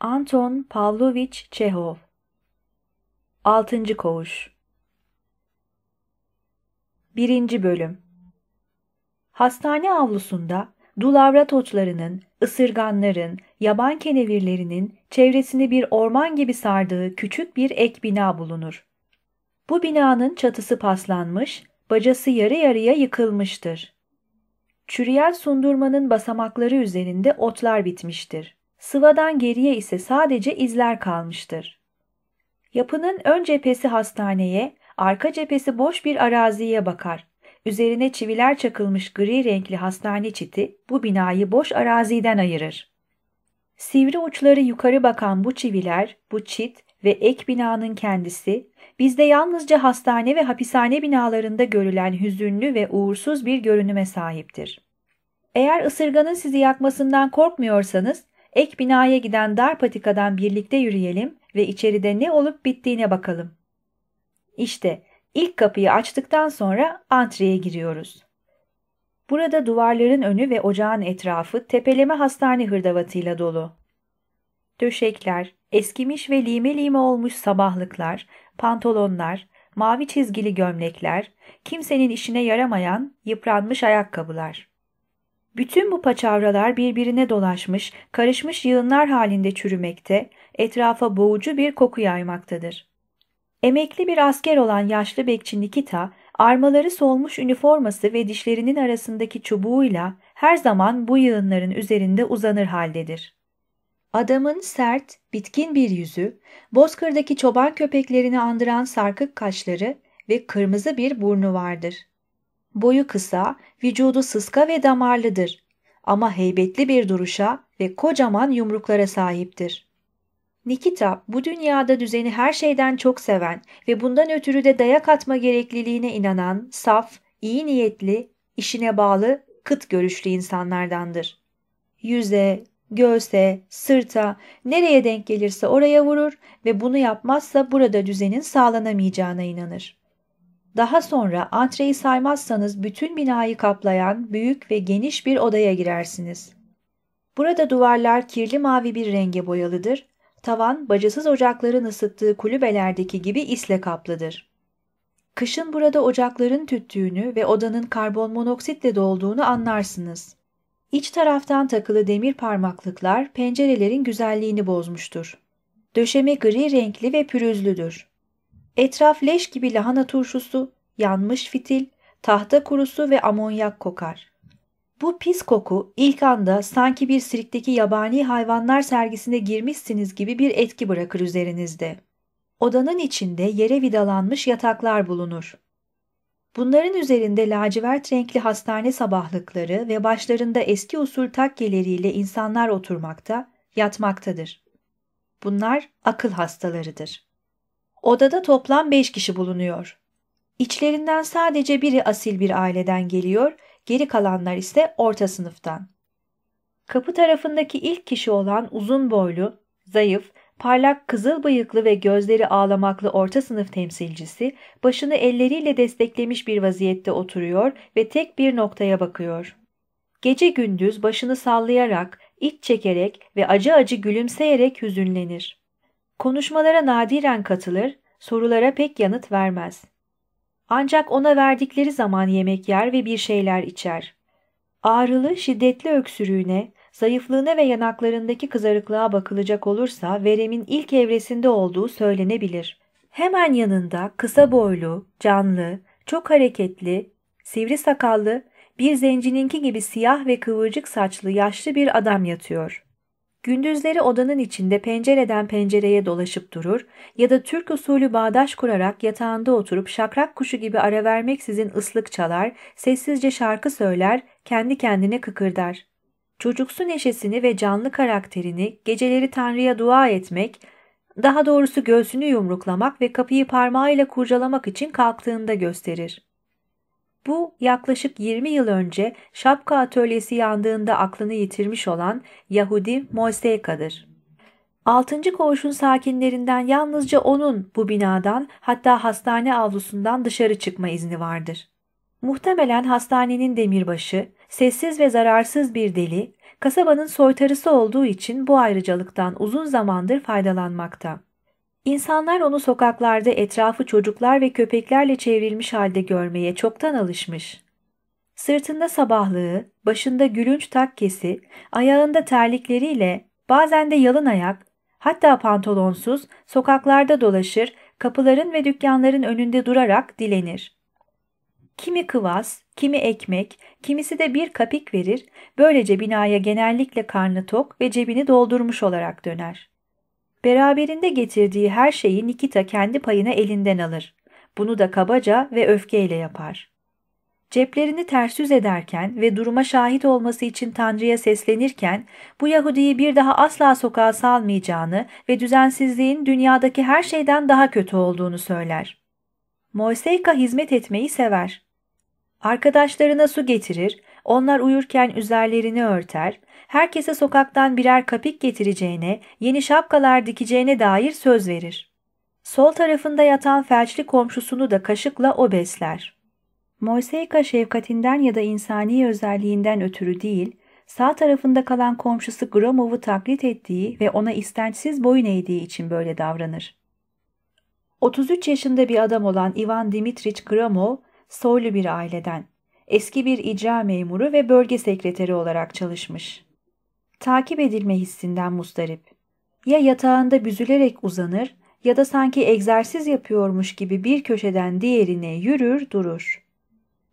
Anton Pavlovich Çehov 6. Koğuş 1. Bölüm Hastane avlusunda dulavrat otlarının, ısırganların, yaban kenevirlerinin çevresini bir orman gibi sardığı küçük bir ek bina bulunur. Bu binanın çatısı paslanmış, bacası yarı yarıya yıkılmıştır. Çürüyen sundurmanın basamakları üzerinde otlar bitmiştir. Sıvadan geriye ise sadece izler kalmıştır. Yapının ön cephesi hastaneye, arka cephesi boş bir araziye bakar. Üzerine çiviler çakılmış gri renkli hastane çiti bu binayı boş araziden ayırır. Sivri uçları yukarı bakan bu çiviler, bu çit ve ek binanın kendisi bizde yalnızca hastane ve hapishane binalarında görülen hüzünlü ve uğursuz bir görünüme sahiptir. Eğer ısırganın sizi yakmasından korkmuyorsanız ek binaya giden dar patikadan birlikte yürüyelim ve içeride ne olup bittiğine bakalım. İşte ilk kapıyı açtıktan sonra antreye giriyoruz. Burada duvarların önü ve ocağın etrafı tepeleme hastane hırdavatıyla dolu. Döşekler, eskimiş ve lime lime olmuş sabahlıklar, pantolonlar, mavi çizgili gömlekler, kimsenin işine yaramayan yıpranmış ayakkabılar. Bütün bu paçavralar birbirine dolaşmış, karışmış yığınlar halinde çürümekte, etrafa boğucu bir koku yaymaktadır. Emekli bir asker olan yaşlı bekçi Nikita, armaları solmuş üniforması ve dişlerinin arasındaki çubuğuyla her zaman bu yığınların üzerinde uzanır haldedir. Adamın sert, bitkin bir yüzü, bozkırdaki çoban köpeklerini andıran sarkık kaşları ve kırmızı bir burnu vardır. Boyu kısa, vücudu sıska ve damarlıdır ama heybetli bir duruşa ve kocaman yumruklara sahiptir. Nikita bu dünyada düzeni her şeyden çok seven ve bundan ötürü de dayak atma gerekliliğine inanan, saf, iyi niyetli, işine bağlı, kıt görüşlü insanlardandır. Yüze, göğse, sırta, nereye denk gelirse oraya vurur ve bunu yapmazsa burada düzenin sağlanamayacağına inanır. Daha sonra antreyi saymazsanız bütün binayı kaplayan büyük ve geniş bir odaya girersiniz. Burada duvarlar kirli mavi bir renge boyalıdır, tavan bacasız ocakların ısıttığı kulübelerdeki gibi isle kaplıdır. Kışın burada ocakların tüttüğünü ve odanın karbon monoksitle dolduğunu anlarsınız. İç taraftan takılı demir parmaklıklar pencerelerin güzelliğini bozmuştur. Döşeme gri renkli ve pürüzlüdür. Etraf leş gibi lahana turşusu, yanmış fitil, tahta kurusu ve amonyak kokar. Bu pis koku ilk anda sanki bir sirkteki yabani hayvanlar sergisine girmişsiniz gibi bir etki bırakır üzerinizde. Odanın içinde yere vidalanmış yataklar bulunur. Bunların üzerinde lacivert renkli hastane sabahlıkları ve başlarında eski usul takkeleriyle insanlar oturmakta, yatmaktadır. Bunlar akıl hastalarıdır. Odada toplam beş kişi bulunuyor. İçlerinden sadece biri asil bir aileden geliyor, geri kalanlar ise orta sınıftan. Kapı tarafındaki ilk kişi olan uzun boylu, zayıf, parlak kızıl bıyıklı ve gözleri ağlamaklı orta sınıf temsilcisi başını elleriyle desteklemiş bir vaziyette oturuyor ve tek bir noktaya bakıyor. Gece gündüz başını sallayarak, iç çekerek ve acı acı gülümseyerek hüzünlenir. Konuşmalara nadiren katılır, sorulara pek yanıt vermez. Ancak ona verdikleri zaman yemek yer ve bir şeyler içer. Ağrılı, şiddetli öksürüğüne, zayıflığına ve yanaklarındaki kızarıklığa bakılacak olursa veremin ilk evresinde olduğu söylenebilir. Hemen yanında kısa boylu, canlı, çok hareketli, sivri sakallı, bir zencininki gibi siyah ve kıvırcık saçlı yaşlı bir adam yatıyor. Gündüzleri odanın içinde pencereden pencereye dolaşıp durur ya da Türk usulü bağdaş kurarak yatağında oturup şakrak kuşu gibi ara vermeksizin ıslık çalar, sessizce şarkı söyler, kendi kendine kıkırdar. Çocuksu neşesini ve canlı karakterini geceleri Tanrı'ya dua etmek, daha doğrusu göğsünü yumruklamak ve kapıyı parmağıyla kurcalamak için kalktığında gösterir. Bu yaklaşık 20 yıl önce şapka atölyesi yandığında aklını yitirmiş olan Yahudi Moiseyka'dır. Altıncı koğuşun sakinlerinden yalnızca onun bu binadan hatta hastane avlusundan dışarı çıkma izni vardır. Muhtemelen hastanenin demirbaşı, sessiz ve zararsız bir deli, kasabanın soytarısı olduğu için bu ayrıcalıktan uzun zamandır faydalanmakta. İnsanlar onu sokaklarda etrafı çocuklar ve köpeklerle çevrilmiş halde görmeye çoktan alışmış. Sırtında sabahlığı, başında gülünç takkesi, ayağında terlikleriyle, bazen de yalın ayak, hatta pantolonsuz sokaklarda dolaşır, kapıların ve dükkanların önünde durarak dilenir. Kimi kıvas, kimi ekmek, kimisi de bir kapik verir, böylece binaya genellikle karnı tok ve cebini doldurmuş olarak döner. Beraberinde getirdiği her şeyi Nikita kendi payına elinden alır. Bunu da kabaca ve öfkeyle yapar. Ceplerini ters yüz ederken ve duruma şahit olması için Tanrı'ya seslenirken bu Yahudi'yi bir daha asla sokağa salmayacağını ve düzensizliğin dünyadaki her şeyden daha kötü olduğunu söyler. Moiseyka hizmet etmeyi sever. Arkadaşlarına su getirir, onlar uyurken üzerlerini örter, herkese sokaktan birer kapik getireceğine, yeni şapkalar dikeceğine dair söz verir. Sol tarafında yatan felçli komşusunu da kaşıkla o besler. Moiseyka şefkatinden ya da insani özelliğinden ötürü değil, sağ tarafında kalan komşusu Gromov'u taklit ettiği ve ona istençsiz boyun eğdiği için böyle davranır. 33 yaşında bir adam olan Ivan Dimitrich Gromov, soylu bir aileden, eski bir icra memuru ve bölge sekreteri olarak çalışmış. Takip edilme hissinden mustarip. Ya yatağında büzülerek uzanır ya da sanki egzersiz yapıyormuş gibi bir köşeden diğerine yürür durur.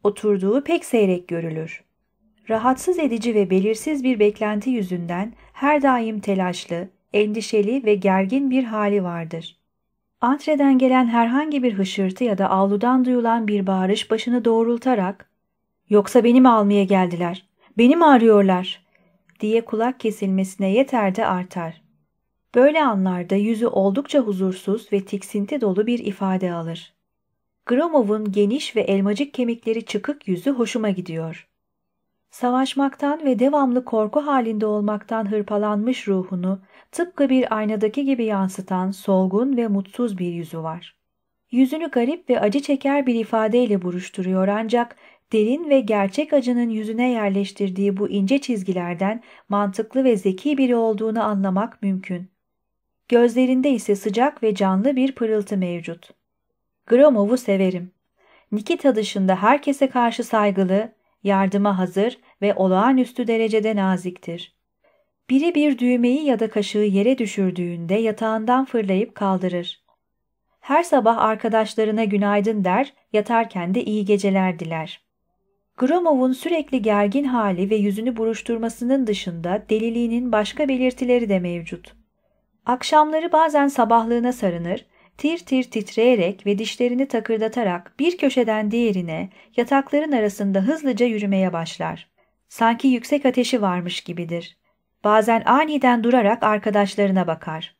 Oturduğu pek seyrek görülür. Rahatsız edici ve belirsiz bir beklenti yüzünden her daim telaşlı, endişeli ve gergin bir hali vardır. Antreden gelen herhangi bir hışırtı ya da avludan duyulan bir bağırış başını doğrultarak ''Yoksa beni mi almaya geldiler? Beni mi arıyorlar?'' Diye kulak kesilmesine yeter de artar. Böyle anlarda yüzü oldukça huzursuz ve tiksinti dolu bir ifade alır. Gromov'un geniş ve elmacık kemikleri çıkık yüzü hoşuma gidiyor. Savaşmaktan ve devamlı korku halinde olmaktan hırpalanmış ruhunu tıpkı bir aynadaki gibi yansıtan solgun ve mutsuz bir yüzü var. Yüzünü garip ve acı çeker bir ifadeyle buruşturuyor ancak derin ve gerçek acının yüzüne yerleştirdiği bu ince çizgilerden mantıklı ve zeki biri olduğunu anlamak mümkün. Gözlerinde ise sıcak ve canlı bir pırıltı mevcut. Gromov'u severim. Nikita dışında herkese karşı saygılı, yardıma hazır ve olağanüstü derecede naziktir. Biri bir düğmeyi ya da kaşığı yere düşürdüğünde yatağından fırlayıp kaldırır. Her sabah arkadaşlarına günaydın der, yatarken de iyi geceler diler. Gromov'un sürekli gergin hali ve yüzünü buruşturmasının dışında deliliğinin başka belirtileri de mevcut. Akşamları bazen sabahlığına sarınır, tir tir titreyerek ve dişlerini takırdatarak bir köşeden diğerine yatakların arasında hızlıca yürümeye başlar. Sanki yüksek ateşi varmış gibidir. Bazen aniden durarak arkadaşlarına bakar.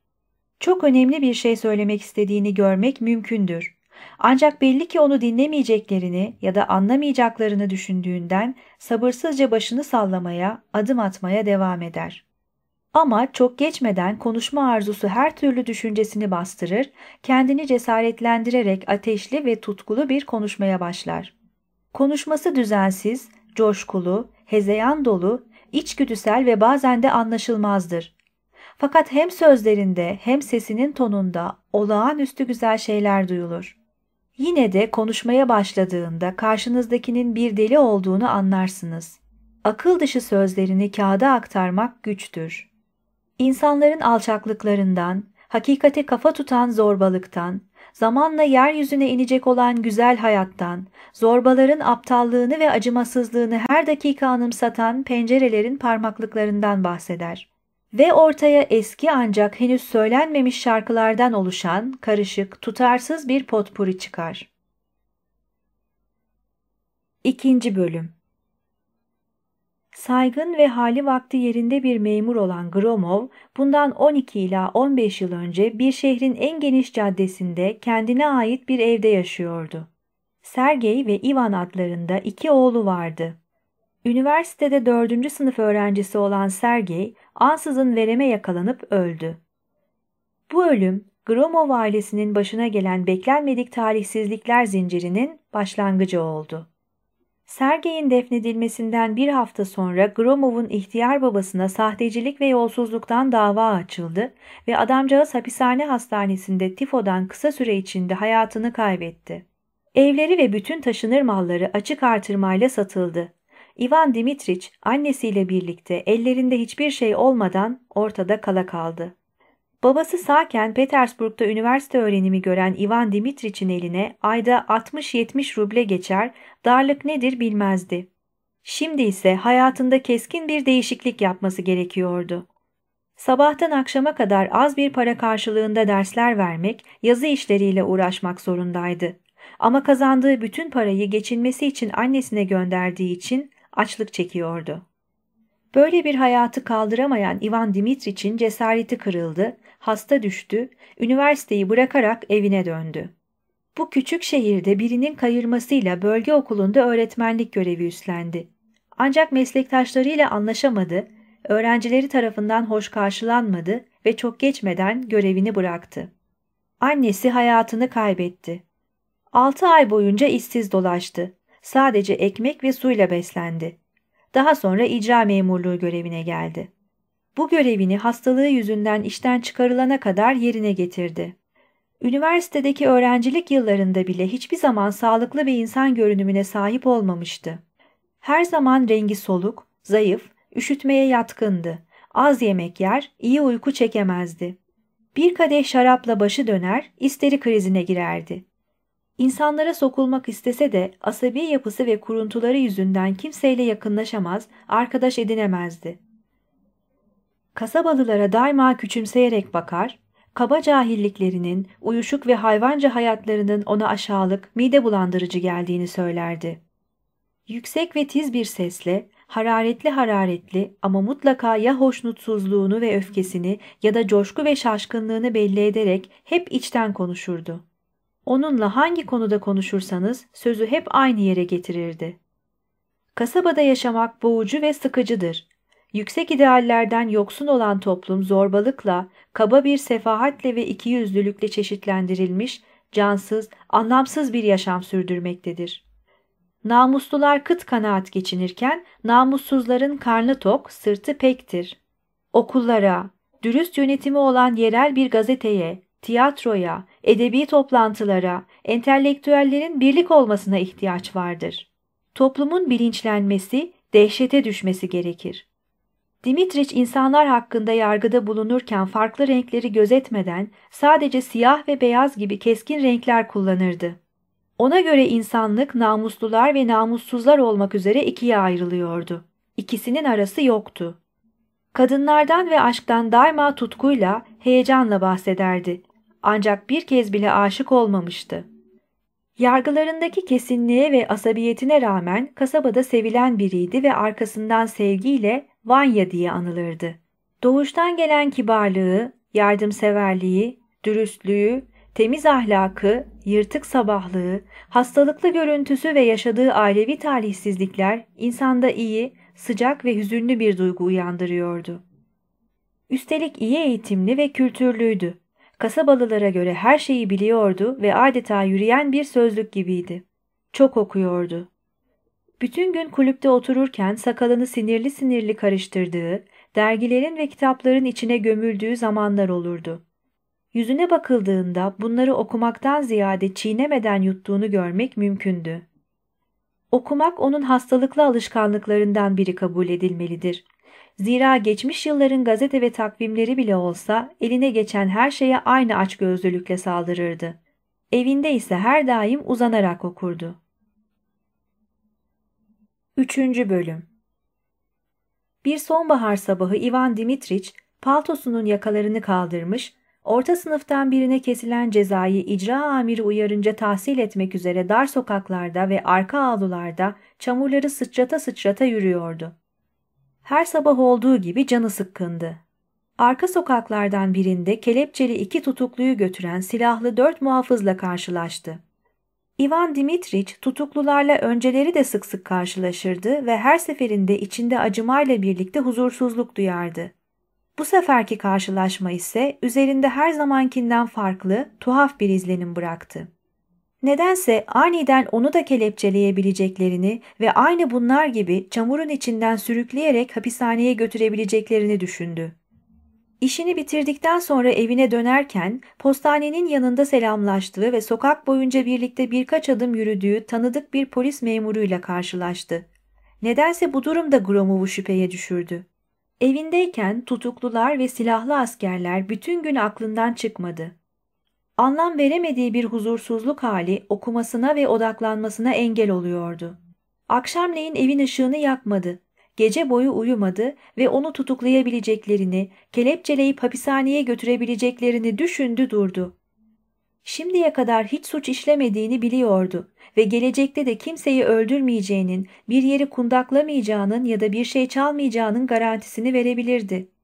Çok önemli bir şey söylemek istediğini görmek mümkündür. Ancak belli ki onu dinlemeyeceklerini ya da anlamayacaklarını düşündüğünden sabırsızca başını sallamaya, adım atmaya devam eder. Ama çok geçmeden konuşma arzusu her türlü düşüncesini bastırır, kendini cesaretlendirerek ateşli ve tutkulu bir konuşmaya başlar. Konuşması düzensiz, coşkulu, hezeyan dolu, içgüdüsel ve bazen de anlaşılmazdır. Fakat hem sözlerinde hem sesinin tonunda olağanüstü güzel şeyler duyulur. Yine de konuşmaya başladığında karşınızdakinin bir deli olduğunu anlarsınız. Akıl dışı sözlerini kağıda aktarmak güçtür. İnsanların alçaklıklarından, hakikate kafa tutan zorbalıktan, zamanla yeryüzüne inecek olan güzel hayattan, zorbaların aptallığını ve acımasızlığını her dakika anımsatan pencerelerin parmaklıklarından bahseder. Ve ortaya eski ancak henüz söylenmemiş şarkılardan oluşan karışık, tutarsız bir potpuri çıkar. İkinci Bölüm Saygın ve hali vakti yerinde bir memur olan Gromov, bundan 12 ila 15 yıl önce bir şehrin en geniş caddesinde kendine ait bir evde yaşıyordu. Sergey ve Ivan adlarında iki oğlu vardı. Üniversitede dördüncü sınıf öğrencisi olan Sergey, ansızın vereme yakalanıp öldü. Bu ölüm, Gromov ailesinin başına gelen beklenmedik talihsizlikler zincirinin başlangıcı oldu. Sergey'in defnedilmesinden bir hafta sonra Gromov'un ihtiyar babasına sahtecilik ve yolsuzluktan dava açıldı ve adamcağız hapishane hastanesinde tifodan kısa süre içinde hayatını kaybetti. Evleri ve bütün taşınır malları açık artırmayla satıldı. Ivan Dimitriç annesiyle birlikte ellerinde hiçbir şey olmadan ortada kala kaldı. Babası sağken Petersburg'da üniversite öğrenimi gören Ivan Dimitriç'in eline ayda 60-70 ruble geçer, darlık nedir bilmezdi. Şimdi ise hayatında keskin bir değişiklik yapması gerekiyordu. Sabahtan akşama kadar az bir para karşılığında dersler vermek, yazı işleriyle uğraşmak zorundaydı. Ama kazandığı bütün parayı geçinmesi için annesine gönderdiği için açlık çekiyordu. Böyle bir hayatı kaldıramayan Ivan Dimitriç'in cesareti kırıldı, hasta düştü, üniversiteyi bırakarak evine döndü. Bu küçük şehirde birinin kayırmasıyla bölge okulunda öğretmenlik görevi üstlendi. Ancak meslektaşlarıyla anlaşamadı, öğrencileri tarafından hoş karşılanmadı ve çok geçmeden görevini bıraktı. Annesi hayatını kaybetti. Altı ay boyunca işsiz dolaştı. Sadece ekmek ve suyla beslendi. Daha sonra icra memurluğu görevine geldi. Bu görevini hastalığı yüzünden işten çıkarılana kadar yerine getirdi. Üniversitedeki öğrencilik yıllarında bile hiçbir zaman sağlıklı bir insan görünümüne sahip olmamıştı. Her zaman rengi soluk, zayıf, üşütmeye yatkındı. Az yemek yer, iyi uyku çekemezdi. Bir kadeh şarapla başı döner, isteri krizine girerdi. İnsanlara sokulmak istese de asabi yapısı ve kuruntuları yüzünden kimseyle yakınlaşamaz, arkadaş edinemezdi. Kasabalılara daima küçümseyerek bakar, kaba cahilliklerinin, uyuşuk ve hayvanca hayatlarının ona aşağılık, mide bulandırıcı geldiğini söylerdi. Yüksek ve tiz bir sesle, hararetli hararetli ama mutlaka ya hoşnutsuzluğunu ve öfkesini ya da coşku ve şaşkınlığını belli ederek hep içten konuşurdu. Onunla hangi konuda konuşursanız sözü hep aynı yere getirirdi. Kasabada yaşamak boğucu ve sıkıcıdır. Yüksek ideallerden yoksun olan toplum zorbalıkla, kaba bir sefahatle ve ikiyüzlülükle çeşitlendirilmiş, cansız, anlamsız bir yaşam sürdürmektedir. Namuslular kıt kanaat geçinirken namussuzların karnı tok, sırtı pektir. Okullara, dürüst yönetimi olan yerel bir gazeteye, tiyatroya, edebi toplantılara, entelektüellerin birlik olmasına ihtiyaç vardır. Toplumun bilinçlenmesi, dehşete düşmesi gerekir. Dimitriç insanlar hakkında yargıda bulunurken farklı renkleri gözetmeden sadece siyah ve beyaz gibi keskin renkler kullanırdı. Ona göre insanlık namuslular ve namussuzlar olmak üzere ikiye ayrılıyordu. İkisinin arası yoktu. Kadınlardan ve aşktan daima tutkuyla, heyecanla bahsederdi ancak bir kez bile aşık olmamıştı. Yargılarındaki kesinliğe ve asabiyetine rağmen kasabada sevilen biriydi ve arkasından sevgiyle Vanya diye anılırdı. Doğuştan gelen kibarlığı, yardımseverliği, dürüstlüğü, temiz ahlakı, yırtık sabahlığı, hastalıklı görüntüsü ve yaşadığı ailevi talihsizlikler insanda iyi, sıcak ve hüzünlü bir duygu uyandırıyordu. Üstelik iyi eğitimli ve kültürlüydü. Kasabalılara göre her şeyi biliyordu ve adeta yürüyen bir sözlük gibiydi. Çok okuyordu. Bütün gün kulüpte otururken sakalını sinirli sinirli karıştırdığı, dergilerin ve kitapların içine gömüldüğü zamanlar olurdu. Yüzüne bakıldığında bunları okumaktan ziyade çiğnemeden yuttuğunu görmek mümkündü. Okumak onun hastalıklı alışkanlıklarından biri kabul edilmelidir. Zira geçmiş yılların gazete ve takvimleri bile olsa eline geçen her şeye aynı açgözlülükle saldırırdı. Evinde ise her daim uzanarak okurdu. 3. Bölüm Bir sonbahar sabahı Ivan Dimitriç paltosunun yakalarını kaldırmış, orta sınıftan birine kesilen cezayı icra amiri uyarınca tahsil etmek üzere dar sokaklarda ve arka avlularda çamurları sıçrata sıçrata yürüyordu. Her sabah olduğu gibi canı sıkkındı. Arka sokaklardan birinde kelepçeli iki tutukluyu götüren silahlı dört muhafızla karşılaştı. Ivan Dimitriç tutuklularla önceleri de sık sık karşılaşırdı ve her seferinde içinde acımayla birlikte huzursuzluk duyardı. Bu seferki karşılaşma ise üzerinde her zamankinden farklı, tuhaf bir izlenim bıraktı. Nedense aniden onu da kelepçeleyebileceklerini ve aynı bunlar gibi çamurun içinden sürükleyerek hapishaneye götürebileceklerini düşündü. İşini bitirdikten sonra evine dönerken postanenin yanında selamlaştığı ve sokak boyunca birlikte birkaç adım yürüdüğü tanıdık bir polis memuruyla karşılaştı. Nedense bu durum da Gromov'u şüpheye düşürdü. Evindeyken tutuklular ve silahlı askerler bütün gün aklından çıkmadı. Anlam veremediği bir huzursuzluk hali okumasına ve odaklanmasına engel oluyordu. Akşamleyin evin ışığını yakmadı. Gece boyu uyumadı ve onu tutuklayabileceklerini, kelepçeleyip hapishaneye götürebileceklerini düşündü durdu. Şimdiye kadar hiç suç işlemediğini biliyordu ve gelecekte de kimseyi öldürmeyeceğinin, bir yeri kundaklamayacağının ya da bir şey çalmayacağının garantisini verebilirdi.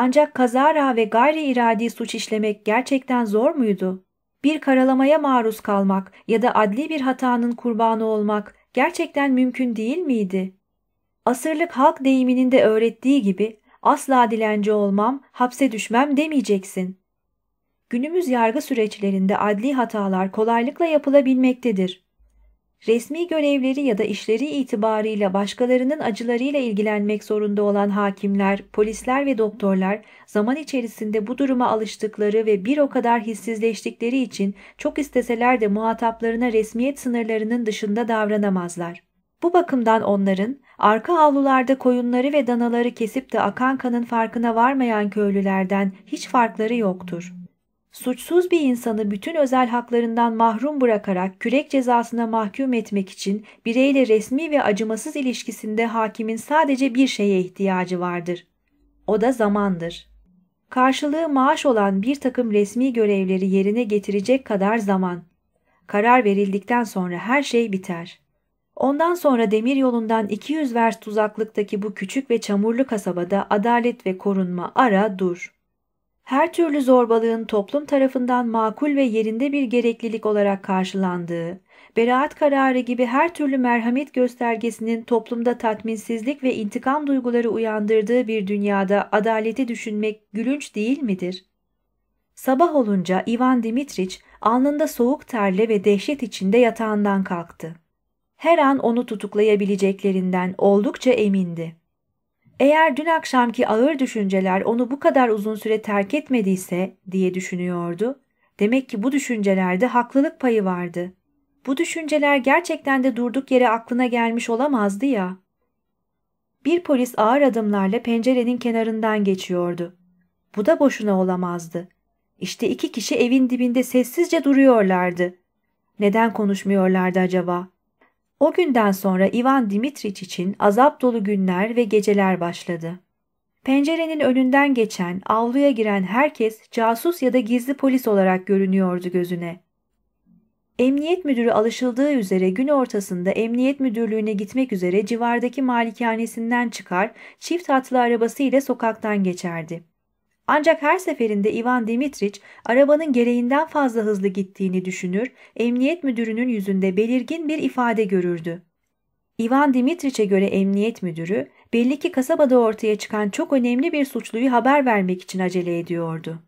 Ancak kazara ve gayri iradi suç işlemek gerçekten zor muydu? Bir karalamaya maruz kalmak ya da adli bir hatanın kurbanı olmak gerçekten mümkün değil miydi? Asırlık halk deyiminin de öğrettiği gibi asla dilenci olmam, hapse düşmem demeyeceksin. Günümüz yargı süreçlerinde adli hatalar kolaylıkla yapılabilmektedir. Resmi görevleri ya da işleri itibarıyla başkalarının acılarıyla ilgilenmek zorunda olan hakimler, polisler ve doktorlar zaman içerisinde bu duruma alıştıkları ve bir o kadar hissizleştikleri için çok isteseler de muhataplarına resmiyet sınırlarının dışında davranamazlar. Bu bakımdan onların arka avlularda koyunları ve danaları kesip de akan kanın farkına varmayan köylülerden hiç farkları yoktur. Suçsuz bir insanı bütün özel haklarından mahrum bırakarak kürek cezasına mahkum etmek için bireyle resmi ve acımasız ilişkisinde hakimin sadece bir şeye ihtiyacı vardır. O da zamandır. Karşılığı maaş olan bir takım resmi görevleri yerine getirecek kadar zaman. Karar verildikten sonra her şey biter. Ondan sonra demir yolundan 200 verst uzaklıktaki bu küçük ve çamurlu kasabada adalet ve korunma ara dur.'' Her türlü zorbalığın toplum tarafından makul ve yerinde bir gereklilik olarak karşılandığı, beraat kararı gibi her türlü merhamet göstergesinin toplumda tatminsizlik ve intikam duyguları uyandırdığı bir dünyada adaleti düşünmek gülünç değil midir? Sabah olunca Ivan Dimitriç alnında soğuk terle ve dehşet içinde yatağından kalktı. Her an onu tutuklayabileceklerinden oldukça emindi. Eğer dün akşamki ağır düşünceler onu bu kadar uzun süre terk etmediyse diye düşünüyordu. Demek ki bu düşüncelerde haklılık payı vardı. Bu düşünceler gerçekten de durduk yere aklına gelmiş olamazdı ya. Bir polis ağır adımlarla pencerenin kenarından geçiyordu. Bu da boşuna olamazdı. İşte iki kişi evin dibinde sessizce duruyorlardı. Neden konuşmuyorlardı acaba? O günden sonra Ivan Dimitriç için azap dolu günler ve geceler başladı. Pencerenin önünden geçen, avluya giren herkes casus ya da gizli polis olarak görünüyordu gözüne. Emniyet müdürü alışıldığı üzere gün ortasında emniyet müdürlüğüne gitmek üzere civardaki malikanesinden çıkar, çift hatlı arabası ile sokaktan geçerdi. Ancak her seferinde Ivan Dimitriç arabanın gereğinden fazla hızlı gittiğini düşünür, emniyet müdürünün yüzünde belirgin bir ifade görürdü. Ivan Dimitriç'e göre emniyet müdürü belli ki kasabada ortaya çıkan çok önemli bir suçluyu haber vermek için acele ediyordu.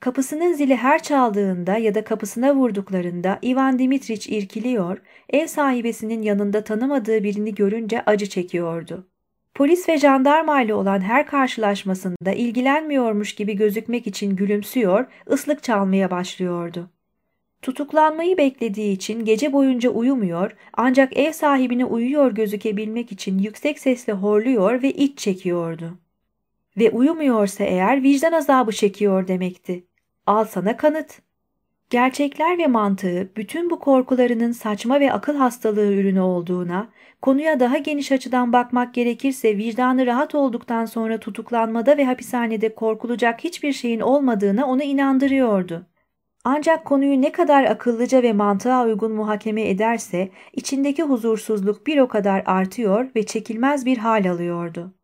Kapısının zili her çaldığında ya da kapısına vurduklarında Ivan Dimitriç irkiliyor, ev sahibesinin yanında tanımadığı birini görünce acı çekiyordu. Polis ve jandarma ile olan her karşılaşmasında ilgilenmiyormuş gibi gözükmek için gülümsüyor, ıslık çalmaya başlıyordu. Tutuklanmayı beklediği için gece boyunca uyumuyor ancak ev sahibine uyuyor gözükebilmek için yüksek sesle horluyor ve iç çekiyordu. Ve uyumuyorsa eğer vicdan azabı çekiyor demekti. Al sana kanıt. Gerçekler ve mantığı bütün bu korkularının saçma ve akıl hastalığı ürünü olduğuna, konuya daha geniş açıdan bakmak gerekirse vicdanı rahat olduktan sonra tutuklanmada ve hapishanede korkulacak hiçbir şeyin olmadığına onu inandırıyordu. Ancak konuyu ne kadar akıllıca ve mantığa uygun muhakeme ederse içindeki huzursuzluk bir o kadar artıyor ve çekilmez bir hal alıyordu.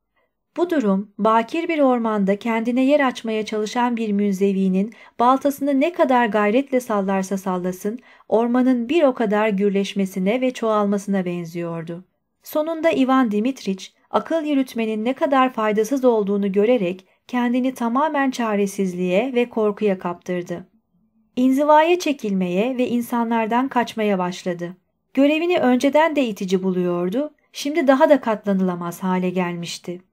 Bu durum bakir bir ormanda kendine yer açmaya çalışan bir münzevinin baltasını ne kadar gayretle sallarsa sallasın ormanın bir o kadar gürleşmesine ve çoğalmasına benziyordu. Sonunda Ivan Dimitriç akıl yürütmenin ne kadar faydasız olduğunu görerek kendini tamamen çaresizliğe ve korkuya kaptırdı. İnzivaya çekilmeye ve insanlardan kaçmaya başladı. Görevini önceden de itici buluyordu, şimdi daha da katlanılamaz hale gelmişti.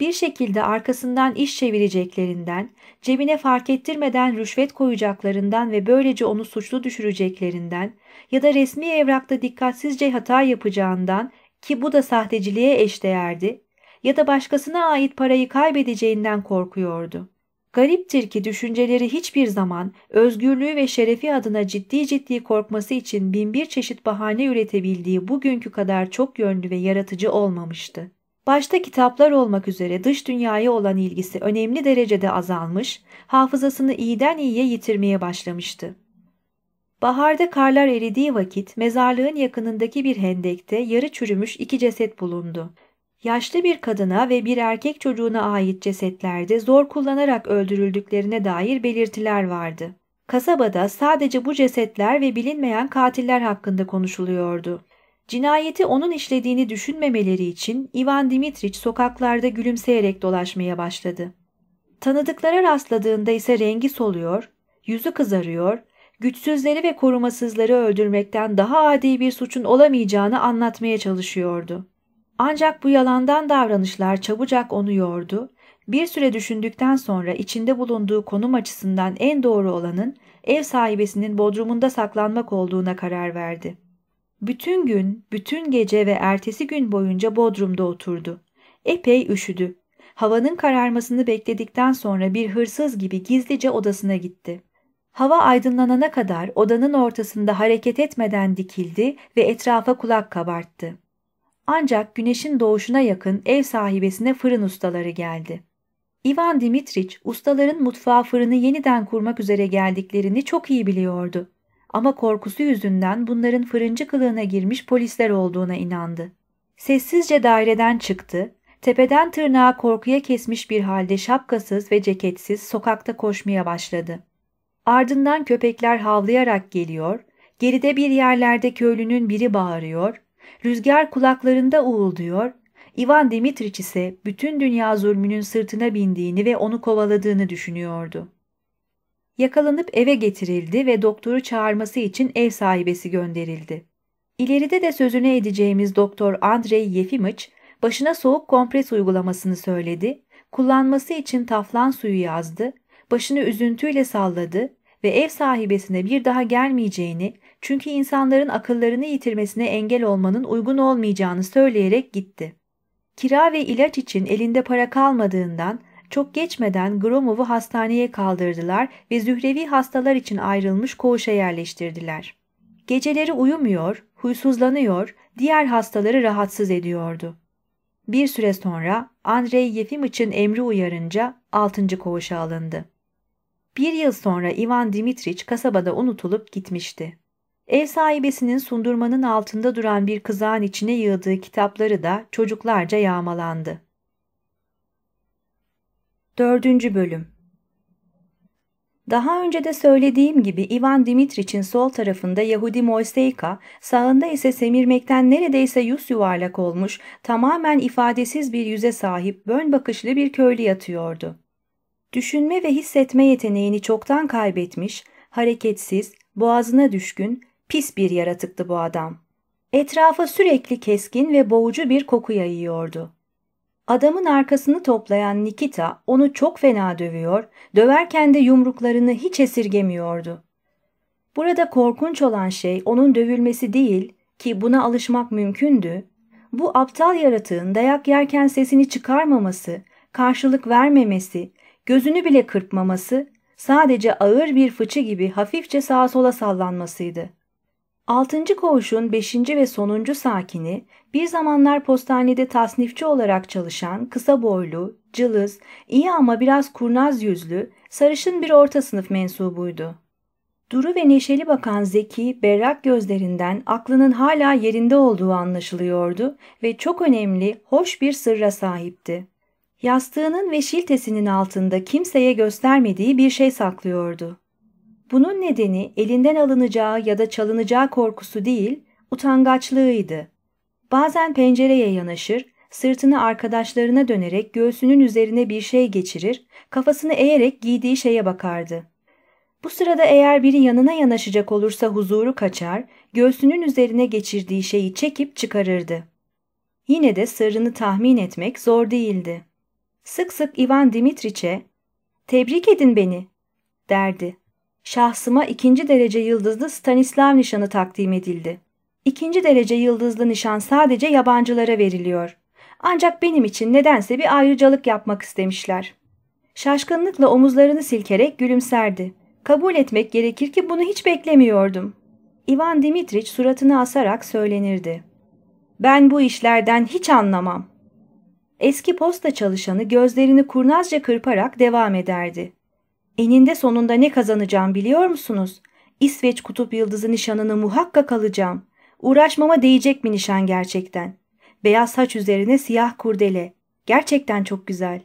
Bir şekilde arkasından iş çevireceklerinden, cebine fark ettirmeden rüşvet koyacaklarından ve böylece onu suçlu düşüreceklerinden ya da resmi evrakta dikkatsizce hata yapacağından ki bu da sahteciliğe eşdeğerdi ya da başkasına ait parayı kaybedeceğinden korkuyordu. Gariptir ki düşünceleri hiçbir zaman özgürlüğü ve şerefi adına ciddi ciddi korkması için binbir çeşit bahane üretebildiği bugünkü kadar çok yönlü ve yaratıcı olmamıştı. Başta kitaplar olmak üzere dış dünyaya olan ilgisi önemli derecede azalmış, hafızasını iyiden iyiye yitirmeye başlamıştı. Baharda karlar eridiği vakit mezarlığın yakınındaki bir hendekte yarı çürümüş iki ceset bulundu. Yaşlı bir kadına ve bir erkek çocuğuna ait cesetlerde zor kullanarak öldürüldüklerine dair belirtiler vardı. Kasabada sadece bu cesetler ve bilinmeyen katiller hakkında konuşuluyordu. Cinayeti onun işlediğini düşünmemeleri için Ivan Dimitriç sokaklarda gülümseyerek dolaşmaya başladı. Tanıdıklara rastladığında ise rengi soluyor, yüzü kızarıyor, güçsüzleri ve korumasızları öldürmekten daha adi bir suçun olamayacağını anlatmaya çalışıyordu. Ancak bu yalandan davranışlar çabucak onu yordu. Bir süre düşündükten sonra içinde bulunduğu konum açısından en doğru olanın ev sahibesinin bodrumunda saklanmak olduğuna karar verdi. Bütün gün, bütün gece ve ertesi gün boyunca bodrumda oturdu. Epey üşüdü. Havanın kararmasını bekledikten sonra bir hırsız gibi gizlice odasına gitti. Hava aydınlanana kadar odanın ortasında hareket etmeden dikildi ve etrafa kulak kabarttı. Ancak güneşin doğuşuna yakın ev sahibesine fırın ustaları geldi. Ivan Dimitriç ustaların mutfağı fırını yeniden kurmak üzere geldiklerini çok iyi biliyordu. Ama korkusu yüzünden bunların fırıncı kılığına girmiş polisler olduğuna inandı. Sessizce daireden çıktı, tepeden tırnağa korkuya kesmiş bir halde şapkasız ve ceketsiz sokakta koşmaya başladı. Ardından köpekler havlayarak geliyor, geride bir yerlerde köylünün biri bağırıyor, Rüzgar kulaklarında uğulduyor, Ivan Dimitriç ise bütün dünya zulmünün sırtına bindiğini ve onu kovaladığını düşünüyordu. Yakalanıp eve getirildi ve doktoru çağırması için ev sahibesi gönderildi. İleride de sözüne edeceğimiz doktor Andrei Yefimiç, başına soğuk kompres uygulamasını söyledi, kullanması için taflan suyu yazdı, başını üzüntüyle salladı ve ev sahibesine bir daha gelmeyeceğini çünkü insanların akıllarını yitirmesine engel olmanın uygun olmayacağını söyleyerek gitti. Kira ve ilaç için elinde para kalmadığından çok geçmeden Gromov'u hastaneye kaldırdılar ve zührevi hastalar için ayrılmış koğuşa yerleştirdiler. Geceleri uyumuyor, huysuzlanıyor, diğer hastaları rahatsız ediyordu. Bir süre sonra Andrei Yefimiç'in emri uyarınca 6. koğuşa alındı. Bir yıl sonra Ivan Dimitriç kasabada unutulup gitmişti. Ev sahibesinin sundurmanın altında duran bir kızağın içine yığdığı kitapları da çocuklarca yağmalandı. Dördüncü Bölüm Daha önce de söylediğim gibi Ivan Dimitriç'in sol tarafında Yahudi Moiseyka, sağında ise semirmekten neredeyse yüz yuvarlak olmuş, tamamen ifadesiz bir yüze sahip bön bakışlı bir köylü yatıyordu. Düşünme ve hissetme yeteneğini çoktan kaybetmiş, hareketsiz, boğazına düşkün, Pis bir yaratıktı bu adam. Etrafa sürekli keskin ve boğucu bir koku yayıyordu. Adamın arkasını toplayan Nikita onu çok fena dövüyor, döverken de yumruklarını hiç esirgemiyordu. Burada korkunç olan şey onun dövülmesi değil ki buna alışmak mümkündü. Bu aptal yaratığın dayak yerken sesini çıkarmaması, karşılık vermemesi, gözünü bile kırpmaması, sadece ağır bir fıçı gibi hafifçe sağa sola sallanmasıydı. Altıncı koğuşun beşinci ve sonuncu sakini bir zamanlar postanede tasnifçi olarak çalışan kısa boylu, cılız, iyi ama biraz kurnaz yüzlü, sarışın bir orta sınıf mensubuydu. Duru ve neşeli bakan zeki, berrak gözlerinden aklının hala yerinde olduğu anlaşılıyordu ve çok önemli, hoş bir sırra sahipti. Yastığının ve şiltesinin altında kimseye göstermediği bir şey saklıyordu. Bunun nedeni elinden alınacağı ya da çalınacağı korkusu değil, utangaçlığıydı. Bazen pencereye yanaşır, sırtını arkadaşlarına dönerek göğsünün üzerine bir şey geçirir, kafasını eğerek giydiği şeye bakardı. Bu sırada eğer biri yanına yanaşacak olursa huzuru kaçar, göğsünün üzerine geçirdiği şeyi çekip çıkarırdı. Yine de sırrını tahmin etmek zor değildi. Sık sık Ivan Dimitriç'e ''Tebrik edin beni'' derdi. Şahsıma ikinci derece yıldızlı Stanislav nişanı takdim edildi. İkinci derece yıldızlı nişan sadece yabancılara veriliyor. Ancak benim için nedense bir ayrıcalık yapmak istemişler. Şaşkınlıkla omuzlarını silkerek gülümserdi. Kabul etmek gerekir ki bunu hiç beklemiyordum. Ivan Dimitriç suratını asarak söylenirdi. Ben bu işlerden hiç anlamam. Eski posta çalışanı gözlerini kurnazca kırparak devam ederdi. Eninde sonunda ne kazanacağım biliyor musunuz? İsveç kutup yıldızı nişanını muhakkak alacağım. Uğraşmama değecek mi nişan gerçekten? Beyaz saç üzerine siyah kurdele. Gerçekten çok güzel.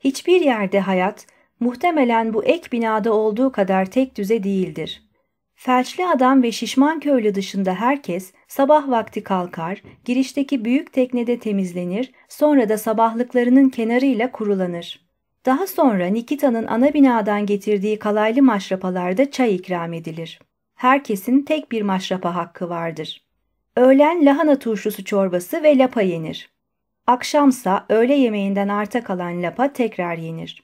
Hiçbir yerde hayat muhtemelen bu ek binada olduğu kadar tek düze değildir. Felçli adam ve şişman köylü dışında herkes sabah vakti kalkar, girişteki büyük teknede temizlenir, sonra da sabahlıklarının kenarıyla kurulanır. Daha sonra Nikita'nın ana binadan getirdiği kalaylı maşrapalarda çay ikram edilir. Herkesin tek bir maşrapa hakkı vardır. Öğlen lahana turşusu çorbası ve lapa yenir. Akşamsa öğle yemeğinden arta kalan lapa tekrar yenir.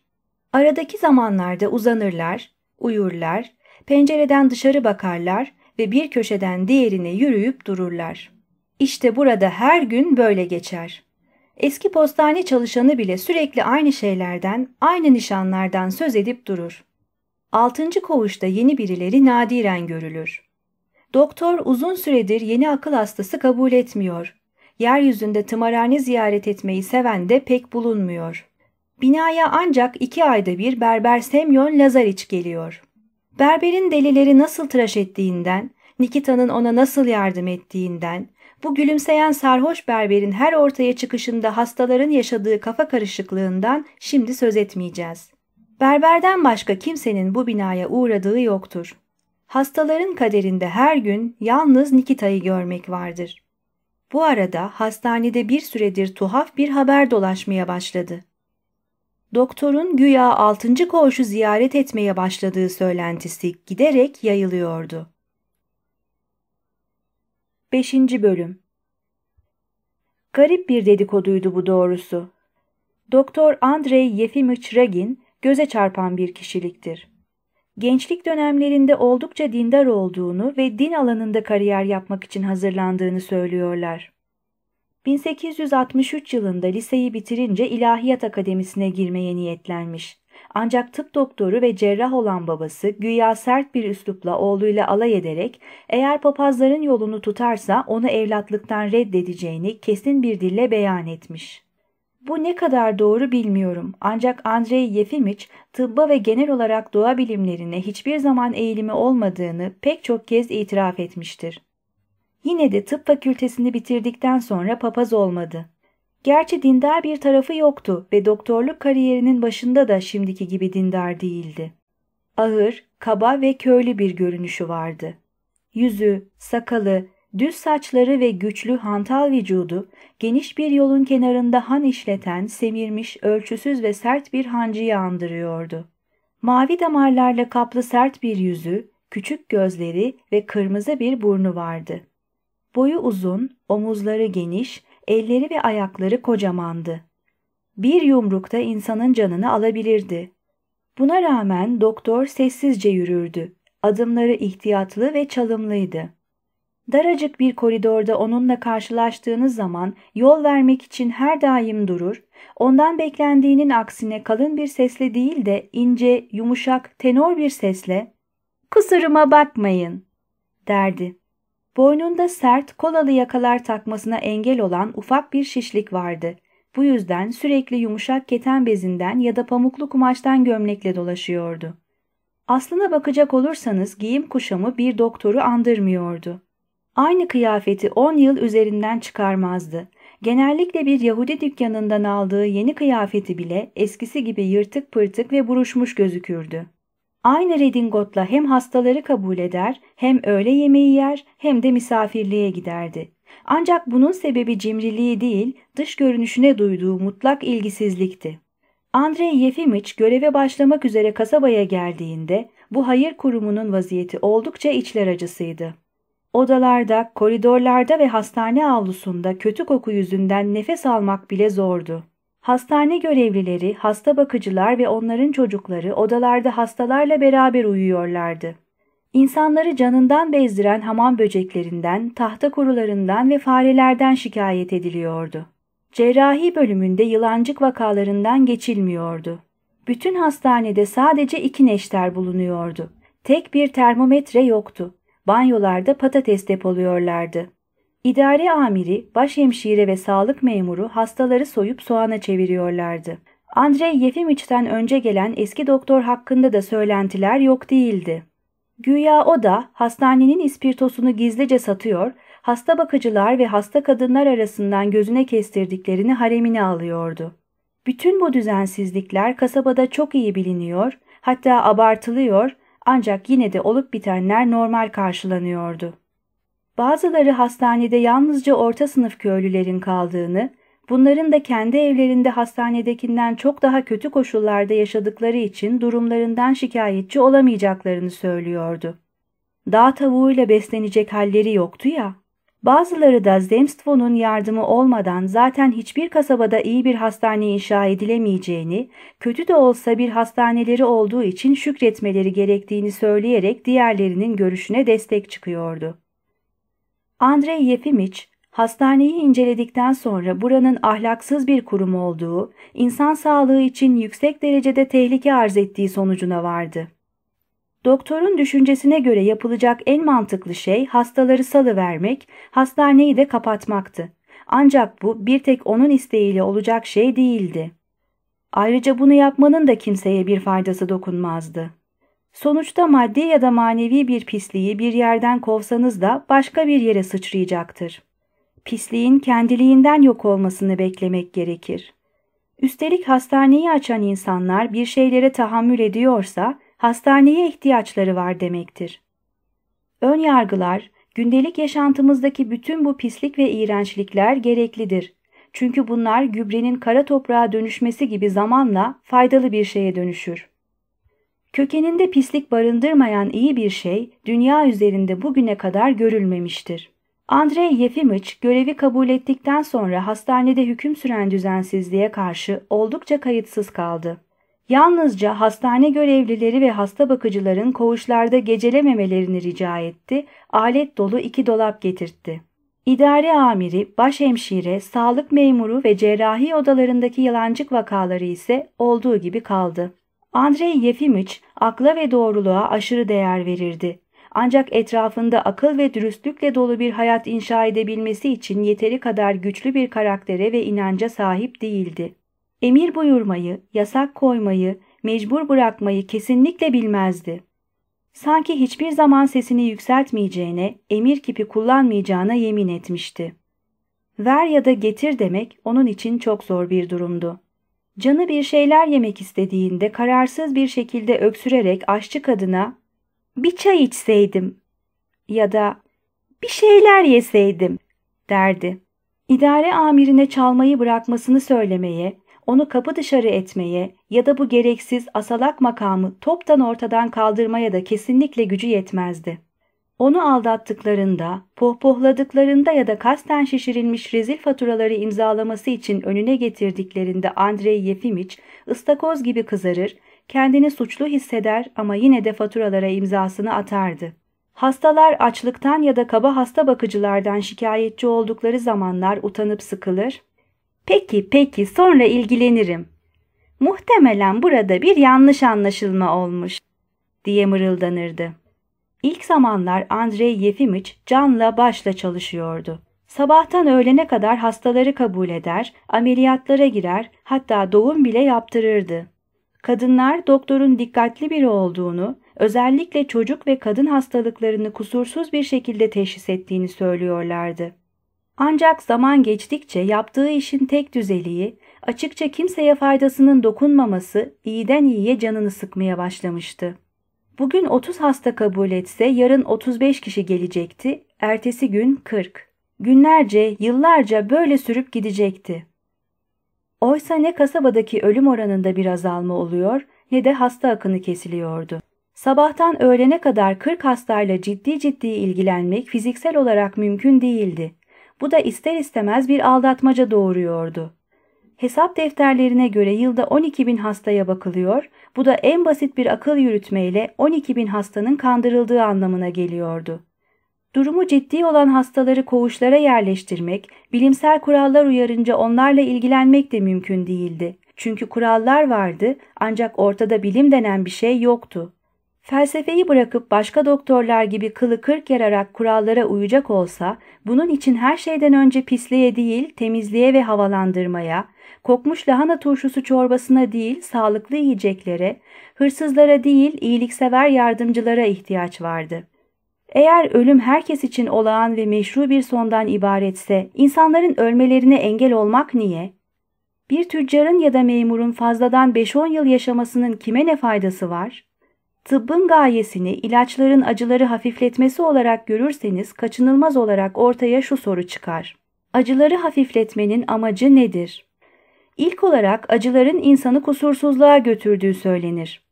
Aradaki zamanlarda uzanırlar, uyurlar, pencereden dışarı bakarlar ve bir köşeden diğerine yürüyüp dururlar. İşte burada her gün böyle geçer. Eski postane çalışanı bile sürekli aynı şeylerden, aynı nişanlardan söz edip durur. Altıncı koğuşta yeni birileri nadiren görülür. Doktor uzun süredir yeni akıl hastası kabul etmiyor. Yeryüzünde tımarhane ziyaret etmeyi seven de pek bulunmuyor. Binaya ancak iki ayda bir berber Semyon Lazariç geliyor. Berberin delileri nasıl tıraş ettiğinden, Nikita'nın ona nasıl yardım ettiğinden, bu gülümseyen sarhoş berberin her ortaya çıkışında hastaların yaşadığı kafa karışıklığından şimdi söz etmeyeceğiz. Berberden başka kimsenin bu binaya uğradığı yoktur. Hastaların kaderinde her gün yalnız Nikita'yı görmek vardır. Bu arada hastanede bir süredir tuhaf bir haber dolaşmaya başladı. Doktorun güya altıncı koğuşu ziyaret etmeye başladığı söylentisi giderek yayılıyordu. 5. Bölüm Garip bir dedikoduydu bu doğrusu. Doktor Andrei Yefimich Ragin göze çarpan bir kişiliktir. Gençlik dönemlerinde oldukça dindar olduğunu ve din alanında kariyer yapmak için hazırlandığını söylüyorlar. 1863 yılında liseyi bitirince İlahiyat Akademisi'ne girmeye niyetlenmiş. Ancak tıp doktoru ve cerrah olan babası güya sert bir üslupla oğluyla alay ederek eğer papazların yolunu tutarsa onu evlatlıktan reddedeceğini kesin bir dille beyan etmiş. Bu ne kadar doğru bilmiyorum ancak Andrei Yefimich tıbba ve genel olarak doğa bilimlerine hiçbir zaman eğilimi olmadığını pek çok kez itiraf etmiştir. Yine de tıp fakültesini bitirdikten sonra papaz olmadı. Gerçi dindar bir tarafı yoktu ve doktorluk kariyerinin başında da şimdiki gibi dindar değildi. Ağır, kaba ve köylü bir görünüşü vardı. Yüzü, sakalı, düz saçları ve güçlü hantal vücudu, geniş bir yolun kenarında han işleten, semirmiş, ölçüsüz ve sert bir hancıyı andırıyordu. Mavi damarlarla kaplı sert bir yüzü, küçük gözleri ve kırmızı bir burnu vardı. Boyu uzun, omuzları geniş, elleri ve ayakları kocamandı. Bir yumrukta insanın canını alabilirdi. Buna rağmen doktor sessizce yürürdü. Adımları ihtiyatlı ve çalımlıydı. Daracık bir koridorda onunla karşılaştığınız zaman yol vermek için her daim durur, ondan beklendiğinin aksine kalın bir sesle değil de ince, yumuşak, tenor bir sesle ''Kusuruma bakmayın'' derdi. Boynunda sert, kolalı yakalar takmasına engel olan ufak bir şişlik vardı. Bu yüzden sürekli yumuşak keten bezinden ya da pamuklu kumaştan gömlekle dolaşıyordu. Aslına bakacak olursanız giyim kuşamı bir doktoru andırmıyordu. Aynı kıyafeti 10 yıl üzerinden çıkarmazdı. Genellikle bir Yahudi dükkanından aldığı yeni kıyafeti bile eskisi gibi yırtık pırtık ve buruşmuş gözükürdü. Aynı redingotla hem hastaları kabul eder, hem öğle yemeği yer, hem de misafirliğe giderdi. Ancak bunun sebebi cimriliği değil, dış görünüşüne duyduğu mutlak ilgisizlikti. Andrei Yefimiç göreve başlamak üzere kasabaya geldiğinde bu hayır kurumunun vaziyeti oldukça içler acısıydı. Odalarda, koridorlarda ve hastane avlusunda kötü koku yüzünden nefes almak bile zordu. Hastane görevlileri, hasta bakıcılar ve onların çocukları odalarda hastalarla beraber uyuyorlardı. İnsanları canından bezdiren hamam böceklerinden, tahta kurularından ve farelerden şikayet ediliyordu. Cerrahi bölümünde yılancık vakalarından geçilmiyordu. Bütün hastanede sadece iki neşter bulunuyordu. Tek bir termometre yoktu. Banyolarda patates depoluyorlardı. İdare amiri, başhemşire ve sağlık memuru hastaları soyup soğana çeviriyorlardı. Andrei Yefimiç'ten önce gelen eski doktor hakkında da söylentiler yok değildi. Güya o da hastanenin ispirtosunu gizlice satıyor, hasta bakıcılar ve hasta kadınlar arasından gözüne kestirdiklerini haremine alıyordu. Bütün bu düzensizlikler kasabada çok iyi biliniyor, hatta abartılıyor ancak yine de olup bitenler normal karşılanıyordu. Bazıları hastanede yalnızca orta sınıf köylülerin kaldığını, bunların da kendi evlerinde hastanedekinden çok daha kötü koşullarda yaşadıkları için durumlarından şikayetçi olamayacaklarını söylüyordu. Dağ tavuğuyla beslenecek halleri yoktu ya. Bazıları da Zemstvon'un yardımı olmadan zaten hiçbir kasabada iyi bir hastane inşa edilemeyeceğini, kötü de olsa bir hastaneleri olduğu için şükretmeleri gerektiğini söyleyerek diğerlerinin görüşüne destek çıkıyordu. Andrei Yefimiç, hastaneyi inceledikten sonra buranın ahlaksız bir kurum olduğu, insan sağlığı için yüksek derecede tehlike arz ettiği sonucuna vardı. Doktorun düşüncesine göre yapılacak en mantıklı şey hastaları salıvermek, hastaneyi de kapatmaktı. Ancak bu bir tek onun isteğiyle olacak şey değildi. Ayrıca bunu yapmanın da kimseye bir faydası dokunmazdı. Sonuçta maddi ya da manevi bir pisliği bir yerden kovsanız da başka bir yere sıçrayacaktır. Pisliğin kendiliğinden yok olmasını beklemek gerekir. Üstelik hastaneyi açan insanlar bir şeylere tahammül ediyorsa hastaneye ihtiyaçları var demektir. Ön yargılar, gündelik yaşantımızdaki bütün bu pislik ve iğrençlikler gereklidir. Çünkü bunlar gübrenin kara toprağa dönüşmesi gibi zamanla faydalı bir şeye dönüşür. Kökeninde pislik barındırmayan iyi bir şey dünya üzerinde bugüne kadar görülmemiştir. Andrei Yefimiç görevi kabul ettikten sonra hastanede hüküm süren düzensizliğe karşı oldukça kayıtsız kaldı. Yalnızca hastane görevlileri ve hasta bakıcıların koğuşlarda gecelememelerini rica etti, alet dolu iki dolap getirtti. İdare amiri, başhemşire, sağlık memuru ve cerrahi odalarındaki yalancık vakaları ise olduğu gibi kaldı. Andrei Yefimiç akla ve doğruluğa aşırı değer verirdi. Ancak etrafında akıl ve dürüstlükle dolu bir hayat inşa edebilmesi için yeteri kadar güçlü bir karaktere ve inanca sahip değildi. Emir buyurmayı, yasak koymayı, mecbur bırakmayı kesinlikle bilmezdi. Sanki hiçbir zaman sesini yükseltmeyeceğine, emir kipi kullanmayacağına yemin etmişti. Ver ya da getir demek onun için çok zor bir durumdu. Canı bir şeyler yemek istediğinde kararsız bir şekilde öksürerek aşçı kadına bir çay içseydim ya da bir şeyler yeseydim derdi. İdare amirine çalmayı bırakmasını söylemeye, onu kapı dışarı etmeye ya da bu gereksiz asalak makamı toptan ortadan kaldırmaya da kesinlikle gücü yetmezdi. Onu aldattıklarında, pohpohladıklarında ya da kasten şişirilmiş rezil faturaları imzalaması için önüne getirdiklerinde Andrei Yefimiç ıstakoz gibi kızarır, kendini suçlu hisseder ama yine de faturalara imzasını atardı. Hastalar açlıktan ya da kaba hasta bakıcılardan şikayetçi oldukları zamanlar utanıp sıkılır. Peki peki sonra ilgilenirim. Muhtemelen burada bir yanlış anlaşılma olmuş diye mırıldanırdı. İlk zamanlar Andrei Yefimiç canla başla çalışıyordu. Sabahtan öğlene kadar hastaları kabul eder, ameliyatlara girer, hatta doğum bile yaptırırdı. Kadınlar doktorun dikkatli biri olduğunu, özellikle çocuk ve kadın hastalıklarını kusursuz bir şekilde teşhis ettiğini söylüyorlardı. Ancak zaman geçtikçe yaptığı işin tek düzeliği, açıkça kimseye faydasının dokunmaması iyiden iyiye canını sıkmaya başlamıştı. Bugün 30 hasta kabul etse yarın 35 kişi gelecekti, ertesi gün 40. Günlerce, yıllarca böyle sürüp gidecekti. Oysa ne kasabadaki ölüm oranında bir azalma oluyor ne de hasta akını kesiliyordu. Sabahtan öğlene kadar 40 hastayla ciddi ciddi ilgilenmek fiziksel olarak mümkün değildi. Bu da ister istemez bir aldatmaca doğuruyordu. Hesap defterlerine göre yılda 12 bin hastaya bakılıyor, bu da en basit bir akıl yürütmeyle 12 bin hastanın kandırıldığı anlamına geliyordu. Durumu ciddi olan hastaları koğuşlara yerleştirmek, bilimsel kurallar uyarınca onlarla ilgilenmek de mümkün değildi. Çünkü kurallar vardı ancak ortada bilim denen bir şey yoktu. Felsefeyi bırakıp başka doktorlar gibi kılı kırk yararak kurallara uyacak olsa, bunun için her şeyden önce pisliğe değil temizliğe ve havalandırmaya, kokmuş lahana turşusu çorbasına değil sağlıklı yiyeceklere, hırsızlara değil iyiliksever yardımcılara ihtiyaç vardı. Eğer ölüm herkes için olağan ve meşru bir sondan ibaretse, insanların ölmelerine engel olmak niye? Bir tüccarın ya da memurun fazladan 5-10 yıl yaşamasının kime ne faydası var? Tıbbın gayesini ilaçların acıları hafifletmesi olarak görürseniz kaçınılmaz olarak ortaya şu soru çıkar. Acıları hafifletmenin amacı nedir? İlk olarak acıların insanı kusursuzluğa götürdüğü söylenir.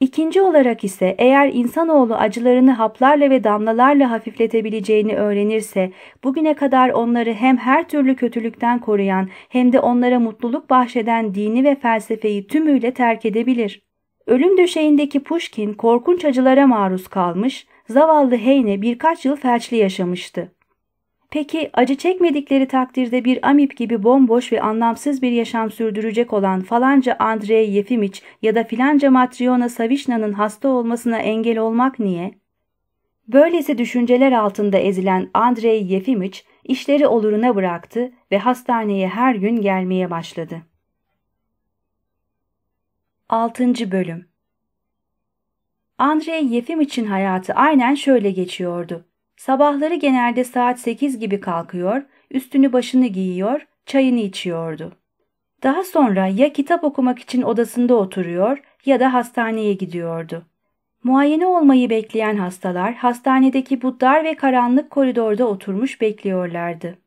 İkinci olarak ise eğer insanoğlu acılarını haplarla ve damlalarla hafifletebileceğini öğrenirse bugüne kadar onları hem her türlü kötülükten koruyan hem de onlara mutluluk bahşeden dini ve felsefeyi tümüyle terk edebilir. Ölüm döşeğindeki Pushkin korkunç acılara maruz kalmış, zavallı Heyne birkaç yıl felçli yaşamıştı. Peki acı çekmedikleri takdirde bir amip gibi bomboş ve anlamsız bir yaşam sürdürecek olan falanca Andrei Yefimiç ya da filanca Matryona Savishna'nın hasta olmasına engel olmak niye? Böylesi düşünceler altında ezilen Andrei Yefimiç işleri oluruna bıraktı ve hastaneye her gün gelmeye başladı. 6. Bölüm Andrei Yefimiç'in hayatı aynen şöyle geçiyordu. Sabahları genelde saat 8 gibi kalkıyor, üstünü başını giyiyor, çayını içiyordu. Daha sonra ya kitap okumak için odasında oturuyor ya da hastaneye gidiyordu. Muayene olmayı bekleyen hastalar hastanedeki bu dar ve karanlık koridorda oturmuş bekliyorlardı.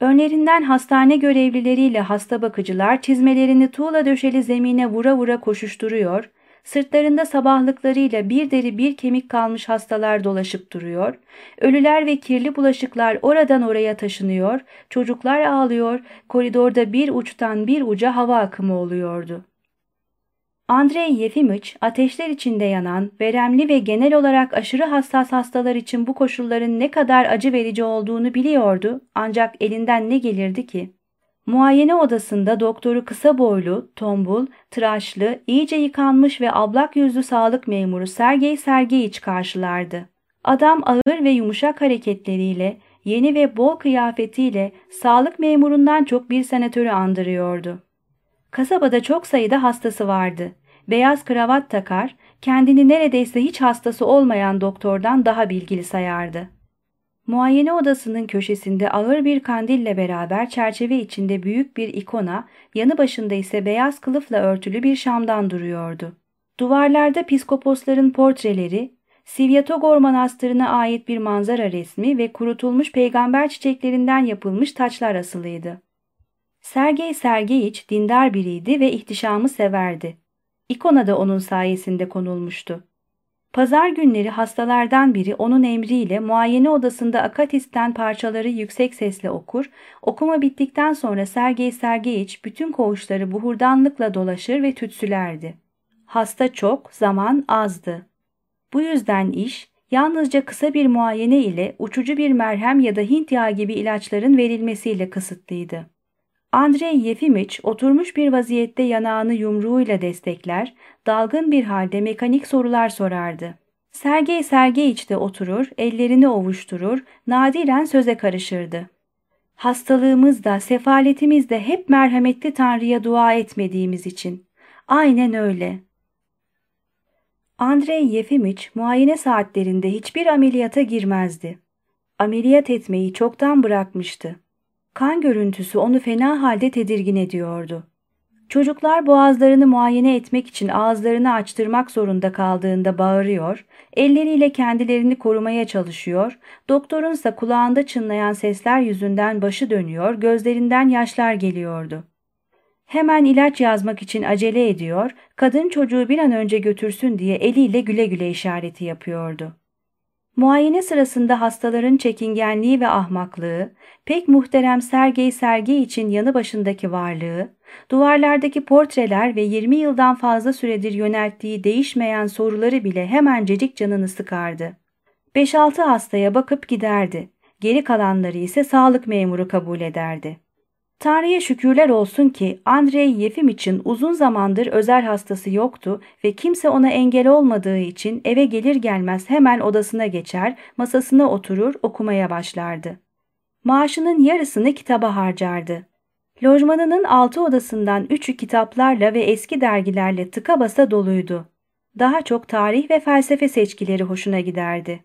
Önlerinden hastane görevlileriyle hasta bakıcılar çizmelerini tuğla döşeli zemine vura vura koşuşturuyor, Sırtlarında sabahlıklarıyla bir deri bir kemik kalmış hastalar dolaşıp duruyor. Ölüler ve kirli bulaşıklar oradan oraya taşınıyor. Çocuklar ağlıyor. Koridorda bir uçtan bir uca hava akımı oluyordu. Andrei Yefimiç ateşler içinde yanan, veremli ve genel olarak aşırı hassas hastalar için bu koşulların ne kadar acı verici olduğunu biliyordu ancak elinden ne gelirdi ki? Muayene odasında doktoru kısa boylu, tombul, tıraşlı, iyice yıkanmış ve ablak yüzlü sağlık memuru Sergey Sergeyiç karşılardı. Adam ağır ve yumuşak hareketleriyle, yeni ve bol kıyafetiyle sağlık memurundan çok bir senatörü andırıyordu. Kasabada çok sayıda hastası vardı. Beyaz kravat takar, kendini neredeyse hiç hastası olmayan doktordan daha bilgili sayardı. Muayene odasının köşesinde ağır bir kandille beraber çerçeve içinde büyük bir ikona, yanı başında ise beyaz kılıfla örtülü bir şamdan duruyordu. Duvarlarda piskoposların portreleri, Sivyatogor Manastırı'na ait bir manzara resmi ve kurutulmuş peygamber çiçeklerinden yapılmış taçlar asılıydı. Sergey Sergeyiç dindar biriydi ve ihtişamı severdi. İkona da onun sayesinde konulmuştu. Pazar günleri hastalardan biri onun emriyle muayene odasında akatisten parçaları yüksek sesle okur, okuma bittikten sonra Sergey Sergeyiç bütün koğuşları buhurdanlıkla dolaşır ve tütsülerdi. Hasta çok, zaman azdı. Bu yüzden iş, yalnızca kısa bir muayene ile uçucu bir merhem ya da Hint yağı gibi ilaçların verilmesiyle kısıtlıydı. Andrei Yefimiç oturmuş bir vaziyette yanağını yumruğuyla destekler, dalgın bir halde mekanik sorular sorardı. Sergey Sergeyiç de oturur, ellerini ovuşturur, nadiren söze karışırdı. Hastalığımızda, sefaletimizde hep merhametli Tanrı'ya dua etmediğimiz için. Aynen öyle. Andrei Yefimiç muayene saatlerinde hiçbir ameliyata girmezdi. Ameliyat etmeyi çoktan bırakmıştı. Kan görüntüsü onu fena halde tedirgin ediyordu. Çocuklar boğazlarını muayene etmek için ağızlarını açtırmak zorunda kaldığında bağırıyor, elleriyle kendilerini korumaya çalışıyor, doktorunsa kulağında çınlayan sesler yüzünden başı dönüyor, gözlerinden yaşlar geliyordu. Hemen ilaç yazmak için acele ediyor, kadın çocuğu bir an önce götürsün diye eliyle güle güle işareti yapıyordu. Muayene sırasında hastaların çekingenliği ve ahmaklığı, pek muhterem Sergey Sergey için yanı başındaki varlığı, duvarlardaki portreler ve 20 yıldan fazla süredir yönelttiği değişmeyen soruları bile hemencecik canını sıkardı. 5-6 hastaya bakıp giderdi. Geri kalanları ise sağlık memuru kabul ederdi. Tanrı'ya şükürler olsun ki Andrei Yefim için uzun zamandır özel hastası yoktu ve kimse ona engel olmadığı için eve gelir gelmez hemen odasına geçer, masasına oturur, okumaya başlardı. Maaşının yarısını kitaba harcardı. Lojmanının altı odasından üçü kitaplarla ve eski dergilerle tıka basa doluydu. Daha çok tarih ve felsefe seçkileri hoşuna giderdi.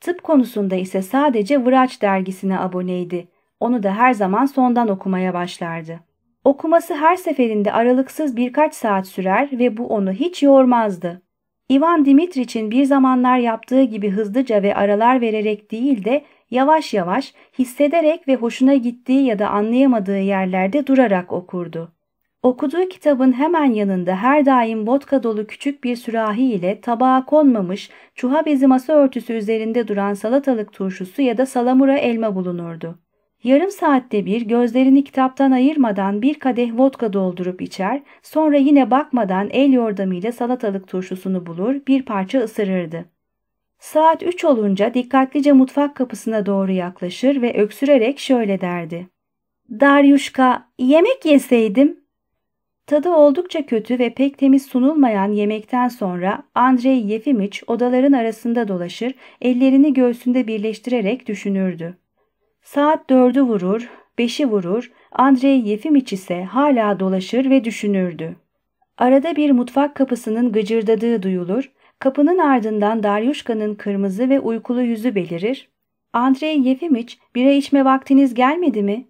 Tıp konusunda ise sadece Vraç dergisine aboneydi onu da her zaman sondan okumaya başlardı. Okuması her seferinde aralıksız birkaç saat sürer ve bu onu hiç yormazdı. Ivan Dimitriç'in bir zamanlar yaptığı gibi hızlıca ve aralar vererek değil de yavaş yavaş hissederek ve hoşuna gittiği ya da anlayamadığı yerlerde durarak okurdu. Okuduğu kitabın hemen yanında her daim vodka dolu küçük bir sürahi ile tabağa konmamış çuha bezi masa örtüsü üzerinde duran salatalık turşusu ya da salamura elma bulunurdu. Yarım saatte bir gözlerini kitaptan ayırmadan bir kadeh vodka doldurup içer, sonra yine bakmadan el yordamıyla salatalık turşusunu bulur, bir parça ısırırdı. Saat üç olunca dikkatlice mutfak kapısına doğru yaklaşır ve öksürerek şöyle derdi. Daryuşka, yemek yeseydim. Tadı oldukça kötü ve pek temiz sunulmayan yemekten sonra Andrei Yefimiç odaların arasında dolaşır, ellerini göğsünde birleştirerek düşünürdü. Saat dördü vurur, beşi vurur, Andrei Yefimiç ise hala dolaşır ve düşünürdü. Arada bir mutfak kapısının gıcırdadığı duyulur, kapının ardından Daryuşka'nın kırmızı ve uykulu yüzü belirir. Andrei Yefimiç, bira içme vaktiniz gelmedi mi?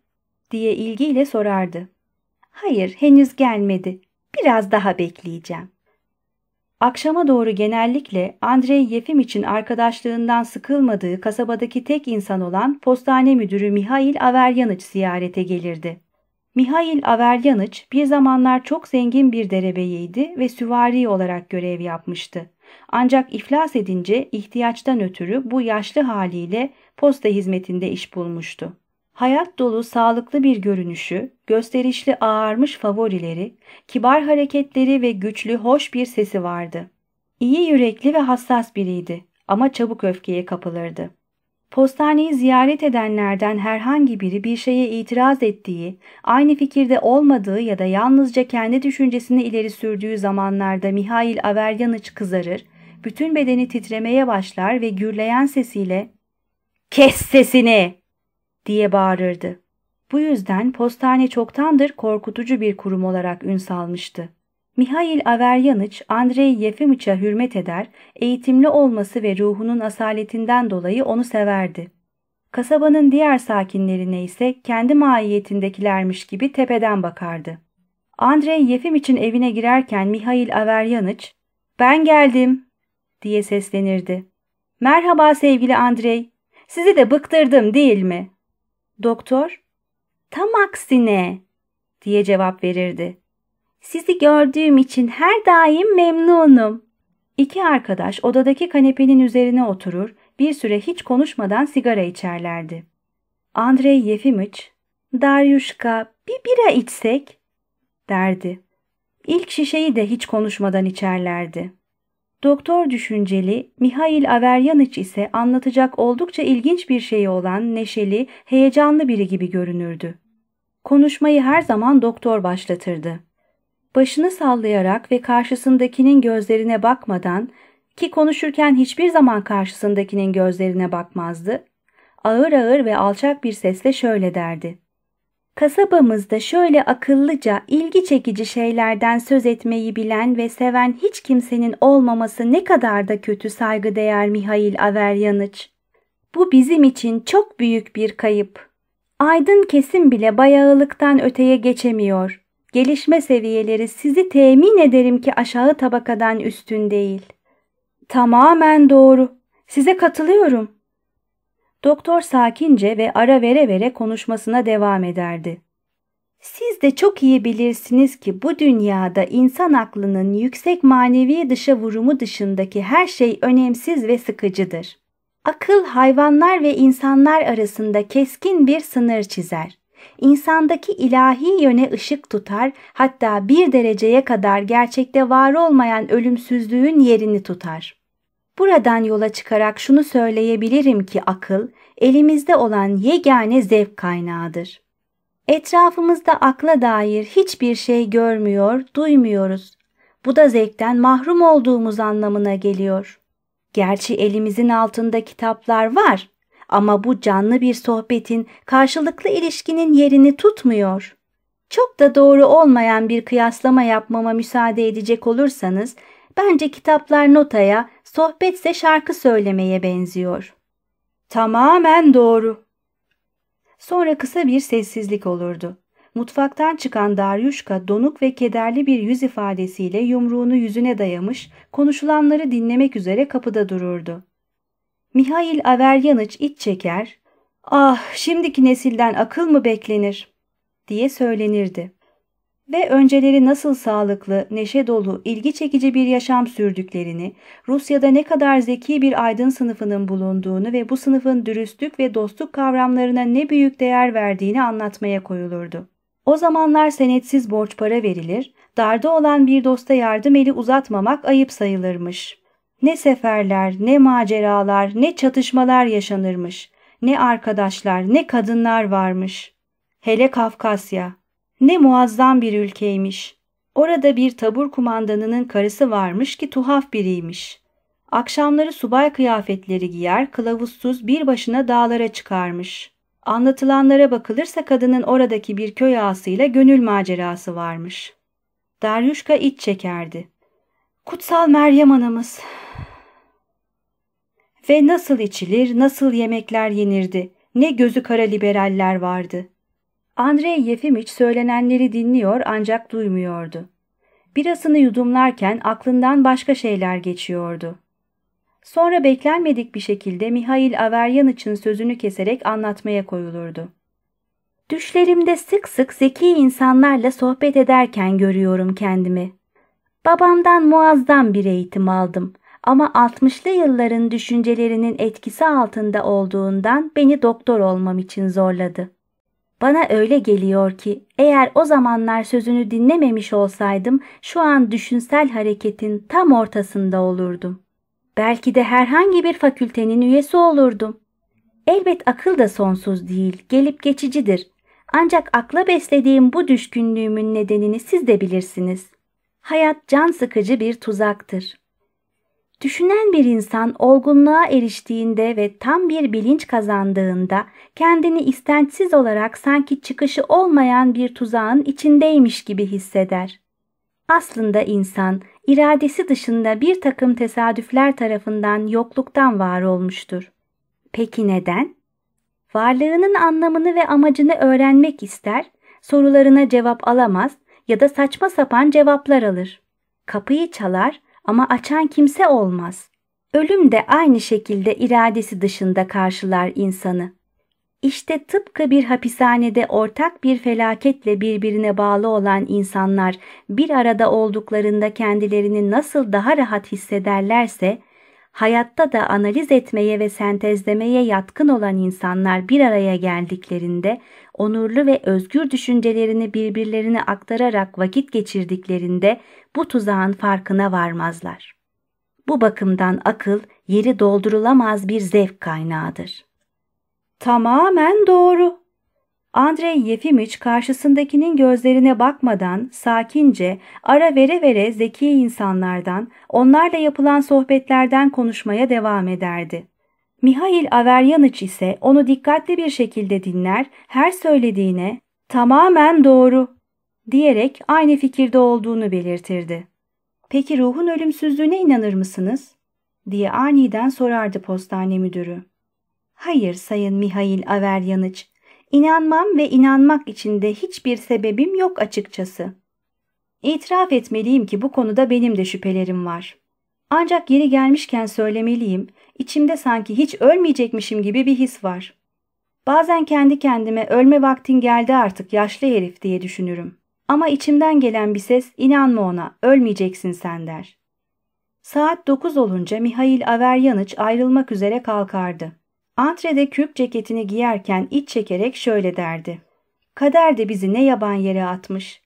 diye ilgiyle sorardı. Hayır, henüz gelmedi. Biraz daha bekleyeceğim. Akşama doğru genellikle Andrei Yefim için arkadaşlığından sıkılmadığı kasabadaki tek insan olan postane müdürü Mihail Averyaniç ziyarete gelirdi. Mihail Averyaniç bir zamanlar çok zengin bir derebeyiydi ve süvari olarak görev yapmıştı. Ancak iflas edince ihtiyaçtan ötürü bu yaşlı haliyle posta hizmetinde iş bulmuştu. Hayat dolu sağlıklı bir görünüşü, gösterişli ağarmış favorileri, kibar hareketleri ve güçlü hoş bir sesi vardı. İyi yürekli ve hassas biriydi ama çabuk öfkeye kapılırdı. Postaneyi ziyaret edenlerden herhangi biri bir şeye itiraz ettiği, aynı fikirde olmadığı ya da yalnızca kendi düşüncesini ileri sürdüğü zamanlarda Mihail Averyaniç kızarır, bütün bedeni titremeye başlar ve gürleyen sesiyle ''Kes sesini!'' Diye bağırırdı. Bu yüzden postane çoktandır korkutucu bir kurum olarak ün salmıştı. Mihail Averyaniç, Andrei Yefimiç'e hürmet eder, eğitimli olması ve ruhunun asaletinden dolayı onu severdi. Kasabanın diğer sakinlerine ise kendi maiyetindekilermiş gibi tepeden bakardı. Andrei Yefimiç'in evine girerken Mihail Averyaniç, ''Ben geldim.'' diye seslenirdi. ''Merhaba sevgili Andrei, sizi de bıktırdım değil mi?'' Doktor, tam aksine diye cevap verirdi. Sizi gördüğüm için her daim memnunum. İki arkadaş odadaki kanepenin üzerine oturur, bir süre hiç konuşmadan sigara içerlerdi. Andrei Yefimiç, Daryuşka bir bira içsek derdi. İlk şişeyi de hiç konuşmadan içerlerdi. Doktor düşünceli, Mihail Averyaniç ise anlatacak oldukça ilginç bir şeyi olan neşeli, heyecanlı biri gibi görünürdü. Konuşmayı her zaman doktor başlatırdı. Başını sallayarak ve karşısındakinin gözlerine bakmadan ki konuşurken hiçbir zaman karşısındakinin gözlerine bakmazdı, ağır ağır ve alçak bir sesle şöyle derdi. Kasabamızda şöyle akıllıca, ilgi çekici şeylerden söz etmeyi bilen ve seven hiç kimsenin olmaması ne kadar da kötü saygıdeğer Mihail Averyaniç. Bu bizim için çok büyük bir kayıp. Aydın kesim bile bayağılıktan öteye geçemiyor. Gelişme seviyeleri sizi temin ederim ki aşağı tabakadan üstün değil. Tamamen doğru. Size katılıyorum. Doktor sakince ve ara vere vere konuşmasına devam ederdi. Siz de çok iyi bilirsiniz ki bu dünyada insan aklının yüksek manevi dışa vurumu dışındaki her şey önemsiz ve sıkıcıdır. Akıl hayvanlar ve insanlar arasında keskin bir sınır çizer. İnsandaki ilahi yöne ışık tutar, hatta bir dereceye kadar gerçekte var olmayan ölümsüzlüğün yerini tutar. Buradan yola çıkarak şunu söyleyebilirim ki akıl, elimizde olan yegane zevk kaynağıdır. Etrafımızda akla dair hiçbir şey görmüyor, duymuyoruz. Bu da zevkten mahrum olduğumuz anlamına geliyor. Gerçi elimizin altında kitaplar var ama bu canlı bir sohbetin, karşılıklı ilişkinin yerini tutmuyor. Çok da doğru olmayan bir kıyaslama yapmama müsaade edecek olursanız, bence kitaplar notaya, sohbetse şarkı söylemeye benziyor. Tamamen doğru. Sonra kısa bir sessizlik olurdu. Mutfaktan çıkan Daryuşka donuk ve kederli bir yüz ifadesiyle yumruğunu yüzüne dayamış, konuşulanları dinlemek üzere kapıda dururdu. Mihail Averyaniç iç çeker, ''Ah, şimdiki nesilden akıl mı beklenir?'' diye söylenirdi. Ve önceleri nasıl sağlıklı, neşe dolu, ilgi çekici bir yaşam sürdüklerini, Rusya'da ne kadar zeki bir aydın sınıfının bulunduğunu ve bu sınıfın dürüstlük ve dostluk kavramlarına ne büyük değer verdiğini anlatmaya koyulurdu. O zamanlar senetsiz borç para verilir, darda olan bir dosta yardım eli uzatmamak ayıp sayılırmış. Ne seferler, ne maceralar, ne çatışmalar yaşanırmış. Ne arkadaşlar, ne kadınlar varmış. Hele Kafkasya. Ne muazzam bir ülkeymiş. Orada bir tabur kumandanının karısı varmış ki tuhaf biriymiş. Akşamları subay kıyafetleri giyer, kılavuzsuz bir başına dağlara çıkarmış. Anlatılanlara bakılırsa kadının oradaki bir köy ağasıyla gönül macerası varmış. Daryuşka iç çekerdi. Kutsal Meryem anamız. Ve nasıl içilir, nasıl yemekler yenirdi, ne gözü kara liberaller vardı. Andrei Yefimiç söylenenleri dinliyor ancak duymuyordu. Birasını yudumlarken aklından başka şeyler geçiyordu. Sonra beklenmedik bir şekilde Mihail Averyaniç'in sözünü keserek anlatmaya koyulurdu. Düşlerimde sık sık zeki insanlarla sohbet ederken görüyorum kendimi. Babamdan muazzam bir eğitim aldım ama 60'lı yılların düşüncelerinin etkisi altında olduğundan beni doktor olmam için zorladı. Bana öyle geliyor ki eğer o zamanlar sözünü dinlememiş olsaydım şu an düşünsel hareketin tam ortasında olurdum. Belki de herhangi bir fakültenin üyesi olurdum. Elbet akıl da sonsuz değil, gelip geçicidir. Ancak akla beslediğim bu düşkünlüğümün nedenini siz de bilirsiniz. Hayat can sıkıcı bir tuzaktır. Düşünen bir insan olgunluğa eriştiğinde ve tam bir bilinç kazandığında kendini istençsiz olarak sanki çıkışı olmayan bir tuzağın içindeymiş gibi hisseder. Aslında insan iradesi dışında bir takım tesadüfler tarafından yokluktan var olmuştur. Peki neden? Varlığının anlamını ve amacını öğrenmek ister, sorularına cevap alamaz ya da saçma sapan cevaplar alır. Kapıyı çalar ama açan kimse olmaz. Ölüm de aynı şekilde iradesi dışında karşılar insanı. İşte tıpkı bir hapishanede ortak bir felaketle birbirine bağlı olan insanlar bir arada olduklarında kendilerini nasıl daha rahat hissederlerse, hayatta da analiz etmeye ve sentezlemeye yatkın olan insanlar bir araya geldiklerinde, onurlu ve özgür düşüncelerini birbirlerine aktararak vakit geçirdiklerinde bu tuzağın farkına varmazlar. Bu bakımdan akıl yeri doldurulamaz bir zevk kaynağıdır. Tamamen doğru. Andrei Yefimiç karşısındakinin gözlerine bakmadan sakince ara vere vere zeki insanlardan, onlarla yapılan sohbetlerden konuşmaya devam ederdi. Mihail Averyaniç ise onu dikkatli bir şekilde dinler, her söylediğine tamamen doğru diyerek aynı fikirde olduğunu belirtirdi. Peki ruhun ölümsüzlüğüne inanır mısınız? diye aniden sorardı postane müdürü. Hayır Sayın Mihail Averyaniç, inanmam ve inanmak için de hiçbir sebebim yok açıkçası. İtiraf etmeliyim ki bu konuda benim de şüphelerim var. Ancak yeri gelmişken söylemeliyim, içimde sanki hiç ölmeyecekmişim gibi bir his var. Bazen kendi kendime ölme vaktin geldi artık yaşlı herif diye düşünürüm. Ama içimden gelen bir ses inanma ona ölmeyeceksin sen der. Saat dokuz olunca Mihail Averyaniç ayrılmak üzere kalkardı. Antrede kürk ceketini giyerken iç çekerek şöyle derdi. Kader de bizi ne yaban yere atmış.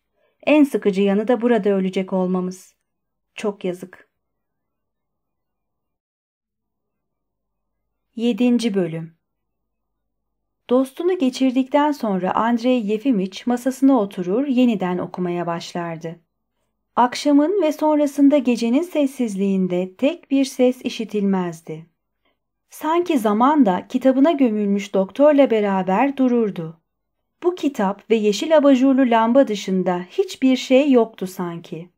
En sıkıcı yanı da burada ölecek olmamız. Çok yazık. 7. Bölüm Dostunu geçirdikten sonra Andrei Yefimiç masasına oturur yeniden okumaya başlardı. Akşamın ve sonrasında gecenin sessizliğinde tek bir ses işitilmezdi. Sanki zaman da kitabına gömülmüş doktorla beraber dururdu. Bu kitap ve yeşil abajurlu lamba dışında hiçbir şey yoktu sanki.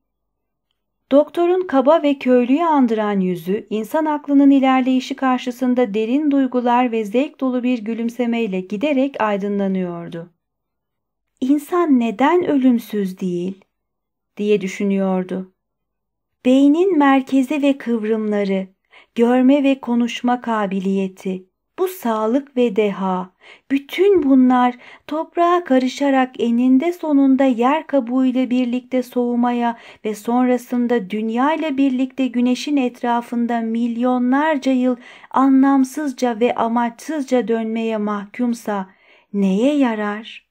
Doktorun kaba ve köylüyü andıran yüzü, insan aklının ilerleyişi karşısında derin duygular ve zevk dolu bir gülümsemeyle giderek aydınlanıyordu. İnsan neden ölümsüz değil? diye düşünüyordu. Beynin merkezi ve kıvrımları, görme ve konuşma kabiliyeti, bu sağlık ve deha, bütün bunlar toprağa karışarak eninde sonunda yer kabuğuyla birlikte soğumaya ve sonrasında dünya ile birlikte güneşin etrafında milyonlarca yıl anlamsızca ve amaçsızca dönmeye mahkumsa neye yarar?''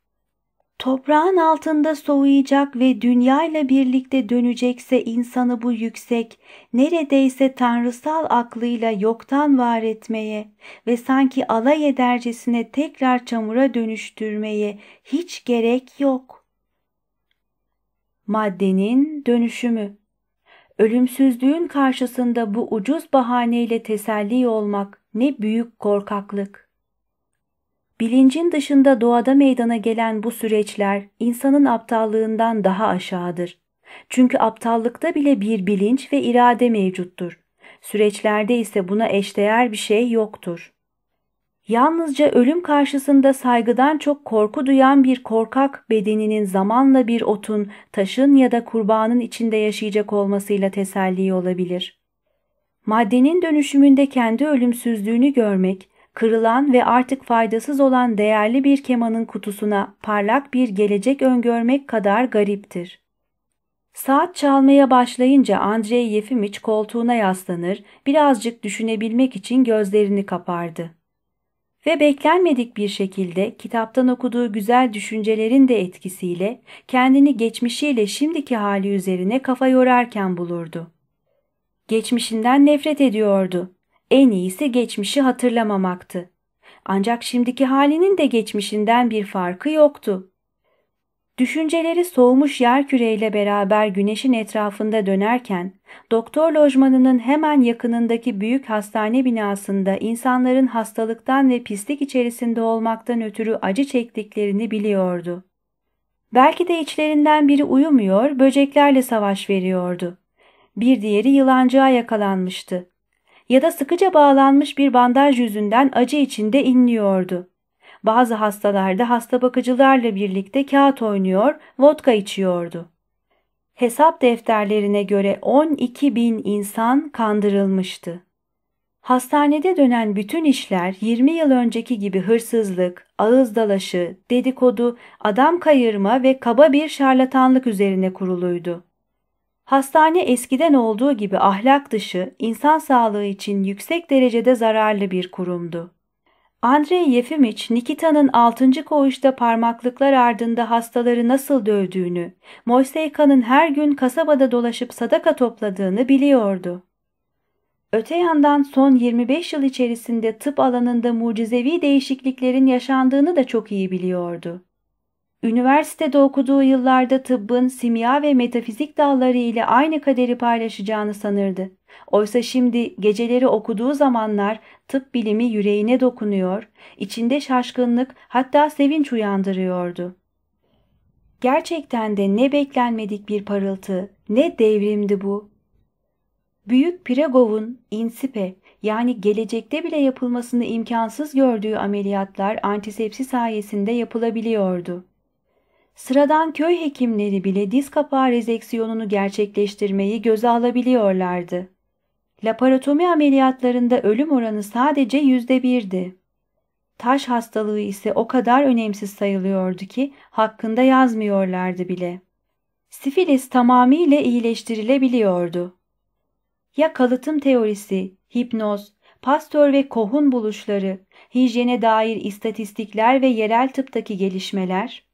Toprağın altında soğuyacak ve dünya ile birlikte dönecekse insanı bu yüksek, neredeyse tanrısal aklıyla yoktan var etmeye ve sanki alay edercesine tekrar çamura dönüştürmeye hiç gerek yok. Maddenin dönüşümü Ölümsüzlüğün karşısında bu ucuz bahaneyle teselli olmak ne büyük korkaklık. Bilincin dışında doğada meydana gelen bu süreçler insanın aptallığından daha aşağıdır. Çünkü aptallıkta bile bir bilinç ve irade mevcuttur. Süreçlerde ise buna eşdeğer bir şey yoktur. Yalnızca ölüm karşısında saygıdan çok korku duyan bir korkak bedeninin zamanla bir otun, taşın ya da kurbanın içinde yaşayacak olmasıyla teselli olabilir. Maddenin dönüşümünde kendi ölümsüzlüğünü görmek, kırılan ve artık faydasız olan değerli bir kemanın kutusuna parlak bir gelecek öngörmek kadar gariptir. Saat çalmaya başlayınca Andrei Yefimiç koltuğuna yaslanır, birazcık düşünebilmek için gözlerini kapardı. Ve beklenmedik bir şekilde kitaptan okuduğu güzel düşüncelerin de etkisiyle kendini geçmişiyle şimdiki hali üzerine kafa yorarken bulurdu. Geçmişinden nefret ediyordu en iyisi geçmişi hatırlamamaktı. Ancak şimdiki halinin de geçmişinden bir farkı yoktu. Düşünceleri soğumuş yer küreyle beraber güneşin etrafında dönerken, doktor lojmanının hemen yakınındaki büyük hastane binasında insanların hastalıktan ve pislik içerisinde olmaktan ötürü acı çektiklerini biliyordu. Belki de içlerinden biri uyumuyor, böceklerle savaş veriyordu. Bir diğeri yılancığa yakalanmıştı ya da sıkıca bağlanmış bir bandaj yüzünden acı içinde inliyordu. Bazı hastalarda hasta bakıcılarla birlikte kağıt oynuyor, vodka içiyordu. Hesap defterlerine göre 12 bin insan kandırılmıştı. Hastanede dönen bütün işler 20 yıl önceki gibi hırsızlık, ağız dalaşı, dedikodu, adam kayırma ve kaba bir şarlatanlık üzerine kuruluydu. Hastane eskiden olduğu gibi ahlak dışı, insan sağlığı için yüksek derecede zararlı bir kurumdu. Andrei Yefimiç, Nikita'nın altıncı koğuşta parmaklıklar ardında hastaları nasıl dövdüğünü, Moiseyka'nın her gün kasabada dolaşıp sadaka topladığını biliyordu. Öte yandan son 25 yıl içerisinde tıp alanında mucizevi değişikliklerin yaşandığını da çok iyi biliyordu. Üniversitede okuduğu yıllarda tıbbın simya ve metafizik dalları ile aynı kaderi paylaşacağını sanırdı. Oysa şimdi geceleri okuduğu zamanlar tıp bilimi yüreğine dokunuyor, içinde şaşkınlık hatta sevinç uyandırıyordu. Gerçekten de ne beklenmedik bir parıltı, ne devrimdi bu. Büyük Piregov'un insipe yani gelecekte bile yapılmasını imkansız gördüğü ameliyatlar antisepsi sayesinde yapılabiliyordu. Sıradan köy hekimleri bile diz kapağı rezeksiyonunu gerçekleştirmeyi göze alabiliyorlardı. Laparotomi ameliyatlarında ölüm oranı sadece yüzde birdi. Taş hastalığı ise o kadar önemsiz sayılıyordu ki hakkında yazmıyorlardı bile. Sifilis tamamıyla iyileştirilebiliyordu. Ya kalıtım teorisi, hipnoz, Pasteur ve Koh'un buluşları, hijyene dair istatistikler ve yerel tıptaki gelişmeler,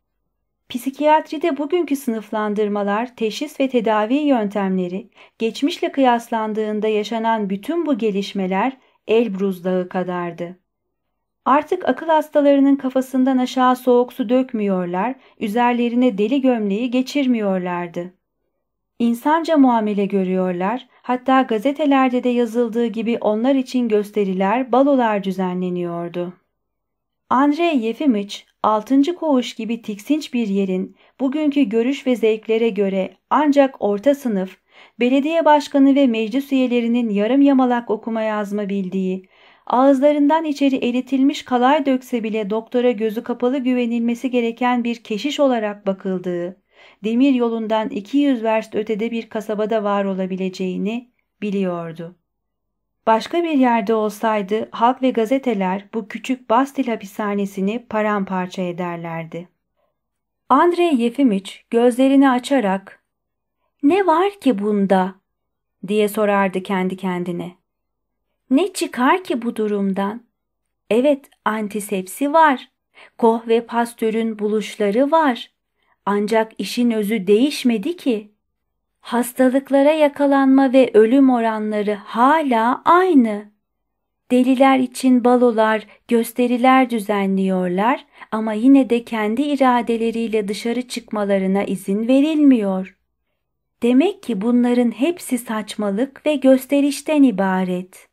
psikiyatride bugünkü sınıflandırmalar, teşhis ve tedavi yöntemleri, geçmişle kıyaslandığında yaşanan bütün bu gelişmeler Elbruz Dağı kadardı. Artık akıl hastalarının kafasından aşağı soğuk su dökmüyorlar, üzerlerine deli gömleği geçirmiyorlardı. İnsanca muamele görüyorlar, hatta gazetelerde de yazıldığı gibi onlar için gösteriler, balolar düzenleniyordu. Andrei Yefimiç, altıncı koğuş gibi tiksinç bir yerin bugünkü görüş ve zevklere göre ancak orta sınıf, belediye başkanı ve meclis üyelerinin yarım yamalak okuma yazma bildiği, ağızlarından içeri eritilmiş kalay dökse bile doktora gözü kapalı güvenilmesi gereken bir keşiş olarak bakıldığı, demir yolundan 200 verst ötede bir kasabada var olabileceğini biliyordu. Başka bir yerde olsaydı halk ve gazeteler bu küçük Bastil hapishanesini paramparça ederlerdi. Andrei Yefimiç gözlerini açarak ''Ne var ki bunda?'' diye sorardı kendi kendine. Ne çıkar ki bu durumdan? Evet, antisepsi var. Koh ve Pasteur'ün buluşları var. Ancak işin özü değişmedi ki. Hastalıklara yakalanma ve ölüm oranları hala aynı. Deliler için balolar, gösteriler düzenliyorlar ama yine de kendi iradeleriyle dışarı çıkmalarına izin verilmiyor. Demek ki bunların hepsi saçmalık ve gösterişten ibaret.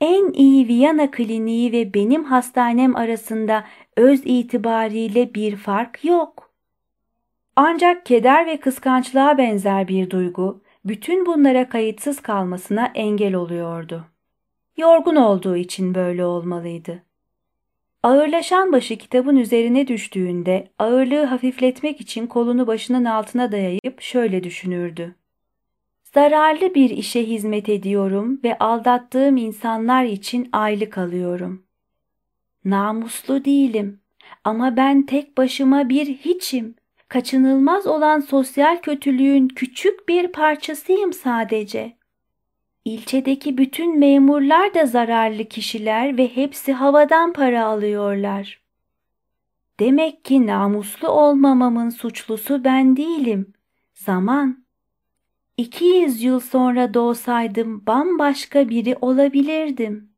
En iyi Viyana kliniği ve benim hastanem arasında öz itibariyle bir fark yok. Ancak keder ve kıskançlığa benzer bir duygu bütün bunlara kayıtsız kalmasına engel oluyordu. Yorgun olduğu için böyle olmalıydı. Ağırlaşan başı kitabın üzerine düştüğünde ağırlığı hafifletmek için kolunu başının altına dayayıp şöyle düşünürdü. Zararlı bir işe hizmet ediyorum ve aldattığım insanlar için aylık alıyorum. Namuslu değilim ama ben tek başıma bir hiçim. Kaçınılmaz olan sosyal kötülüğün küçük bir parçasıyım sadece. İlçedeki bütün memurlar da zararlı kişiler ve hepsi havadan para alıyorlar. Demek ki namuslu olmamamın suçlusu ben değilim. Zaman 200 yıl sonra doğsaydım bambaşka biri olabilirdim.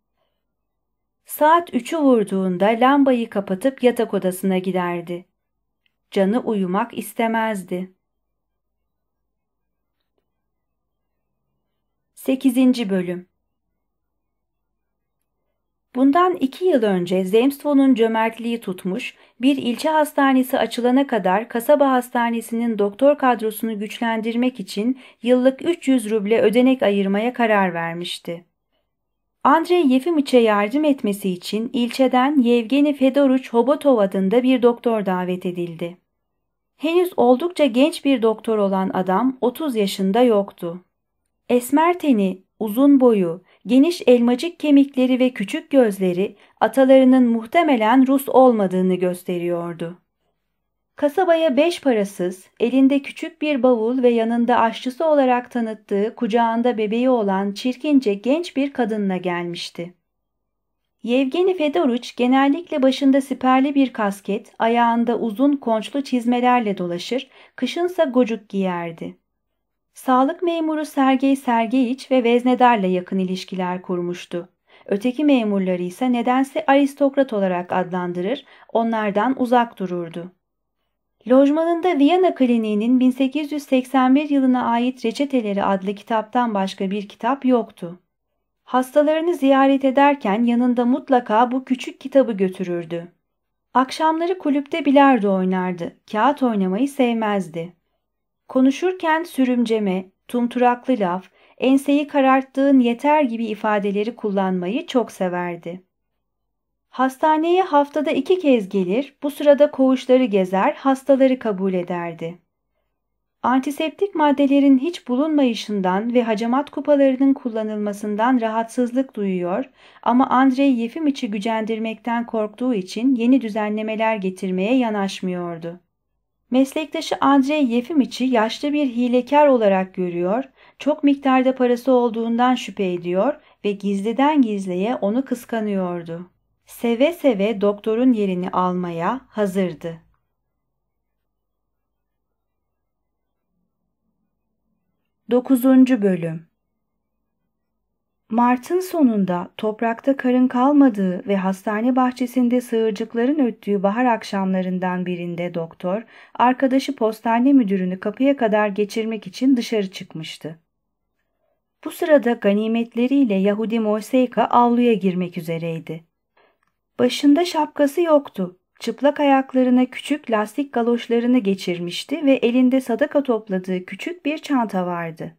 Saat üçü vurduğunda lambayı kapatıp yatak odasına giderdi. Canı uyumak istemezdi. 8. Bölüm Bundan iki yıl önce Zemstvon'un cömertliği tutmuş, bir ilçe hastanesi açılana kadar kasaba hastanesinin doktor kadrosunu güçlendirmek için yıllık 300 ruble ödenek ayırmaya karar vermişti. Andrei Yefimiç'e yardım etmesi için ilçeden Yevgeni Fedoruç Hobotov adında bir doktor davet edildi. Henüz oldukça genç bir doktor olan adam 30 yaşında yoktu. Esmer teni, uzun boyu, geniş elmacık kemikleri ve küçük gözleri atalarının muhtemelen Rus olmadığını gösteriyordu. Kasabaya beş parasız, elinde küçük bir bavul ve yanında aşçısı olarak tanıttığı kucağında bebeği olan çirkince genç bir kadınla gelmişti. Yevgeni Fedoruç genellikle başında siperli bir kasket, ayağında uzun konçlu çizmelerle dolaşır, kışınsa gocuk giyerdi. Sağlık memuru Sergey Sergeyiç ve veznedarla yakın ilişkiler kurmuştu. Öteki memurları ise nedense aristokrat olarak adlandırır, onlardan uzak dururdu. Lojmanında Viyana Kliniği'nin 1881 yılına ait reçeteleri adlı kitaptan başka bir kitap yoktu. Hastalarını ziyaret ederken yanında mutlaka bu küçük kitabı götürürdü. Akşamları kulüpte bilardo oynardı. Kağıt oynamayı sevmezdi. Konuşurken sürümceme, tumturaklı laf, enseyi kararttığın yeter gibi ifadeleri kullanmayı çok severdi. Hastaneye haftada iki kez gelir, bu sırada koğuşları gezer, hastaları kabul ederdi. Antiseptik maddelerin hiç bulunmayışından ve hacamat kupalarının kullanılmasından rahatsızlık duyuyor ama Andrei Yefimiç'i gücendirmekten korktuğu için yeni düzenlemeler getirmeye yanaşmıyordu. Meslektaşı Andrei Yefimiç'i yaşlı bir hilekar olarak görüyor, çok miktarda parası olduğundan şüphe ediyor ve gizliden gizliye onu kıskanıyordu. Seve seve doktorun yerini almaya hazırdı. 9. Bölüm Mart'ın sonunda toprakta karın kalmadığı ve hastane bahçesinde sığırcıkların öttüğü bahar akşamlarından birinde doktor, arkadaşı postane müdürünü kapıya kadar geçirmek için dışarı çıkmıştı. Bu sırada ganimetleriyle Yahudi Moiseyka avluya girmek üzereydi. Başında şapkası yoktu. Çıplak ayaklarına küçük lastik galoşlarını geçirmişti ve elinde sadaka topladığı küçük bir çanta vardı.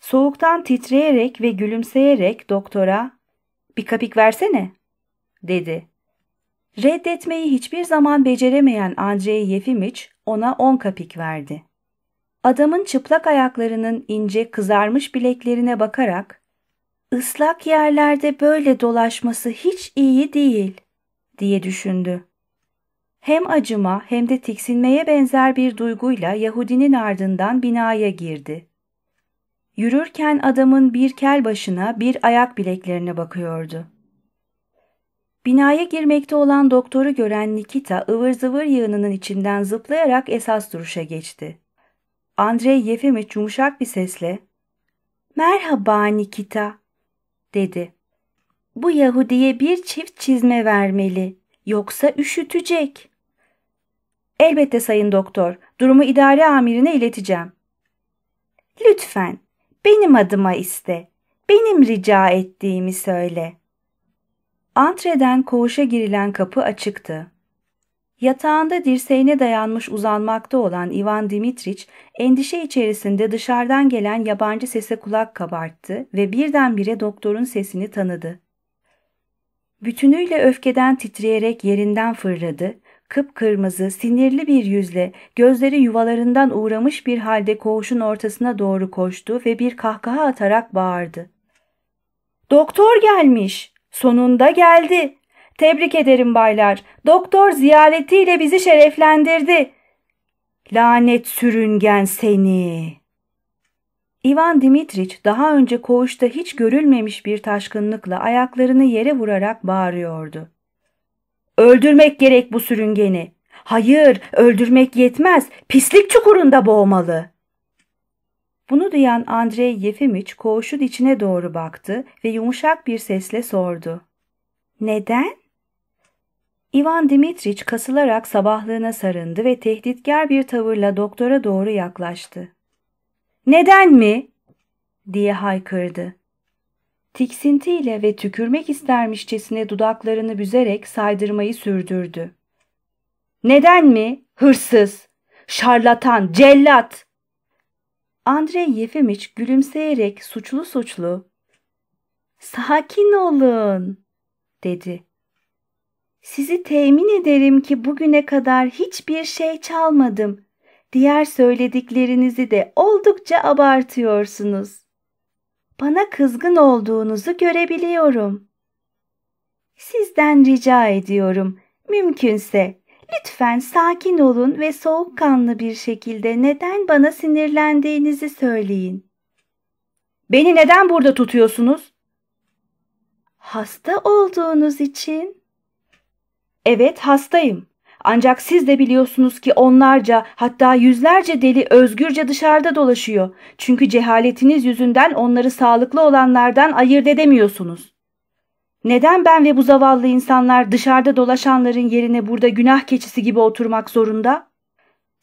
Soğuktan titreyerek ve gülümseyerek doktora ''Bir kapik versene'' dedi. Reddetmeyi hiçbir zaman beceremeyen Andrei Yefimiç ona on kapik verdi. Adamın çıplak ayaklarının ince kızarmış bileklerine bakarak ''Islak yerlerde böyle dolaşması hiç iyi değil.'' diye düşündü. Hem acıma hem de tiksinmeye benzer bir duyguyla Yahudinin ardından binaya girdi. Yürürken adamın bir kel başına bir ayak bileklerine bakıyordu. Binaya girmekte olan doktoru gören Nikita ıvır zıvır yığınının içinden zıplayarak esas duruşa geçti. Andrei Yefimiç yumuşak bir sesle ''Merhaba Nikita'' dedi. ''Bu Yahudi'ye bir çift çizme vermeli, yoksa üşütecek.'' ''Elbette sayın doktor, durumu idare amirine ileteceğim.'' ''Lütfen, benim adıma iste, benim rica ettiğimi söyle.'' Antreden koğuşa girilen kapı açıktı. Yatağında dirseğine dayanmış uzanmakta olan Ivan Dimitriç endişe içerisinde dışarıdan gelen yabancı sese kulak kabarttı ve birdenbire doktorun sesini tanıdı. Bütünüyle öfkeden titreyerek yerinden fırladı, kıpkırmızı, sinirli bir yüzle gözleri yuvalarından uğramış bir halde koğuşun ortasına doğru koştu ve bir kahkaha atarak bağırdı. ''Doktor gelmiş! Sonunda geldi! Tebrik ederim baylar. Doktor ziyaretiyle bizi şereflendirdi. Lanet sürüngen seni. Ivan Dimitriç daha önce koğuşta hiç görülmemiş bir taşkınlıkla ayaklarını yere vurarak bağırıyordu. Öldürmek gerek bu sürüngeni. Hayır, öldürmek yetmez. Pislik çukurunda boğmalı. Bunu duyan Andrei Yefimiç koğuşun içine doğru baktı ve yumuşak bir sesle sordu. Neden? Ivan Dimitriç kasılarak sabahlığına sarındı ve tehditkar bir tavırla doktora doğru yaklaştı. Neden mi? diye haykırdı. Tiksintiyle ve tükürmek istermişçesine dudaklarını büzerek saydırmayı sürdürdü. Neden mi? Hırsız, şarlatan, cellat. Andrei Yefimiç gülümseyerek suçlu suçlu. Sakin olun, dedi. Sizi temin ederim ki bugüne kadar hiçbir şey çalmadım. Diğer söylediklerinizi de oldukça abartıyorsunuz. Bana kızgın olduğunuzu görebiliyorum. Sizden rica ediyorum, mümkünse lütfen sakin olun ve soğukkanlı bir şekilde neden bana sinirlendiğinizi söyleyin. Beni neden burada tutuyorsunuz? Hasta olduğunuz için. Evet hastayım. Ancak siz de biliyorsunuz ki onlarca hatta yüzlerce deli özgürce dışarıda dolaşıyor. Çünkü cehaletiniz yüzünden onları sağlıklı olanlardan ayırt edemiyorsunuz. Neden ben ve bu zavallı insanlar dışarıda dolaşanların yerine burada günah keçisi gibi oturmak zorunda?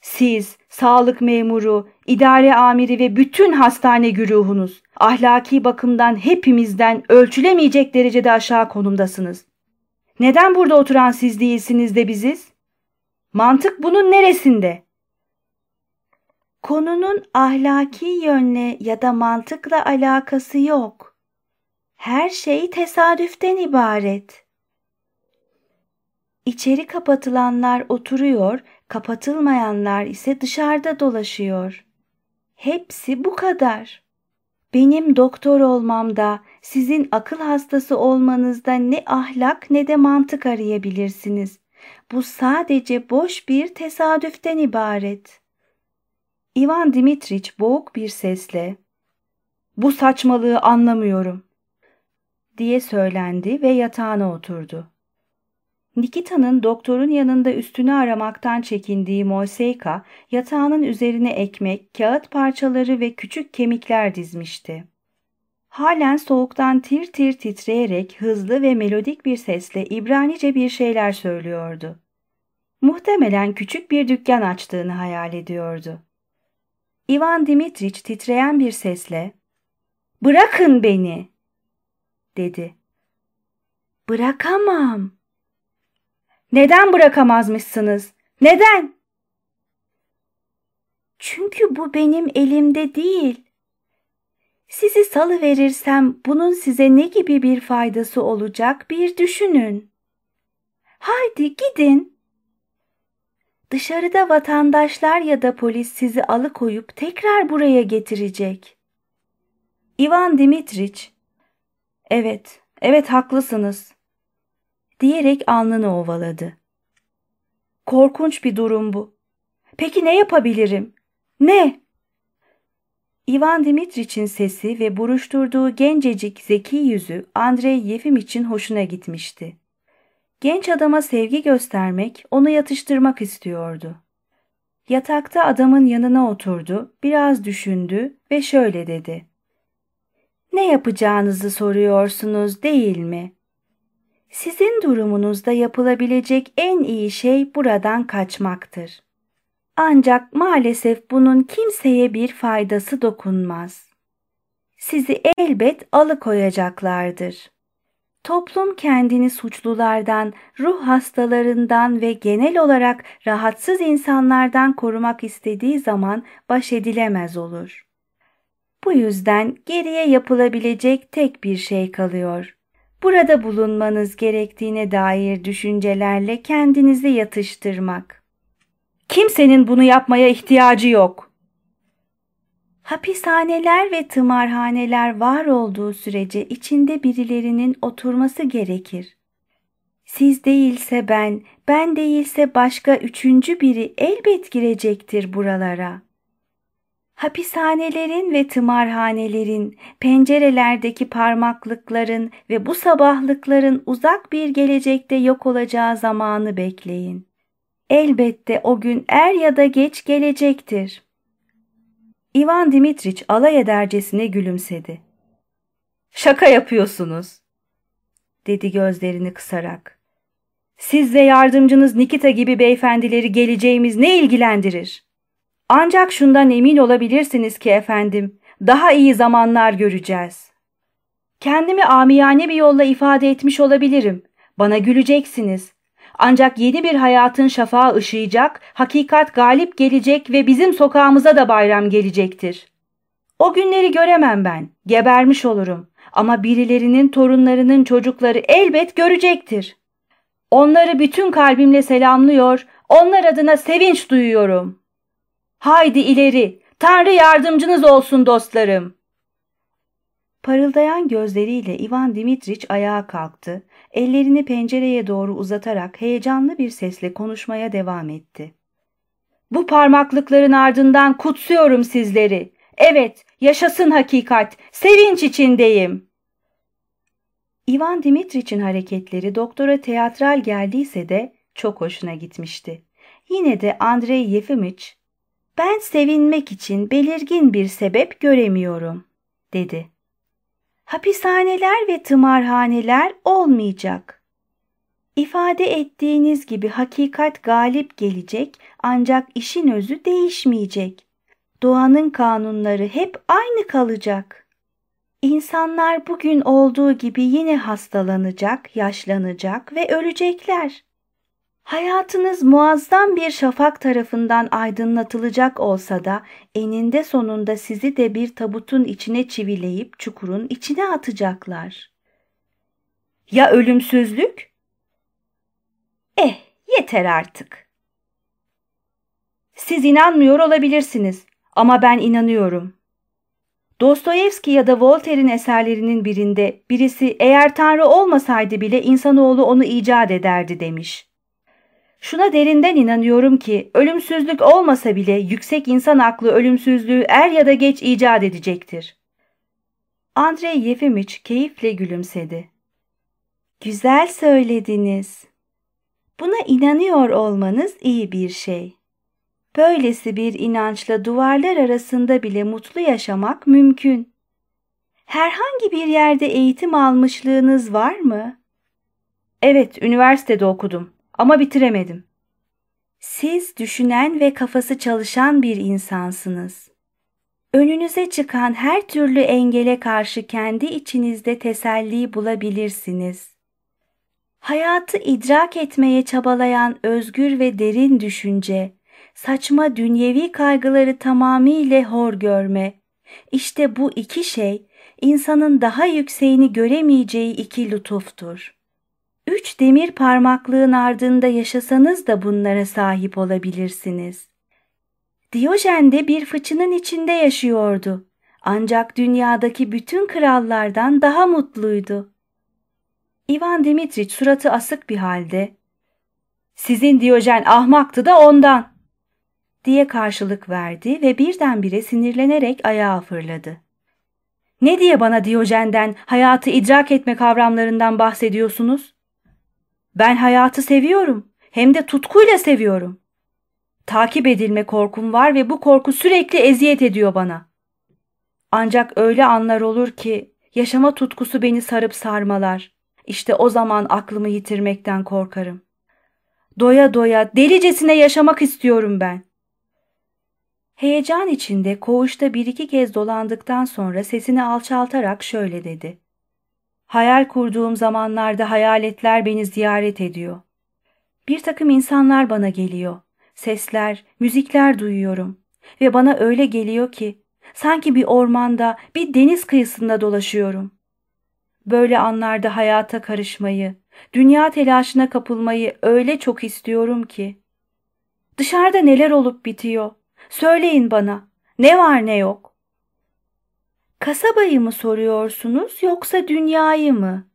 Siz, sağlık memuru, idare amiri ve bütün hastane güruhunuz ahlaki bakımdan hepimizden ölçülemeyecek derecede aşağı konumdasınız. Neden burada oturan siz değilsiniz de biziz? Mantık bunun neresinde? Konunun ahlaki yönle ya da mantıkla alakası yok. Her şey tesadüften ibaret. İçeri kapatılanlar oturuyor, kapatılmayanlar ise dışarıda dolaşıyor. Hepsi bu kadar. Benim doktor olmamda, sizin akıl hastası olmanızda ne ahlak ne de mantık arayabilirsiniz. Bu sadece boş bir tesadüften ibaret. Ivan Dimitriç boğuk bir sesle "Bu saçmalığı anlamıyorum." diye söylendi ve yatağına oturdu. Nikita'nın doktorun yanında üstünü aramaktan çekindiği Moiseyka yatağının üzerine ekmek, kağıt parçaları ve küçük kemikler dizmişti. Halen soğuktan tir tir titreyerek hızlı ve melodik bir sesle İbranice bir şeyler söylüyordu. Muhtemelen küçük bir dükkan açtığını hayal ediyordu. Ivan Dimitriç titreyen bir sesle ''Bırakın beni!'' dedi. ''Bırakamam.'' Neden bırakamazmışsınız? Neden? Çünkü bu benim elimde değil. Sizi salı verirsem bunun size ne gibi bir faydası olacak bir düşünün. Haydi gidin. Dışarıda vatandaşlar ya da polis sizi alıkoyup tekrar buraya getirecek. Ivan Dimitriç, evet, evet haklısınız diyerek alnını ovaladı. Korkunç bir durum bu. Peki ne yapabilirim? Ne? Ivan Dimitriç'in sesi ve buruşturduğu gencecik zeki yüzü Andrei Yefimiç'in hoşuna gitmişti. Genç adama sevgi göstermek, onu yatıştırmak istiyordu. Yatakta adamın yanına oturdu, biraz düşündü ve şöyle dedi. Ne yapacağınızı soruyorsunuz değil mi? Sizin durumunuzda yapılabilecek en iyi şey buradan kaçmaktır. Ancak maalesef bunun kimseye bir faydası dokunmaz. Sizi elbet alıkoyacaklardır. Toplum kendini suçlulardan, ruh hastalarından ve genel olarak rahatsız insanlardan korumak istediği zaman baş edilemez olur. Bu yüzden geriye yapılabilecek tek bir şey kalıyor burada bulunmanız gerektiğine dair düşüncelerle kendinizi yatıştırmak. Kimsenin bunu yapmaya ihtiyacı yok. Hapishaneler ve tımarhaneler var olduğu sürece içinde birilerinin oturması gerekir. Siz değilse ben, ben değilse başka üçüncü biri elbet girecektir buralara. Hapishanelerin ve tımarhanelerin, pencerelerdeki parmaklıkların ve bu sabahlıkların uzak bir gelecekte yok olacağı zamanı bekleyin. Elbette o gün er ya da geç gelecektir. İvan Dimitriç alay edercesine gülümsedi. Şaka yapıyorsunuz, dedi gözlerini kısarak. Siz ve yardımcınız Nikita gibi beyefendileri geleceğimiz ne ilgilendirir? Ancak şundan emin olabilirsiniz ki efendim, daha iyi zamanlar göreceğiz. Kendimi amiyane bir yolla ifade etmiş olabilirim. Bana güleceksiniz. Ancak yeni bir hayatın şafağı ışıyacak, hakikat galip gelecek ve bizim sokağımıza da bayram gelecektir. O günleri göremem ben, gebermiş olurum. Ama birilerinin torunlarının çocukları elbet görecektir. Onları bütün kalbimle selamlıyor, onlar adına sevinç duyuyorum.'' Haydi ileri, Tanrı yardımcınız olsun dostlarım. Parıldayan gözleriyle Ivan Dimitriç ayağa kalktı, ellerini pencereye doğru uzatarak heyecanlı bir sesle konuşmaya devam etti. Bu parmaklıkların ardından kutsuyorum sizleri. Evet, yaşasın hakikat, sevinç içindeyim. Ivan Dimitriç'in hareketleri doktora teatral geldiyse de çok hoşuna gitmişti. Yine de Andrei Yefimiç ben sevinmek için belirgin bir sebep göremiyorum, dedi. Hapishaneler ve tımarhaneler olmayacak. İfade ettiğiniz gibi hakikat galip gelecek ancak işin özü değişmeyecek. Doğanın kanunları hep aynı kalacak. İnsanlar bugün olduğu gibi yine hastalanacak, yaşlanacak ve ölecekler. Hayatınız muazzam bir şafak tarafından aydınlatılacak olsa da eninde sonunda sizi de bir tabutun içine çivileyip çukurun içine atacaklar. Ya ölümsüzlük? Eh, yeter artık. Siz inanmıyor olabilirsiniz Ama ben inanıyorum. Dostoyevski ya da Voltaire'in eserlerinin birinde birisi eğer Tanrı olmasaydı bile insanoğlu onu icat ederdi demiş. Şuna derinden inanıyorum ki ölümsüzlük olmasa bile yüksek insan aklı ölümsüzlüğü er ya da geç icat edecektir. Andrei Yefimiç keyifle gülümsedi. Güzel söylediniz. Buna inanıyor olmanız iyi bir şey. Böylesi bir inançla duvarlar arasında bile mutlu yaşamak mümkün. Herhangi bir yerde eğitim almışlığınız var mı? Evet, üniversitede okudum ama bitiremedim. Siz düşünen ve kafası çalışan bir insansınız. Önünüze çıkan her türlü engele karşı kendi içinizde teselli bulabilirsiniz. Hayatı idrak etmeye çabalayan özgür ve derin düşünce, saçma dünyevi kaygıları tamamıyla hor görme. İşte bu iki şey insanın daha yükseğini göremeyeceği iki lütuftur. Üç demir parmaklığın ardında yaşasanız da bunlara sahip olabilirsiniz. Diyojen de bir fıçının içinde yaşıyordu. Ancak dünyadaki bütün krallardan daha mutluydu. İvan Dimitriç suratı asık bir halde ''Sizin Diyojen ahmaktı da ondan'' diye karşılık verdi ve birdenbire sinirlenerek ayağa fırladı. ''Ne diye bana Diyojen'den, hayatı idrak etme kavramlarından bahsediyorsunuz? Ben hayatı seviyorum, hem de tutkuyla seviyorum. Takip edilme korkum var ve bu korku sürekli eziyet ediyor bana. Ancak öyle anlar olur ki yaşama tutkusu beni sarıp sarmalar. İşte o zaman aklımı yitirmekten korkarım. Doya doya delicesine yaşamak istiyorum ben. Heyecan içinde koğuşta bir iki kez dolandıktan sonra sesini alçaltarak şöyle dedi. Hayal kurduğum zamanlarda hayaletler beni ziyaret ediyor. Bir takım insanlar bana geliyor. Sesler, müzikler duyuyorum. Ve bana öyle geliyor ki sanki bir ormanda, bir deniz kıyısında dolaşıyorum. Böyle anlarda hayata karışmayı, dünya telaşına kapılmayı öyle çok istiyorum ki. Dışarıda neler olup bitiyor? Söyleyin bana. Ne var ne yok? Kasabayı mı soruyorsunuz yoksa dünyayı mı?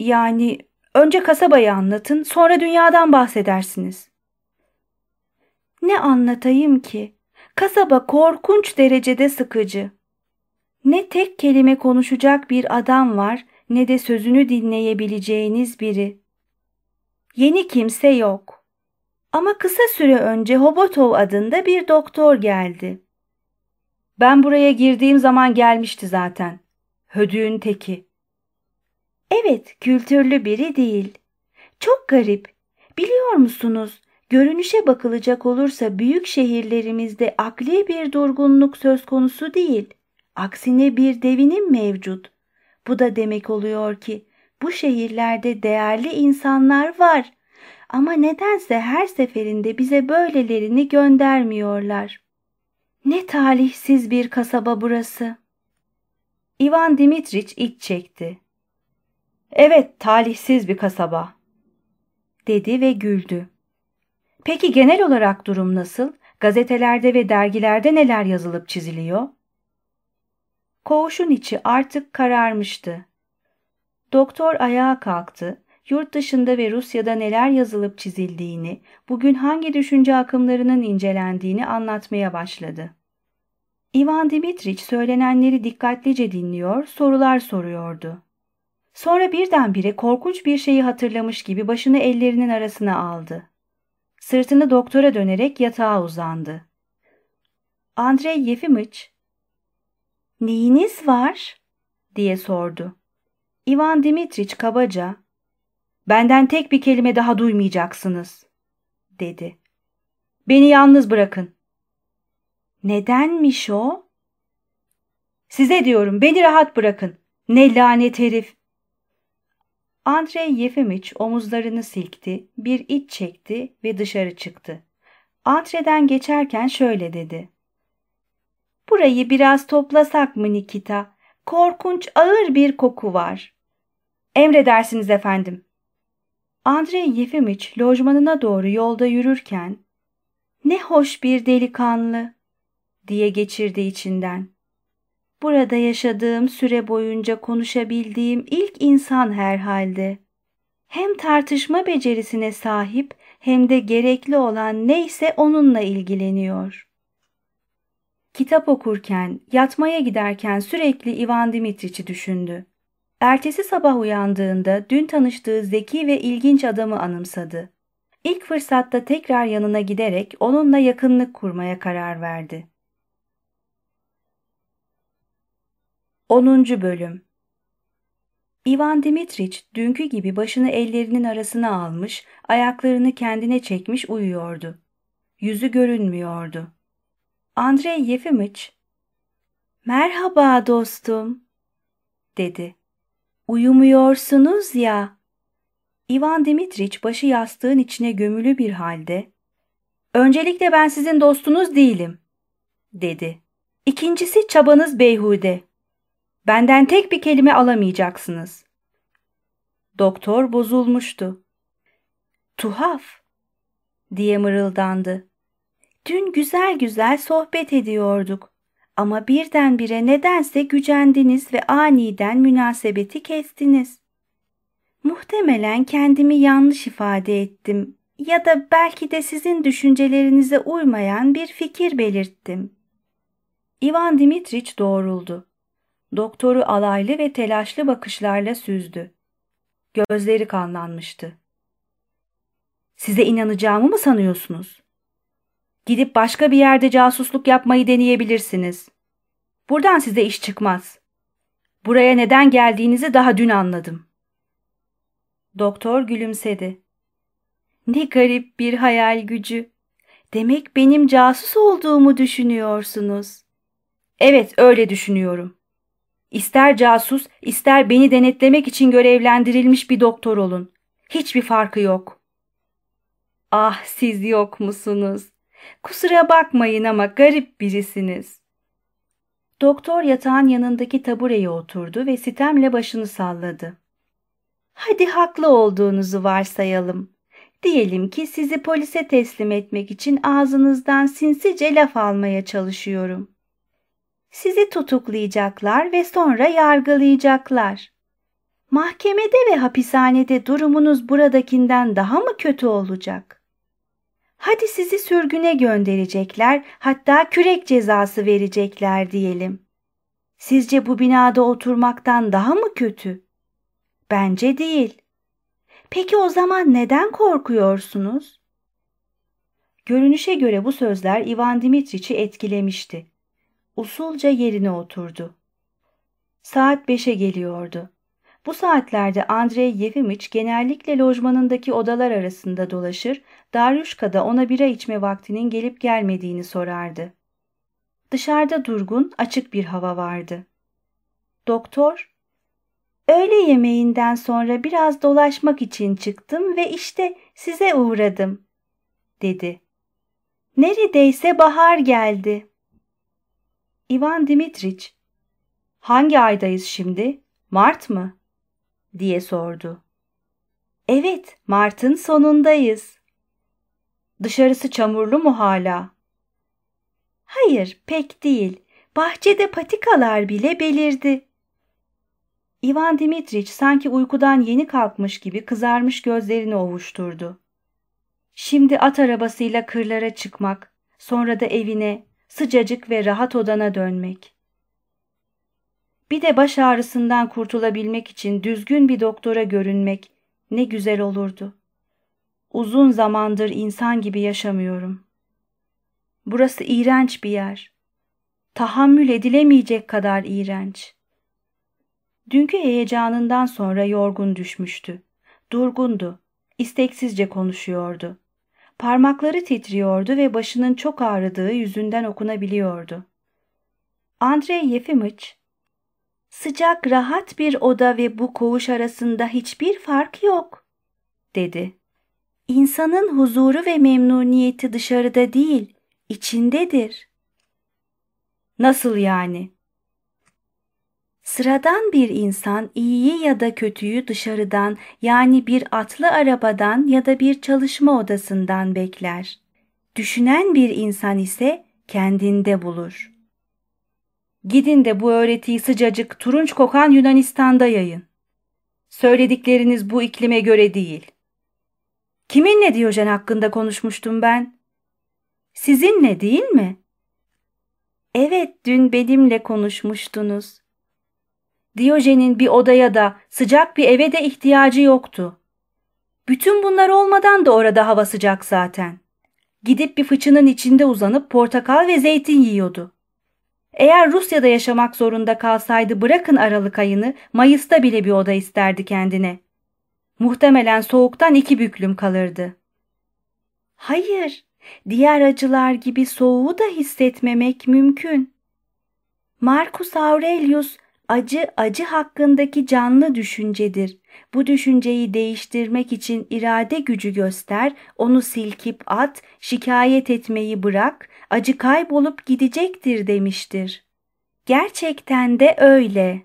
Yani önce kasabayı anlatın, sonra dünyadan bahsedersiniz. Ne anlatayım ki? Kasaba korkunç derecede sıkıcı. Ne tek kelime konuşacak bir adam var ne de sözünü dinleyebileceğiniz biri. Yeni kimse yok. Ama kısa süre önce Hobotov adında bir doktor geldi. Ben buraya girdiğim zaman gelmişti zaten. Hödüğün teki. Evet, kültürlü biri değil. Çok garip. Biliyor musunuz? Görünüşe bakılacak olursa büyük şehirlerimizde akli bir durgunluk söz konusu değil. Aksine bir devinim mevcut. Bu da demek oluyor ki bu şehirlerde değerli insanlar var. Ama nedense her seferinde bize böylelerini göndermiyorlar. Ne talihsiz bir kasaba burası. İvan Dimitriç iç çekti. Evet, talihsiz bir kasaba, dedi ve güldü. Peki genel olarak durum nasıl? Gazetelerde ve dergilerde neler yazılıp çiziliyor? Koğuşun içi artık kararmıştı. Doktor ayağa kalktı. Yurt dışında ve Rusya'da neler yazılıp çizildiğini, bugün hangi düşünce akımlarının incelendiğini anlatmaya başladı. Ivan Dimitriç söylenenleri dikkatlice dinliyor, sorular soruyordu. Sonra birdenbire korkunç bir şeyi hatırlamış gibi başını ellerinin arasına aldı. Sırtını doktora dönerek yatağa uzandı. Andrei Yefimiç, ''Neyiniz var?'' diye sordu. Ivan Dimitriç kabaca, ''Benden tek bir kelime daha duymayacaksınız.'' dedi. ''Beni yalnız bırakın.'' ''Nedenmiş o?'' ''Size diyorum beni rahat bırakın. Ne lanet herif.'' Andrei Yefimiç omuzlarını silkti, bir iç çekti ve dışarı çıktı. Antreden geçerken şöyle dedi. Burayı biraz toplasak mı Nikita? Korkunç ağır bir koku var. Emredersiniz efendim. Andrei Yefimiç lojmanına doğru yolda yürürken ne hoş bir delikanlı. diye geçirdi içinden. Burada yaşadığım süre boyunca konuşabildiğim ilk insan herhalde. Hem tartışma becerisine sahip hem de gerekli olan neyse onunla ilgileniyor. Kitap okurken, yatmaya giderken sürekli Ivan Dimitriç'i düşündü. Ertesi sabah uyandığında dün tanıştığı zeki ve ilginç adamı anımsadı. İlk fırsatta tekrar yanına giderek onunla yakınlık kurmaya karar verdi. 10. Bölüm Ivan Dimitriç dünkü gibi başını ellerinin arasına almış, ayaklarını kendine çekmiş uyuyordu. Yüzü görünmüyordu. Andrei Yefimiç, ''Merhaba dostum'' dedi. ''Uyumuyorsunuz ya.'' Ivan Dimitriç başı yastığın içine gömülü bir halde ''Öncelikle ben sizin dostunuz değilim.'' dedi. ''İkincisi çabanız beyhude. Benden tek bir kelime alamayacaksınız.'' Doktor bozulmuştu. ''Tuhaf.'' diye mırıldandı. Dün güzel güzel sohbet ediyorduk. Ama birdenbire nedense gücendiniz ve aniden münasebeti kestiniz. Muhtemelen kendimi yanlış ifade ettim ya da belki de sizin düşüncelerinize uymayan bir fikir belirttim. Ivan Dimitriç doğruldu. Doktoru alaylı ve telaşlı bakışlarla süzdü. Gözleri kanlanmıştı. Size inanacağımı mı sanıyorsunuz? Gidip başka bir yerde casusluk yapmayı deneyebilirsiniz. Buradan size iş çıkmaz. Buraya neden geldiğinizi daha dün anladım. Doktor gülümsedi. Ne garip bir hayal gücü. Demek benim casus olduğumu düşünüyorsunuz. Evet, öyle düşünüyorum. İster casus, ister beni denetlemek için görevlendirilmiş bir doktor olun. Hiçbir farkı yok. Ah, siz yok musunuz? Kusura bakmayın ama garip birisiniz. Doktor yatağın yanındaki tabureye oturdu ve sitemle başını salladı. Hadi haklı olduğunuzu varsayalım. Diyelim ki sizi polise teslim etmek için ağzınızdan sinsice laf almaya çalışıyorum. Sizi tutuklayacaklar ve sonra yargılayacaklar. Mahkemede ve hapishanede durumunuz buradakinden daha mı kötü olacak? Hadi sizi sürgüne gönderecekler, hatta kürek cezası verecekler diyelim. Sizce bu binada oturmaktan daha mı kötü? Bence değil. Peki o zaman neden korkuyorsunuz? Görünüşe göre bu sözler Ivan Dimitriç'i etkilemişti. Usulca yerine oturdu. Saat beşe geliyordu. Bu saatlerde Andrei Yefimiç genellikle lojmanındaki odalar arasında dolaşır, Daryuşka'da ona bira içme vaktinin gelip gelmediğini sorardı. Dışarıda durgun, açık bir hava vardı. Doktor, öğle yemeğinden sonra biraz dolaşmak için çıktım ve işte size uğradım, dedi. Neredeyse bahar geldi. İvan Dimitriç, hangi aydayız şimdi? Mart mı? diye sordu. Evet, Mart'ın sonundayız. Dışarısı çamurlu mu hala? Hayır, pek değil. Bahçede patikalar bile belirdi. İvan Dimitriç sanki uykudan yeni kalkmış gibi kızarmış gözlerini ovuşturdu. Şimdi at arabasıyla kırlara çıkmak, sonra da evine, sıcacık ve rahat odana dönmek. Bir de baş ağrısından kurtulabilmek için düzgün bir doktora görünmek ne güzel olurdu. Uzun zamandır insan gibi yaşamıyorum. Burası iğrenç bir yer. Tahammül edilemeyecek kadar iğrenç. Dünkü heyecanından sonra yorgun düşmüştü. Durgundu. isteksizce konuşuyordu. Parmakları titriyordu ve başının çok ağrıdığı yüzünden okunabiliyordu. Andrei Yefimiç Sıcak rahat bir oda ve bu koğuş arasında hiçbir fark yok, dedi. İnsanın huzuru ve memnuniyeti dışarıda değil, içindedir. Nasıl yani? Sıradan bir insan iyiyi ya da kötüyü dışarıdan yani bir atlı arabadan ya da bir çalışma odasından bekler. Düşünen bir insan ise kendinde bulur. Gidin de bu öğretiyi sıcacık turunç kokan Yunanistan'da yayın. Söyledikleriniz bu iklime göre değil. Kiminle Diyojen hakkında konuşmuştum ben? Sizinle değil mi? Evet, dün benimle konuşmuştunuz. Diyojen'in bir odaya da sıcak bir eve de ihtiyacı yoktu. Bütün bunlar olmadan da orada hava sıcak zaten. Gidip bir fıçının içinde uzanıp portakal ve zeytin yiyordu. Eğer Rusya'da yaşamak zorunda kalsaydı bırakın Aralık ayını, Mayıs'ta bile bir oda isterdi kendine. Muhtemelen soğuktan iki büklüm kalırdı. Hayır, diğer acılar gibi soğuğu da hissetmemek mümkün. Marcus Aurelius acı acı hakkındaki canlı düşüncedir. Bu düşünceyi değiştirmek için irade gücü göster, onu silkip at, şikayet etmeyi bırak, acı kaybolup gidecektir demiştir. Gerçekten de öyle.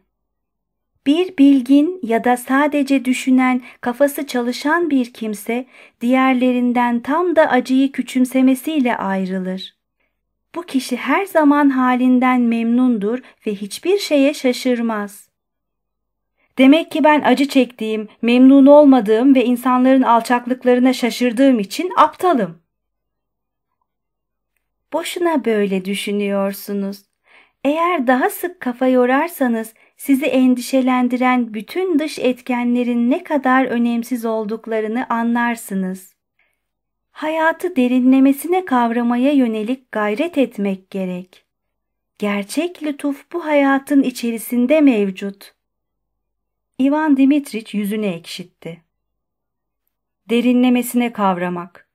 Bir bilgin ya da sadece düşünen, kafası çalışan bir kimse diğerlerinden tam da acıyı küçümsemesiyle ayrılır. Bu kişi her zaman halinden memnundur ve hiçbir şeye şaşırmaz. Demek ki ben acı çektiğim, memnun olmadığım ve insanların alçaklıklarına şaşırdığım için aptalım. Boşuna böyle düşünüyorsunuz. Eğer daha sık kafa yorarsanız sizi endişelendiren bütün dış etkenlerin ne kadar önemsiz olduklarını anlarsınız. Hayatı derinlemesine kavramaya yönelik gayret etmek gerek. Gerçek lütuf bu hayatın içerisinde mevcut. İvan Dimitriç yüzünü ekşitti. Derinlemesine kavramak.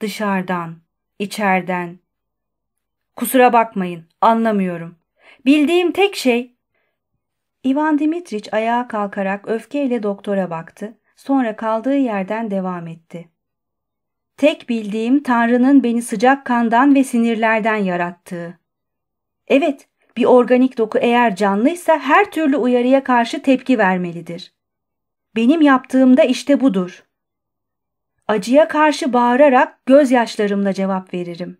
Dışarıdan, içerden. Kusura bakmayın, anlamıyorum. Bildiğim tek şey... İvan Dimitriç ayağa kalkarak öfkeyle doktora baktı, sonra kaldığı yerden devam etti. Tek bildiğim Tanrı'nın beni sıcak kandan ve sinirlerden yarattığı. Evet, bir organik doku eğer canlıysa her türlü uyarıya karşı tepki vermelidir. Benim yaptığım da işte budur. Acıya karşı bağırarak gözyaşlarımla cevap veririm.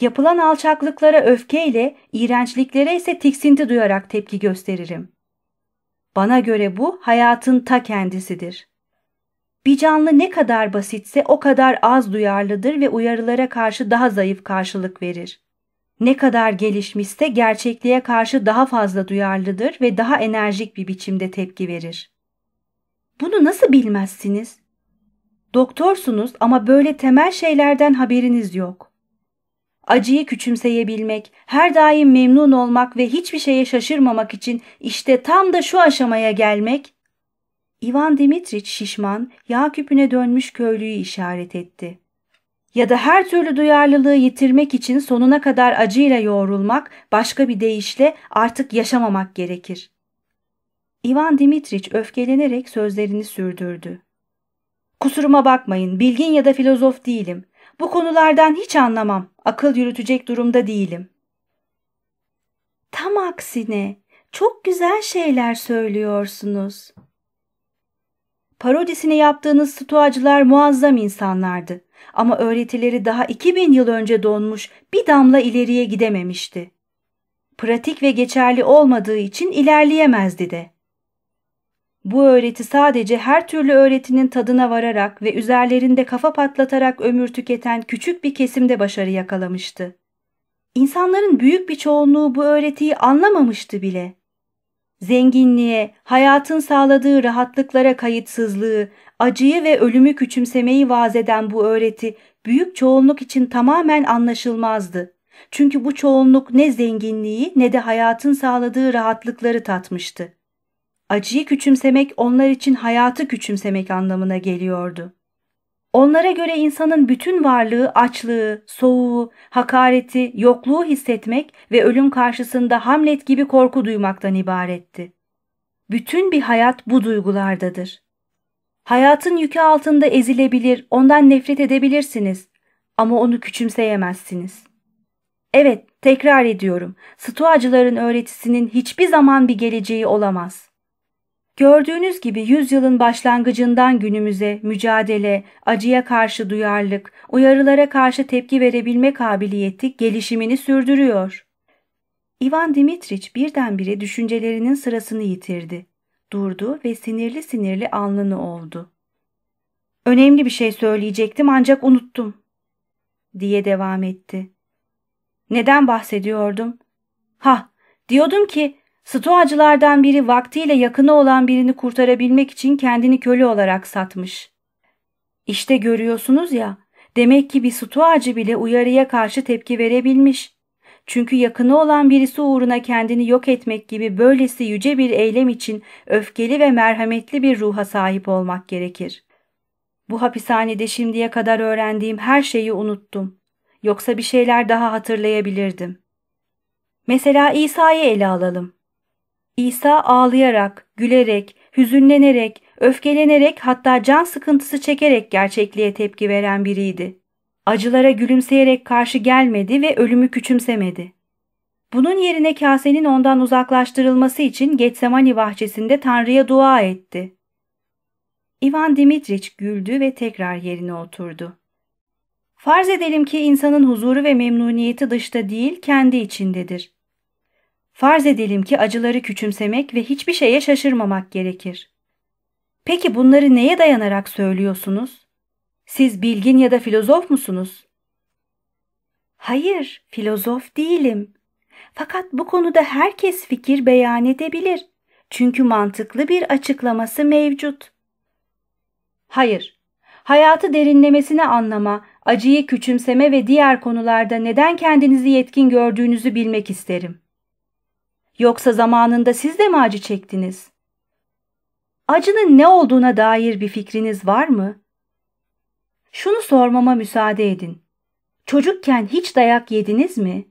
Yapılan alçaklıklara öfkeyle, iğrençliklere ise tiksinti duyarak tepki gösteririm. Bana göre bu hayatın ta kendisidir. Bir canlı ne kadar basitse o kadar az duyarlıdır ve uyarılara karşı daha zayıf karşılık verir. Ne kadar gelişmişse gerçekliğe karşı daha fazla duyarlıdır ve daha enerjik bir biçimde tepki verir. Bunu nasıl bilmezsiniz? Doktorsunuz ama böyle temel şeylerden haberiniz yok. Acıyı küçümseyebilmek, her daim memnun olmak ve hiçbir şeye şaşırmamak için işte tam da şu aşamaya gelmek. Ivan Dimitriç şişman, yağ küpüne dönmüş köylüyü işaret etti ya da her türlü duyarlılığı yitirmek için sonuna kadar acıyla yoğrulmak, başka bir deyişle artık yaşamamak gerekir. İvan Dimitriç öfkelenerek sözlerini sürdürdü. Kusuruma bakmayın, bilgin ya da filozof değilim. Bu konulardan hiç anlamam, akıl yürütecek durumda değilim. Tam aksine, çok güzel şeyler söylüyorsunuz. Parodisini yaptığınız stoacılar muazzam insanlardı ama öğretileri daha 2000 yıl önce donmuş bir damla ileriye gidememişti. Pratik ve geçerli olmadığı için ilerleyemezdi de. Bu öğreti sadece her türlü öğretinin tadına vararak ve üzerlerinde kafa patlatarak ömür tüketen küçük bir kesimde başarı yakalamıştı. İnsanların büyük bir çoğunluğu bu öğretiyi anlamamıştı bile. Zenginliğe, hayatın sağladığı rahatlıklara kayıtsızlığı, acıyı ve ölümü küçümsemeyi vaaz eden bu öğreti büyük çoğunluk için tamamen anlaşılmazdı. Çünkü bu çoğunluk ne zenginliği ne de hayatın sağladığı rahatlıkları tatmıştı. Acıyı küçümsemek onlar için hayatı küçümsemek anlamına geliyordu. Onlara göre insanın bütün varlığı açlığı, soğuğu, hakareti, yokluğu hissetmek ve ölüm karşısında Hamlet gibi korku duymaktan ibaretti. Bütün bir hayat bu duygulardadır. Hayatın yükü altında ezilebilir, ondan nefret edebilirsiniz ama onu küçümseyemezsiniz. Evet, tekrar ediyorum. Stoacıların öğretisinin hiçbir zaman bir geleceği olamaz. Gördüğünüz gibi yüzyılın başlangıcından günümüze mücadele, acıya karşı duyarlılık, uyarılara karşı tepki verebilme kabiliyeti gelişimini sürdürüyor. Ivan Dimitriç birdenbire düşüncelerinin sırasını yitirdi. Durdu ve sinirli sinirli alnını ovdu. Önemli bir şey söyleyecektim ancak unuttum, diye devam etti. Neden bahsediyordum? Ha, diyordum ki Stoacılardan biri vaktiyle yakını olan birini kurtarabilmek için kendini köle olarak satmış. İşte görüyorsunuz ya, demek ki bir stoacı bile uyarıya karşı tepki verebilmiş. Çünkü yakını olan birisi uğruna kendini yok etmek gibi böylesi yüce bir eylem için öfkeli ve merhametli bir ruha sahip olmak gerekir. Bu hapishanede şimdiye kadar öğrendiğim her şeyi unuttum. Yoksa bir şeyler daha hatırlayabilirdim. Mesela İsa'yı ele alalım. İsa ağlayarak, gülerek, hüzünlenerek, öfkelenerek hatta can sıkıntısı çekerek gerçekliğe tepki veren biriydi. Acılara gülümseyerek karşı gelmedi ve ölümü küçümsemedi. Bunun yerine kasenin ondan uzaklaştırılması için Getsemani bahçesinde Tanrı'ya dua etti. Ivan Dimitriç güldü ve tekrar yerine oturdu. Farz edelim ki insanın huzuru ve memnuniyeti dışta değil kendi içindedir. Farz edelim ki acıları küçümsemek ve hiçbir şeye şaşırmamak gerekir. Peki bunları neye dayanarak söylüyorsunuz? Siz bilgin ya da filozof musunuz? Hayır, filozof değilim. Fakat bu konuda herkes fikir beyan edebilir. Çünkü mantıklı bir açıklaması mevcut. Hayır, hayatı derinlemesine anlama, acıyı küçümseme ve diğer konularda neden kendinizi yetkin gördüğünüzü bilmek isterim. Yoksa zamanında siz de mi acı çektiniz? Acının ne olduğuna dair bir fikriniz var mı? Şunu sormama müsaade edin. Çocukken hiç dayak yediniz mi?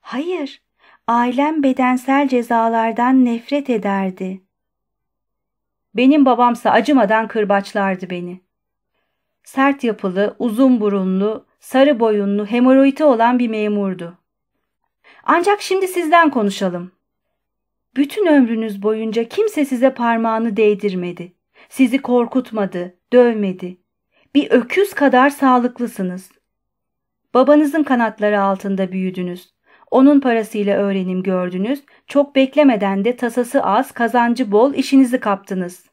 Hayır, ailem bedensel cezalardan nefret ederdi. Benim babamsa acımadan kırbaçlardı beni. Sert yapılı, uzun burunlu, sarı boyunlu, hemoroidi olan bir memurdu. Ancak şimdi sizden konuşalım. Bütün ömrünüz boyunca kimse size parmağını değdirmedi. Sizi korkutmadı, dövmedi. Bir öküz kadar sağlıklısınız. Babanızın kanatları altında büyüdünüz. Onun parasıyla öğrenim gördünüz. Çok beklemeden de tasası az, kazancı bol işinizi kaptınız.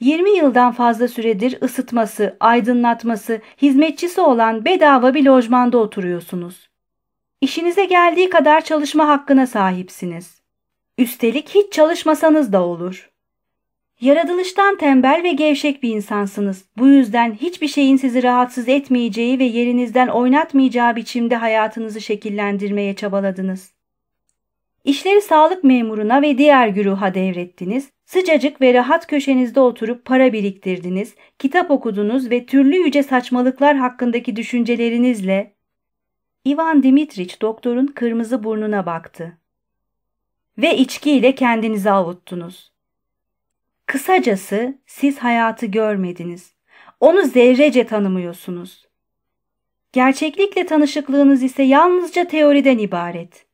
20 yıldan fazla süredir ısıtması, aydınlatması, hizmetçisi olan bedava bir lojmanda oturuyorsunuz. İşinize geldiği kadar çalışma hakkına sahipsiniz. Üstelik hiç çalışmasanız da olur. Yaratılıştan tembel ve gevşek bir insansınız. Bu yüzden hiçbir şeyin sizi rahatsız etmeyeceği ve yerinizden oynatmayacağı biçimde hayatınızı şekillendirmeye çabaladınız. İşleri sağlık memuruna ve diğer güruha devrettiniz. Sıcacık ve rahat köşenizde oturup para biriktirdiniz, kitap okudunuz ve türlü yüce saçmalıklar hakkındaki düşüncelerinizle Ivan Dimitriç doktorun kırmızı burnuna baktı. Ve içkiyle kendinizi avuttunuz. Kısacası siz hayatı görmediniz. Onu zerrece tanımıyorsunuz. Gerçeklikle tanışıklığınız ise yalnızca teoriden ibaret.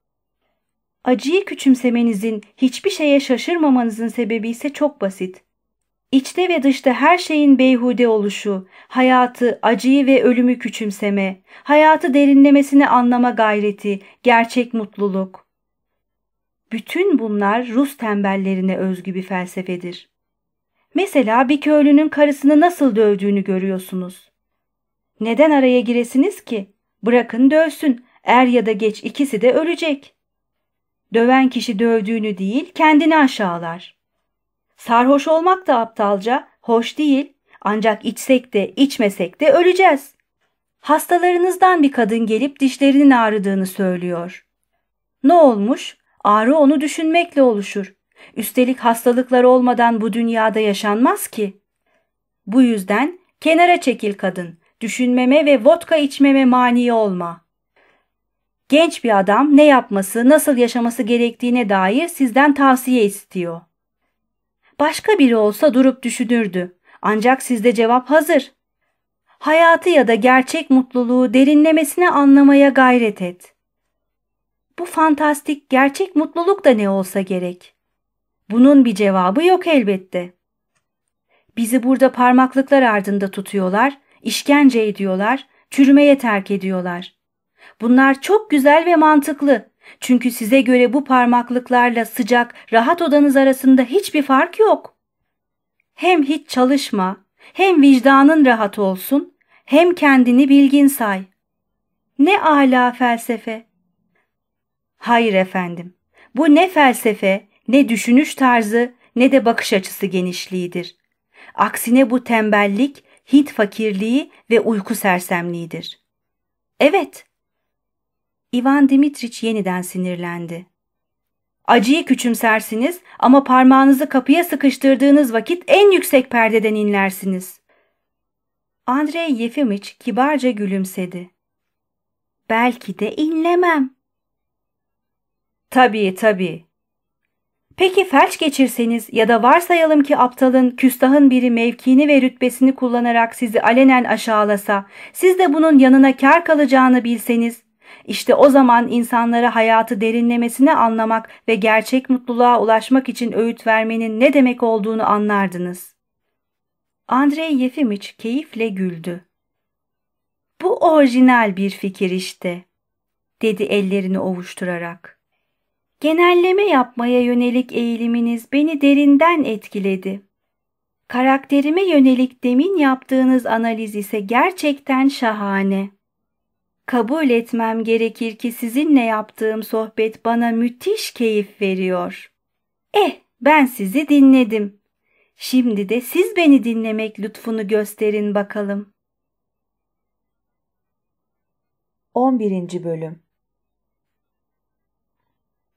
Acıyı küçümsemenizin, hiçbir şeye şaşırmamanızın sebebi ise çok basit. İçte ve dışta her şeyin beyhude oluşu, hayatı, acıyı ve ölümü küçümseme, hayatı derinlemesine anlama gayreti, gerçek mutluluk. Bütün bunlar Rus tembellerine özgü bir felsefedir. Mesela bir köylünün karısını nasıl dövdüğünü görüyorsunuz. Neden araya giresiniz ki? Bırakın dövsün, er ya da geç ikisi de ölecek. Döven kişi dövdüğünü değil, kendini aşağılar. Sarhoş olmak da aptalca, hoş değil. Ancak içsek de içmesek de öleceğiz. Hastalarınızdan bir kadın gelip dişlerinin ağrıdığını söylüyor. Ne olmuş? Ağrı onu düşünmekle oluşur. Üstelik hastalıklar olmadan bu dünyada yaşanmaz ki. Bu yüzden kenara çekil kadın. Düşünmeme ve vodka içmeme mani olma. Genç bir adam ne yapması, nasıl yaşaması gerektiğine dair sizden tavsiye istiyor. Başka biri olsa durup düşünürdü. Ancak sizde cevap hazır. Hayatı ya da gerçek mutluluğu derinlemesine anlamaya gayret et. Bu fantastik gerçek mutluluk da ne olsa gerek. Bunun bir cevabı yok elbette. Bizi burada parmaklıklar ardında tutuyorlar, işkence ediyorlar, çürümeye terk ediyorlar. Bunlar çok güzel ve mantıklı. Çünkü size göre bu parmaklıklarla sıcak, rahat odanız arasında hiçbir fark yok. Hem hiç çalışma, hem vicdanın rahat olsun, hem kendini bilgin say. Ne ala felsefe. Hayır efendim. Bu ne felsefe, ne düşünüş tarzı, ne de bakış açısı genişliğidir. Aksine bu tembellik, Hint fakirliği ve uyku sersemliğidir. Evet. Ivan Dimitriç yeniden sinirlendi. Acıyı küçümsersiniz ama parmağınızı kapıya sıkıştırdığınız vakit en yüksek perdeden inlersiniz. Andrei Yefimiç kibarca gülümsedi. Belki de inlemem. Tabii tabii. Peki felç geçirseniz ya da varsayalım ki aptalın, küstahın biri mevkini ve rütbesini kullanarak sizi alenen aşağılasa, siz de bunun yanına kar kalacağını bilseniz, işte o zaman insanlara hayatı derinlemesine anlamak ve gerçek mutluluğa ulaşmak için öğüt vermenin ne demek olduğunu anlardınız. Andrei Yefimiç keyifle güldü. Bu orijinal bir fikir işte, dedi ellerini ovuşturarak. Genelleme yapmaya yönelik eğiliminiz beni derinden etkiledi. Karakterime yönelik demin yaptığınız analiz ise gerçekten şahane. Kabul etmem gerekir ki sizinle yaptığım sohbet bana müthiş keyif veriyor. Eh, ben sizi dinledim. Şimdi de siz beni dinlemek lütfunu gösterin bakalım. 11. Bölüm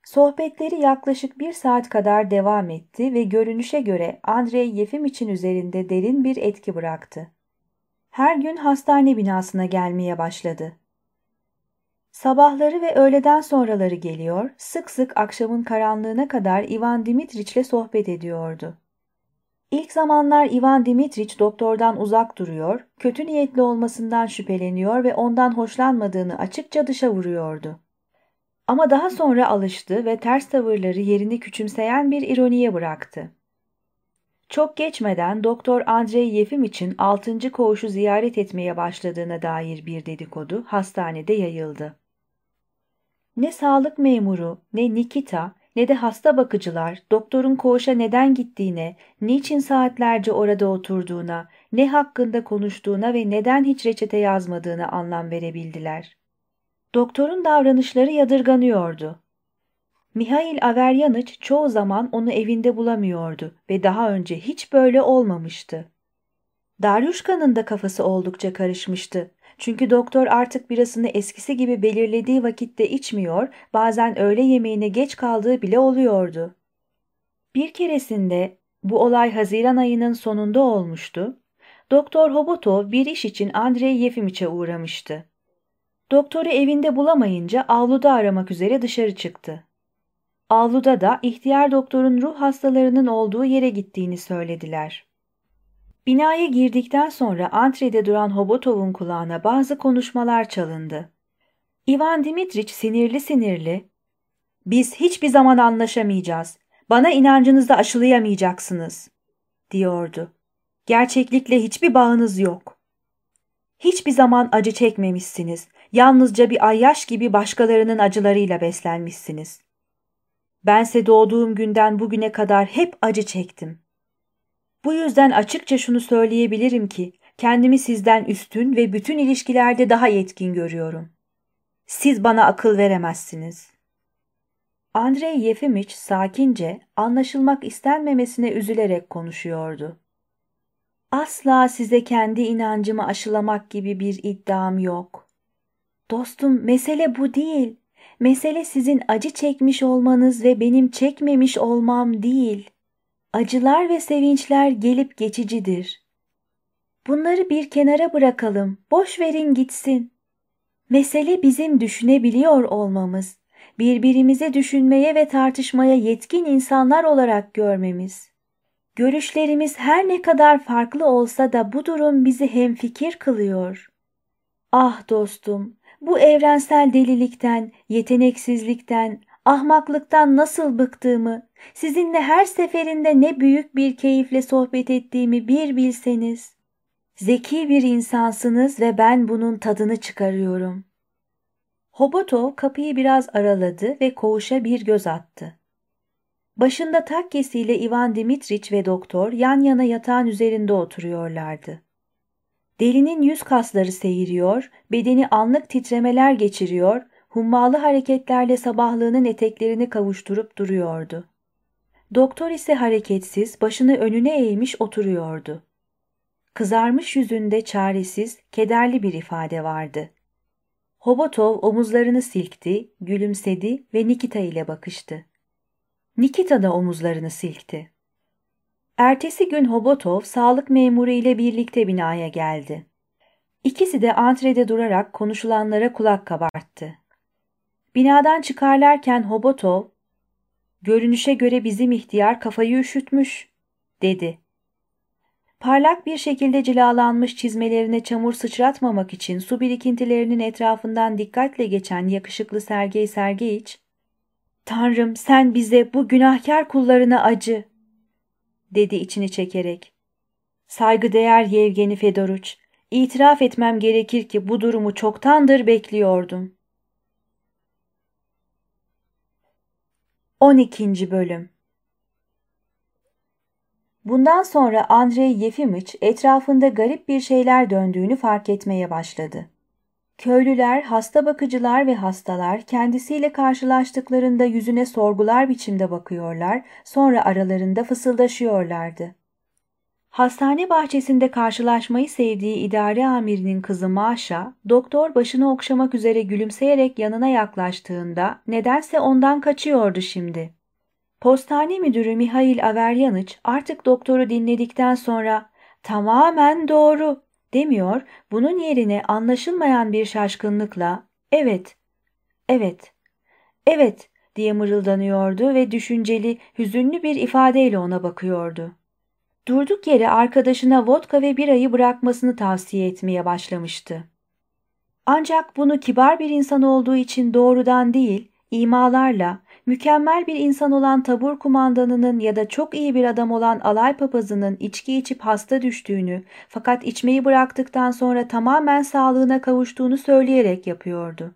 Sohbetleri yaklaşık bir saat kadar devam etti ve görünüşe göre Andrei Yefimiç'in üzerinde derin bir etki bıraktı. Her gün hastane binasına gelmeye başladı. Sabahları ve öğleden sonraları geliyor, sık sık akşamın karanlığına kadar Ivan Dimitriç'le sohbet ediyordu. İlk zamanlar Ivan Dimitriç doktordan uzak duruyor, kötü niyetli olmasından şüpheleniyor ve ondan hoşlanmadığını açıkça dışa vuruyordu. Ama daha sonra alıştı ve ters tavırları yerini küçümseyen bir ironiye bıraktı. Çok geçmeden Doktor Andrei Yefim için 6. koğuşu ziyaret etmeye başladığına dair bir dedikodu hastanede yayıldı. Ne sağlık memuru, ne Nikita, ne de hasta bakıcılar doktorun koğuşa neden gittiğine, niçin saatlerce orada oturduğuna, ne hakkında konuştuğuna ve neden hiç reçete yazmadığına anlam verebildiler. Doktorun davranışları yadırganıyordu. Mihail Averyaniç çoğu zaman onu evinde bulamıyordu ve daha önce hiç böyle olmamıştı. Daryuşka'nın da kafası oldukça karışmıştı. Çünkü doktor artık birasını eskisi gibi belirlediği vakitte içmiyor, bazen öğle yemeğine geç kaldığı bile oluyordu. Bir keresinde, bu olay Haziran ayının sonunda olmuştu, Doktor Hobotov bir iş için Andrei Yefimiç'e uğramıştı. Doktoru evinde bulamayınca avluda aramak üzere dışarı çıktı. Avluda da ihtiyar doktorun ruh hastalarının olduğu yere gittiğini söylediler. Binaya girdikten sonra antrede duran Hobotov'un kulağına bazı konuşmalar çalındı. Ivan Dimitriç sinirli sinirli, ''Biz hiçbir zaman anlaşamayacağız. Bana inancınızda aşılayamayacaksınız.'' diyordu. ''Gerçeklikle hiçbir bağınız yok. Hiçbir zaman acı çekmemişsiniz. Yalnızca bir ayyaş gibi başkalarının acılarıyla beslenmişsiniz. Bense doğduğum günden bugüne kadar hep acı çektim. Bu yüzden açıkça şunu söyleyebilirim ki kendimi sizden üstün ve bütün ilişkilerde daha yetkin görüyorum. Siz bana akıl veremezsiniz. Andrei Yefimiç sakince, anlaşılmak istenmemesine üzülerek konuşuyordu. Asla size kendi inancımı aşılamak gibi bir iddiam yok. Dostum, mesele bu değil. Mesele sizin acı çekmiş olmanız ve benim çekmemiş olmam değil. Acılar ve sevinçler gelip geçicidir. Bunları bir kenara bırakalım, boş verin gitsin. Mesele bizim düşünebiliyor olmamız, birbirimizi düşünmeye ve tartışmaya yetkin insanlar olarak görmemiz. Görüşlerimiz her ne kadar farklı olsa da bu durum bizi hemfikir kılıyor. Ah dostum, bu evrensel delilikten, yeteneksizlikten, ahmaklıktan nasıl bıktığımı, sizinle her seferinde ne büyük bir keyifle sohbet ettiğimi bir bilseniz. Zeki bir insansınız ve ben bunun tadını çıkarıyorum. Hobotov kapıyı biraz araladı ve koğuşa bir göz attı. Başında takkesiyle Ivan Dimitriç ve doktor yan yana yatağın üzerinde oturuyorlardı. Delinin yüz kasları seyiriyor, bedeni anlık titremeler geçiriyor, hummalı hareketlerle sabahlığının eteklerini kavuşturup duruyordu. Doktor ise hareketsiz, başını önüne eğmiş oturuyordu. Kızarmış yüzünde çaresiz, kederli bir ifade vardı. Hobotov omuzlarını silkti, gülümsedi ve Nikita ile bakıştı. Nikita da omuzlarını silkti. Ertesi gün Hobotov sağlık memuru ile birlikte binaya geldi. İkisi de antrede durarak konuşulanlara kulak kabarttı. Binadan çıkarlarken Hobotov, ''Görünüşe göre bizim ihtiyar kafayı üşütmüş.'' dedi. Parlak bir şekilde cilalanmış çizmelerine çamur sıçratmamak için su birikintilerinin etrafından dikkatle geçen yakışıklı Sergey Sergeyiç, ''Tanrım sen bize bu günahkar kullarına acı.'' dedi içini çekerek. Saygıdeğer Yevgeni Fedoruç, itiraf etmem gerekir ki bu durumu çoktandır bekliyordum. 12. Bölüm Bundan sonra Andrei Yefimiç etrafında garip bir şeyler döndüğünü fark etmeye başladı. Köylüler, hasta bakıcılar ve hastalar kendisiyle karşılaştıklarında yüzüne sorgular biçimde bakıyorlar, sonra aralarında fısıldaşıyorlardı. Hastane bahçesinde karşılaşmayı sevdiği idare amirinin kızı Maşa, doktor başını okşamak üzere gülümseyerek yanına yaklaştığında nedense ondan kaçıyordu şimdi. Postane müdürü Mihail Averyaniç artık doktoru dinledikten sonra tamamen doğru demiyor, bunun yerine anlaşılmayan bir şaşkınlıkla evet, evet, evet diye mırıldanıyordu ve düşünceli, hüzünlü bir ifadeyle ona bakıyordu. Durduk yere arkadaşına vodka ve birayı bırakmasını tavsiye etmeye başlamıştı. Ancak bunu kibar bir insan olduğu için doğrudan değil, imalarla, mükemmel bir insan olan tabur kumandanının ya da çok iyi bir adam olan alay papazının içki içip hasta düştüğünü fakat içmeyi bıraktıktan sonra tamamen sağlığına kavuştuğunu söyleyerek yapıyordu.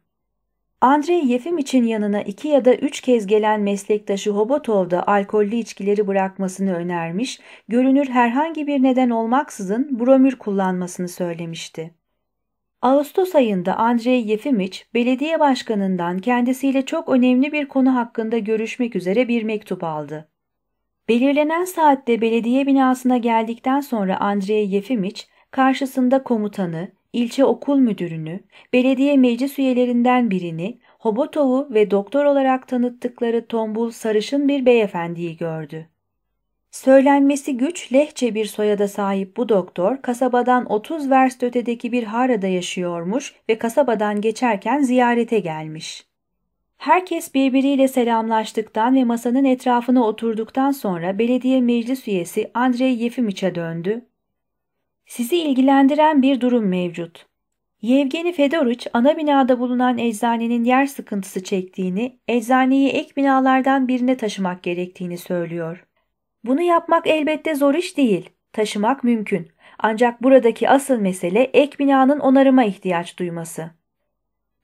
Andrei Yefim için yanına iki ya da üç kez gelen meslektaşı Hobotov da alkollü içkileri bırakmasını önermiş, görünür herhangi bir neden olmaksızın bromür kullanmasını söylemişti. Ağustos ayında Andrei Yefimiç, belediye başkanından kendisiyle çok önemli bir konu hakkında görüşmek üzere bir mektup aldı. Belirlenen saatte belediye binasına geldikten sonra Andrei Yefimiç, karşısında komutanı, ilçe okul müdürünü, belediye meclis üyelerinden birini, Hobotov'u ve doktor olarak tanıttıkları tombul sarışın bir beyefendiyi gördü. Söylenmesi güç lehçe bir soyada sahip bu doktor kasabadan 30 verst ötedeki bir harada yaşıyormuş ve kasabadan geçerken ziyarete gelmiş. Herkes birbiriyle selamlaştıktan ve masanın etrafına oturduktan sonra belediye meclis üyesi Andrei Yefimiç'e döndü. Sizi ilgilendiren bir durum mevcut. Yevgeni Fedoriç ana binada bulunan eczanenin yer sıkıntısı çektiğini, eczaneyi ek binalardan birine taşımak gerektiğini söylüyor. Bunu yapmak elbette zor iş değil. Taşımak mümkün. Ancak buradaki asıl mesele ek binanın onarıma ihtiyaç duyması.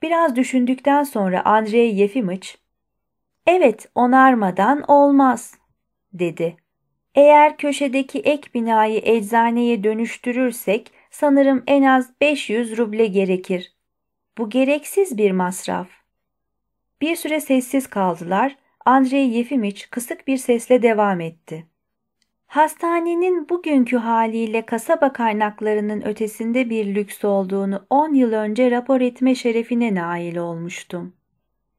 Biraz düşündükten sonra Andrei Yefimiç, ''Evet, onarmadan olmaz.'' dedi. ''Eğer köşedeki ek binayı eczaneye dönüştürürsek sanırım en az 500 ruble gerekir. Bu gereksiz bir masraf.'' Bir süre sessiz kaldılar Andrei Yefimiç kısık bir sesle devam etti. Hastanenin bugünkü haliyle kasaba kaynaklarının ötesinde bir lüks olduğunu 10 yıl önce rapor etme şerefine nail olmuştum.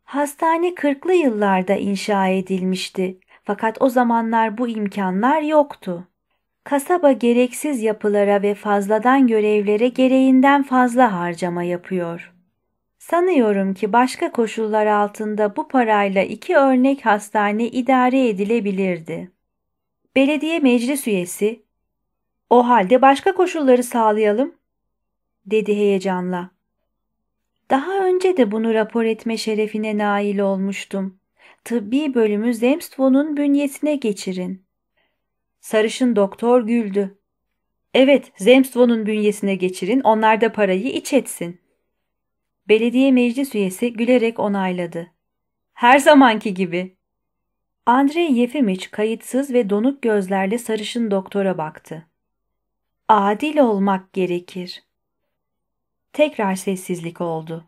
Hastane 40'lı yıllarda inşa edilmişti fakat o zamanlar bu imkanlar yoktu. Kasaba gereksiz yapılara ve fazladan görevlere gereğinden fazla harcama yapıyor.'' Sanıyorum ki başka koşullar altında bu parayla iki örnek hastane idare edilebilirdi. Belediye meclis üyesi, o halde başka koşulları sağlayalım, dedi heyecanla. Daha önce de bunu rapor etme şerefine nail olmuştum. Tıbbi bölümü Zemstvon'un bünyesine geçirin. Sarışın doktor güldü. Evet, Zemstvon'un bünyesine geçirin, onlar da parayı iç etsin. Belediye meclis üyesi gülerek onayladı. Her zamanki gibi. Andrei Yefimiç kayıtsız ve donuk gözlerle sarışın doktora baktı. Adil olmak gerekir. Tekrar sessizlik oldu.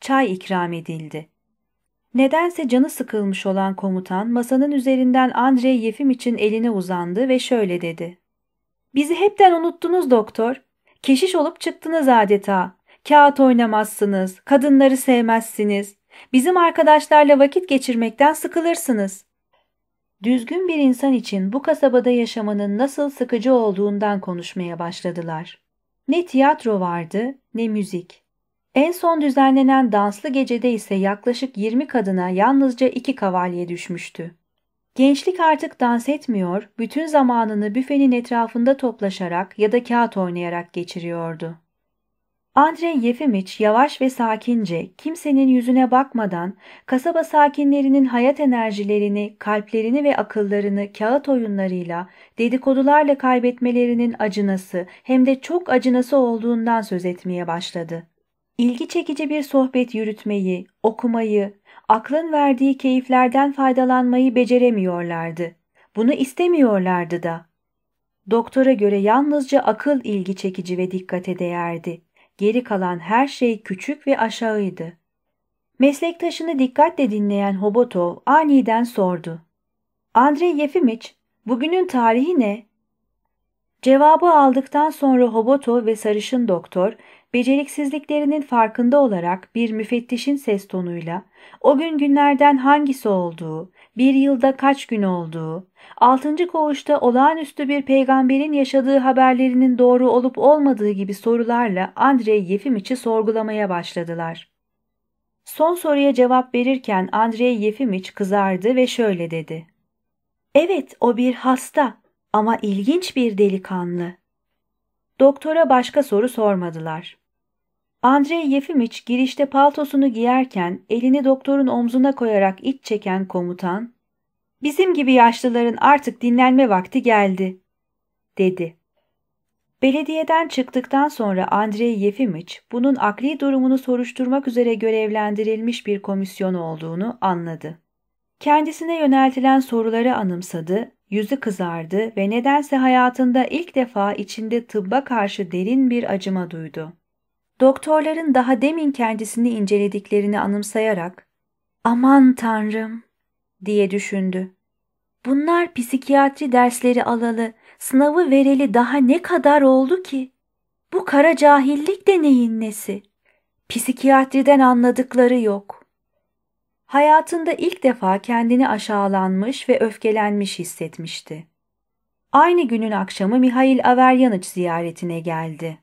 Çay ikram edildi. Nedense canı sıkılmış olan komutan masanın üzerinden Andrei Yefim için eline uzandı ve şöyle dedi. Bizi hepten unuttunuz doktor. Keşiş olup çıktınız adeta. Kağıt oynamazsınız, kadınları sevmezsiniz. Bizim arkadaşlarla vakit geçirmekten sıkılırsınız. Düzgün bir insan için bu kasabada yaşamanın nasıl sıkıcı olduğundan konuşmaya başladılar. Ne tiyatro vardı ne müzik. En son düzenlenen danslı gecede ise yaklaşık 20 kadına yalnızca iki kavalye düşmüştü. Gençlik artık dans etmiyor, bütün zamanını büfenin etrafında toplaşarak ya da kağıt oynayarak geçiriyordu. Andrei Yefimiç yavaş ve sakince, kimsenin yüzüne bakmadan kasaba sakinlerinin hayat enerjilerini, kalplerini ve akıllarını kağıt oyunlarıyla, dedikodularla kaybetmelerinin acınası hem de çok acınası olduğundan söz etmeye başladı. İlgi çekici bir sohbet yürütmeyi, okumayı, aklın verdiği keyiflerden faydalanmayı beceremiyorlardı. Bunu istemiyorlardı da. Doktora göre yalnızca akıl ilgi çekici ve dikkate değerdi. Geri kalan her şey küçük ve aşağıydı. Meslektaşını dikkatle dinleyen Hobotov aniden sordu. Andrei Yefimiç, bugünün tarihi ne? Cevabı aldıktan sonra Hobotov ve sarışın doktor beceriksizliklerinin farkında olarak bir müfettişin ses tonuyla o gün günlerden hangisi olduğu, bir yılda kaç gün olduğu, altıncı koğuşta olağanüstü bir peygamberin yaşadığı haberlerinin doğru olup olmadığı gibi sorularla Andrei Yefimiç'i sorgulamaya başladılar. Son soruya cevap verirken Andrei Yefimiç kızardı ve şöyle dedi. Evet o bir hasta ama ilginç bir delikanlı. Doktora başka soru sormadılar. Andrei Yefimiç girişte paltosunu giyerken elini doktorun omzuna koyarak iç çeken komutan, ''Bizim gibi yaşlıların artık dinlenme vakti geldi.'' dedi. Belediyeden çıktıktan sonra Andrei Yefimiç bunun akli durumunu soruşturmak üzere görevlendirilmiş bir komisyon olduğunu anladı. Kendisine yöneltilen soruları anımsadı, yüzü kızardı ve nedense hayatında ilk defa içinde tıbba karşı derin bir acıma duydu. Doktorların daha demin kendisini incelediklerini anımsayarak ''Aman Tanrım!'' diye düşündü. Bunlar psikiyatri dersleri alalı, sınavı vereli daha ne kadar oldu ki? Bu kara cahillik de neyin nesi? Psikiyatriden anladıkları yok. Hayatında ilk defa kendini aşağılanmış ve öfkelenmiş hissetmişti. Aynı günün akşamı Mihail Averyaniç ziyaretine geldi.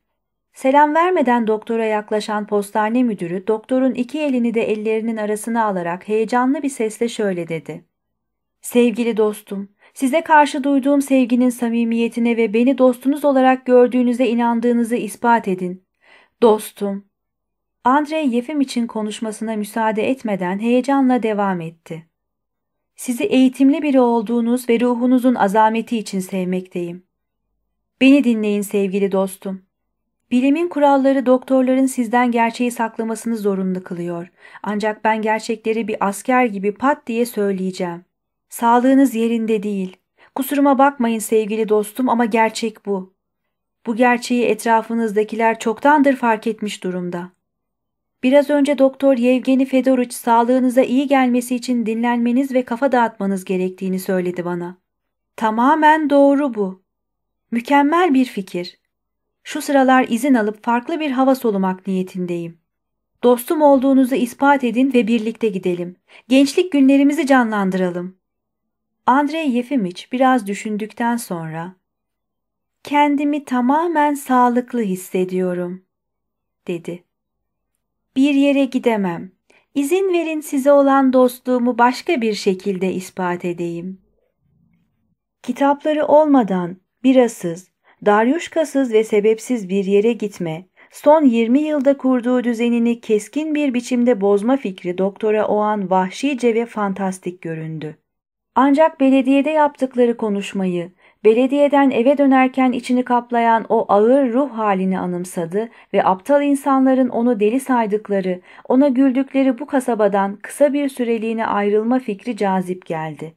Selam vermeden doktora yaklaşan postane müdürü doktorun iki elini de ellerinin arasına alarak heyecanlı bir sesle şöyle dedi. Sevgili dostum, size karşı duyduğum sevginin samimiyetine ve beni dostunuz olarak gördüğünüze inandığınızı ispat edin. Dostum. Andrei Yefim için konuşmasına müsaade etmeden heyecanla devam etti. Sizi eğitimli biri olduğunuz ve ruhunuzun azameti için sevmekteyim. Beni dinleyin sevgili dostum. Bilimin kuralları doktorların sizden gerçeği saklamasını zorunlu kılıyor. Ancak ben gerçekleri bir asker gibi pat diye söyleyeceğim. Sağlığınız yerinde değil. Kusuruma bakmayın sevgili dostum ama gerçek bu. Bu gerçeği etrafınızdakiler çoktandır fark etmiş durumda. Biraz önce Doktor Yevgeni Fedoroviç sağlığınıza iyi gelmesi için dinlenmeniz ve kafa dağıtmanız gerektiğini söyledi bana. Tamamen doğru bu. Mükemmel bir fikir. Şu sıralar izin alıp farklı bir hava solumak niyetindeyim. Dostum olduğunuzu ispat edin ve birlikte gidelim. Gençlik günlerimizi canlandıralım. Andrei Yefimiç biraz düşündükten sonra kendimi tamamen sağlıklı hissediyorum, dedi. Bir yere gidemem. İzin verin size olan dostluğumu başka bir şekilde ispat edeyim. Kitapları olmadan birasız, daryuşkasız ve sebepsiz bir yere gitme, son 20 yılda kurduğu düzenini keskin bir biçimde bozma fikri doktora o an vahşice ve fantastik göründü. Ancak belediyede yaptıkları konuşmayı, belediyeden eve dönerken içini kaplayan o ağır ruh halini anımsadı ve aptal insanların onu deli saydıkları, ona güldükleri bu kasabadan kısa bir süreliğine ayrılma fikri cazip geldi.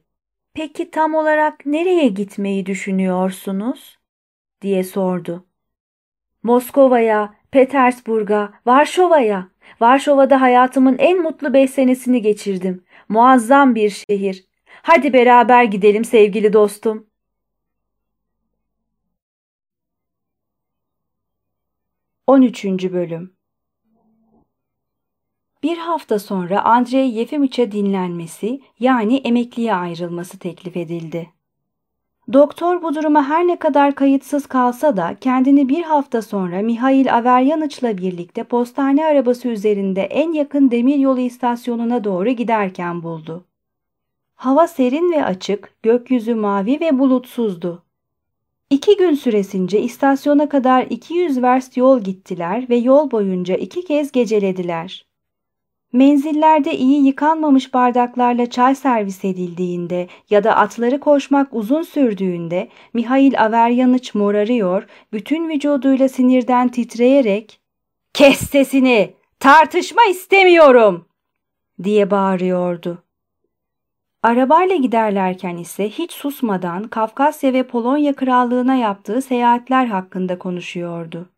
Peki tam olarak nereye gitmeyi düşünüyorsunuz? Diye sordu. Moskova'ya, Petersburg'a, Varşova'ya. Varşova'da hayatımın en mutlu beş senesini geçirdim. Muazzam bir şehir. Hadi beraber gidelim sevgili dostum. On üçüncü Bölüm Bir hafta sonra Andrei Yefimiç'e dinlenmesi yani emekliye ayrılması teklif edildi. Doktor bu duruma her ne kadar kayıtsız kalsa da kendini bir hafta sonra Mihail Averyaniç'la birlikte postane arabası üzerinde en yakın demiryolu istasyonuna doğru giderken buldu. Hava serin ve açık, gökyüzü mavi ve bulutsuzdu. İki gün süresince istasyona kadar 200 verst yol gittiler ve yol boyunca iki kez gecelediler. Menzillerde iyi yıkanmamış bardaklarla çay servis edildiğinde ya da atları koşmak uzun sürdüğünde Mihail Averyaniç morarıyor, bütün vücuduyla sinirden titreyerek ''Kes sesini! Tartışma istemiyorum!'' diye bağırıyordu. Arabayla giderlerken ise hiç susmadan Kafkasya ve Polonya krallığına yaptığı seyahatler hakkında konuşuyordu.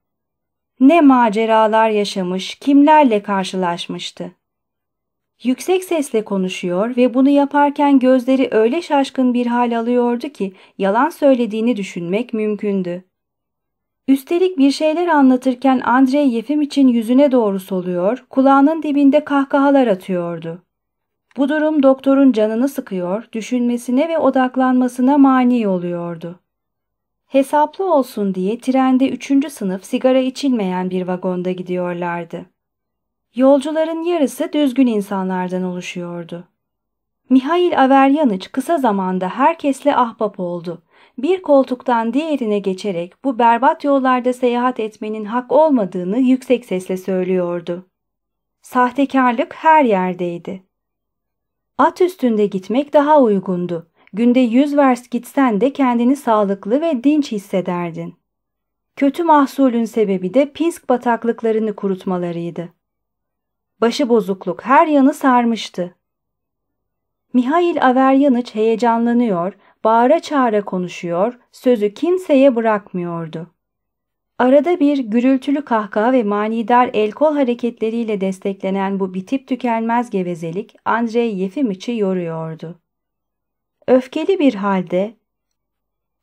Ne maceralar yaşamış, kimlerle karşılaşmıştı. Yüksek sesle konuşuyor ve bunu yaparken gözleri öyle şaşkın bir hal alıyordu ki yalan söylediğini düşünmek mümkündü. Üstelik bir şeyler anlatırken Andrei Yefim için yüzüne doğru soluyor, kulağının dibinde kahkahalar atıyordu. Bu durum doktorun canını sıkıyor, düşünmesine ve odaklanmasına mani oluyordu. Hesaplı olsun diye trende üçüncü sınıf sigara içilmeyen bir vagonda gidiyorlardı. Yolcuların yarısı düzgün insanlardan oluşuyordu. Mihail Averyaniç kısa zamanda herkesle ahbap oldu. Bir koltuktan diğerine geçerek bu berbat yollarda seyahat etmenin hak olmadığını yüksek sesle söylüyordu. Sahtekarlık her yerdeydi. At üstünde gitmek daha uygundu. Günde yüz vers gitsen de kendini sağlıklı ve dinç hissederdin. Kötü mahsulün sebebi de Pinsk bataklıklarını kurutmalarıydı. Başı bozukluk her yanı sarmıştı. Mihail Averyaniç heyecanlanıyor, bağıra çağıra konuşuyor, sözü kimseye bırakmıyordu. Arada bir gürültülü kahkaha ve manidar el kol hareketleriyle desteklenen bu bitip tükenmez gevezelik Andrei Yefimiç'i yoruyordu. Öfkeli bir halde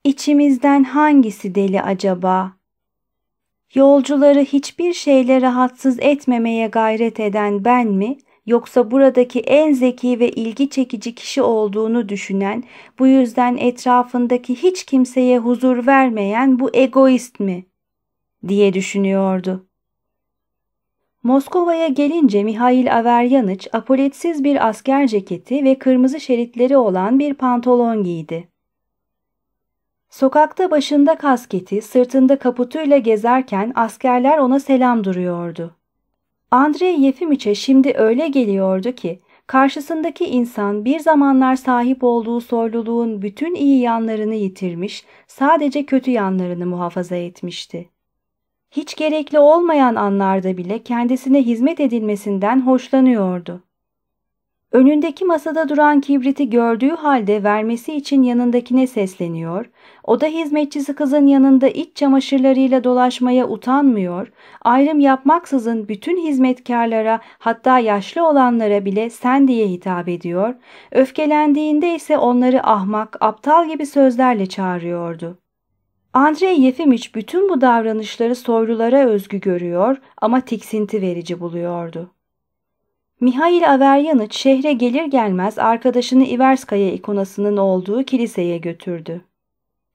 ''İçimizden hangisi deli acaba?'' Yolcuları hiçbir şeyle rahatsız etmemeye gayret eden ben mi yoksa buradaki en zeki ve ilgi çekici kişi olduğunu düşünen, bu yüzden etrafındaki hiç kimseye huzur vermeyen bu egoist mi? diye düşünüyordu. Moskova'ya gelince Mihail Averyaniç apoletsiz bir asker ceketi ve kırmızı şeritleri olan bir pantolon giydi. Sokakta başında kasketi, sırtında kaputuyla gezerken askerler ona selam duruyordu. Andrei Yefimiç'e şimdi öyle geliyordu ki karşısındaki insan bir zamanlar sahip olduğu soyluluğun bütün iyi yanlarını yitirmiş, sadece kötü yanlarını muhafaza etmişti. Hiç gerekli olmayan anlarda bile kendisine hizmet edilmesinden hoşlanıyordu. Önündeki masada duran kibriti gördüğü halde vermesi için yanındakine sesleniyor, oda hizmetçisi kızın yanında iç çamaşırlarıyla dolaşmaya utanmıyor, ayrım yapmaksızın bütün hizmetkarlara hatta yaşlı olanlara bile sen diye hitap ediyor, öfkelendiğinde ise onları ahmak, aptal gibi sözlerle çağırıyordu. Andrei Yefimiç bütün bu davranışları soylulara özgü görüyor ama tiksinti verici buluyordu. Mihail Averyaniç şehre gelir gelmez arkadaşını Iverskaya ikonasının olduğu kiliseye götürdü.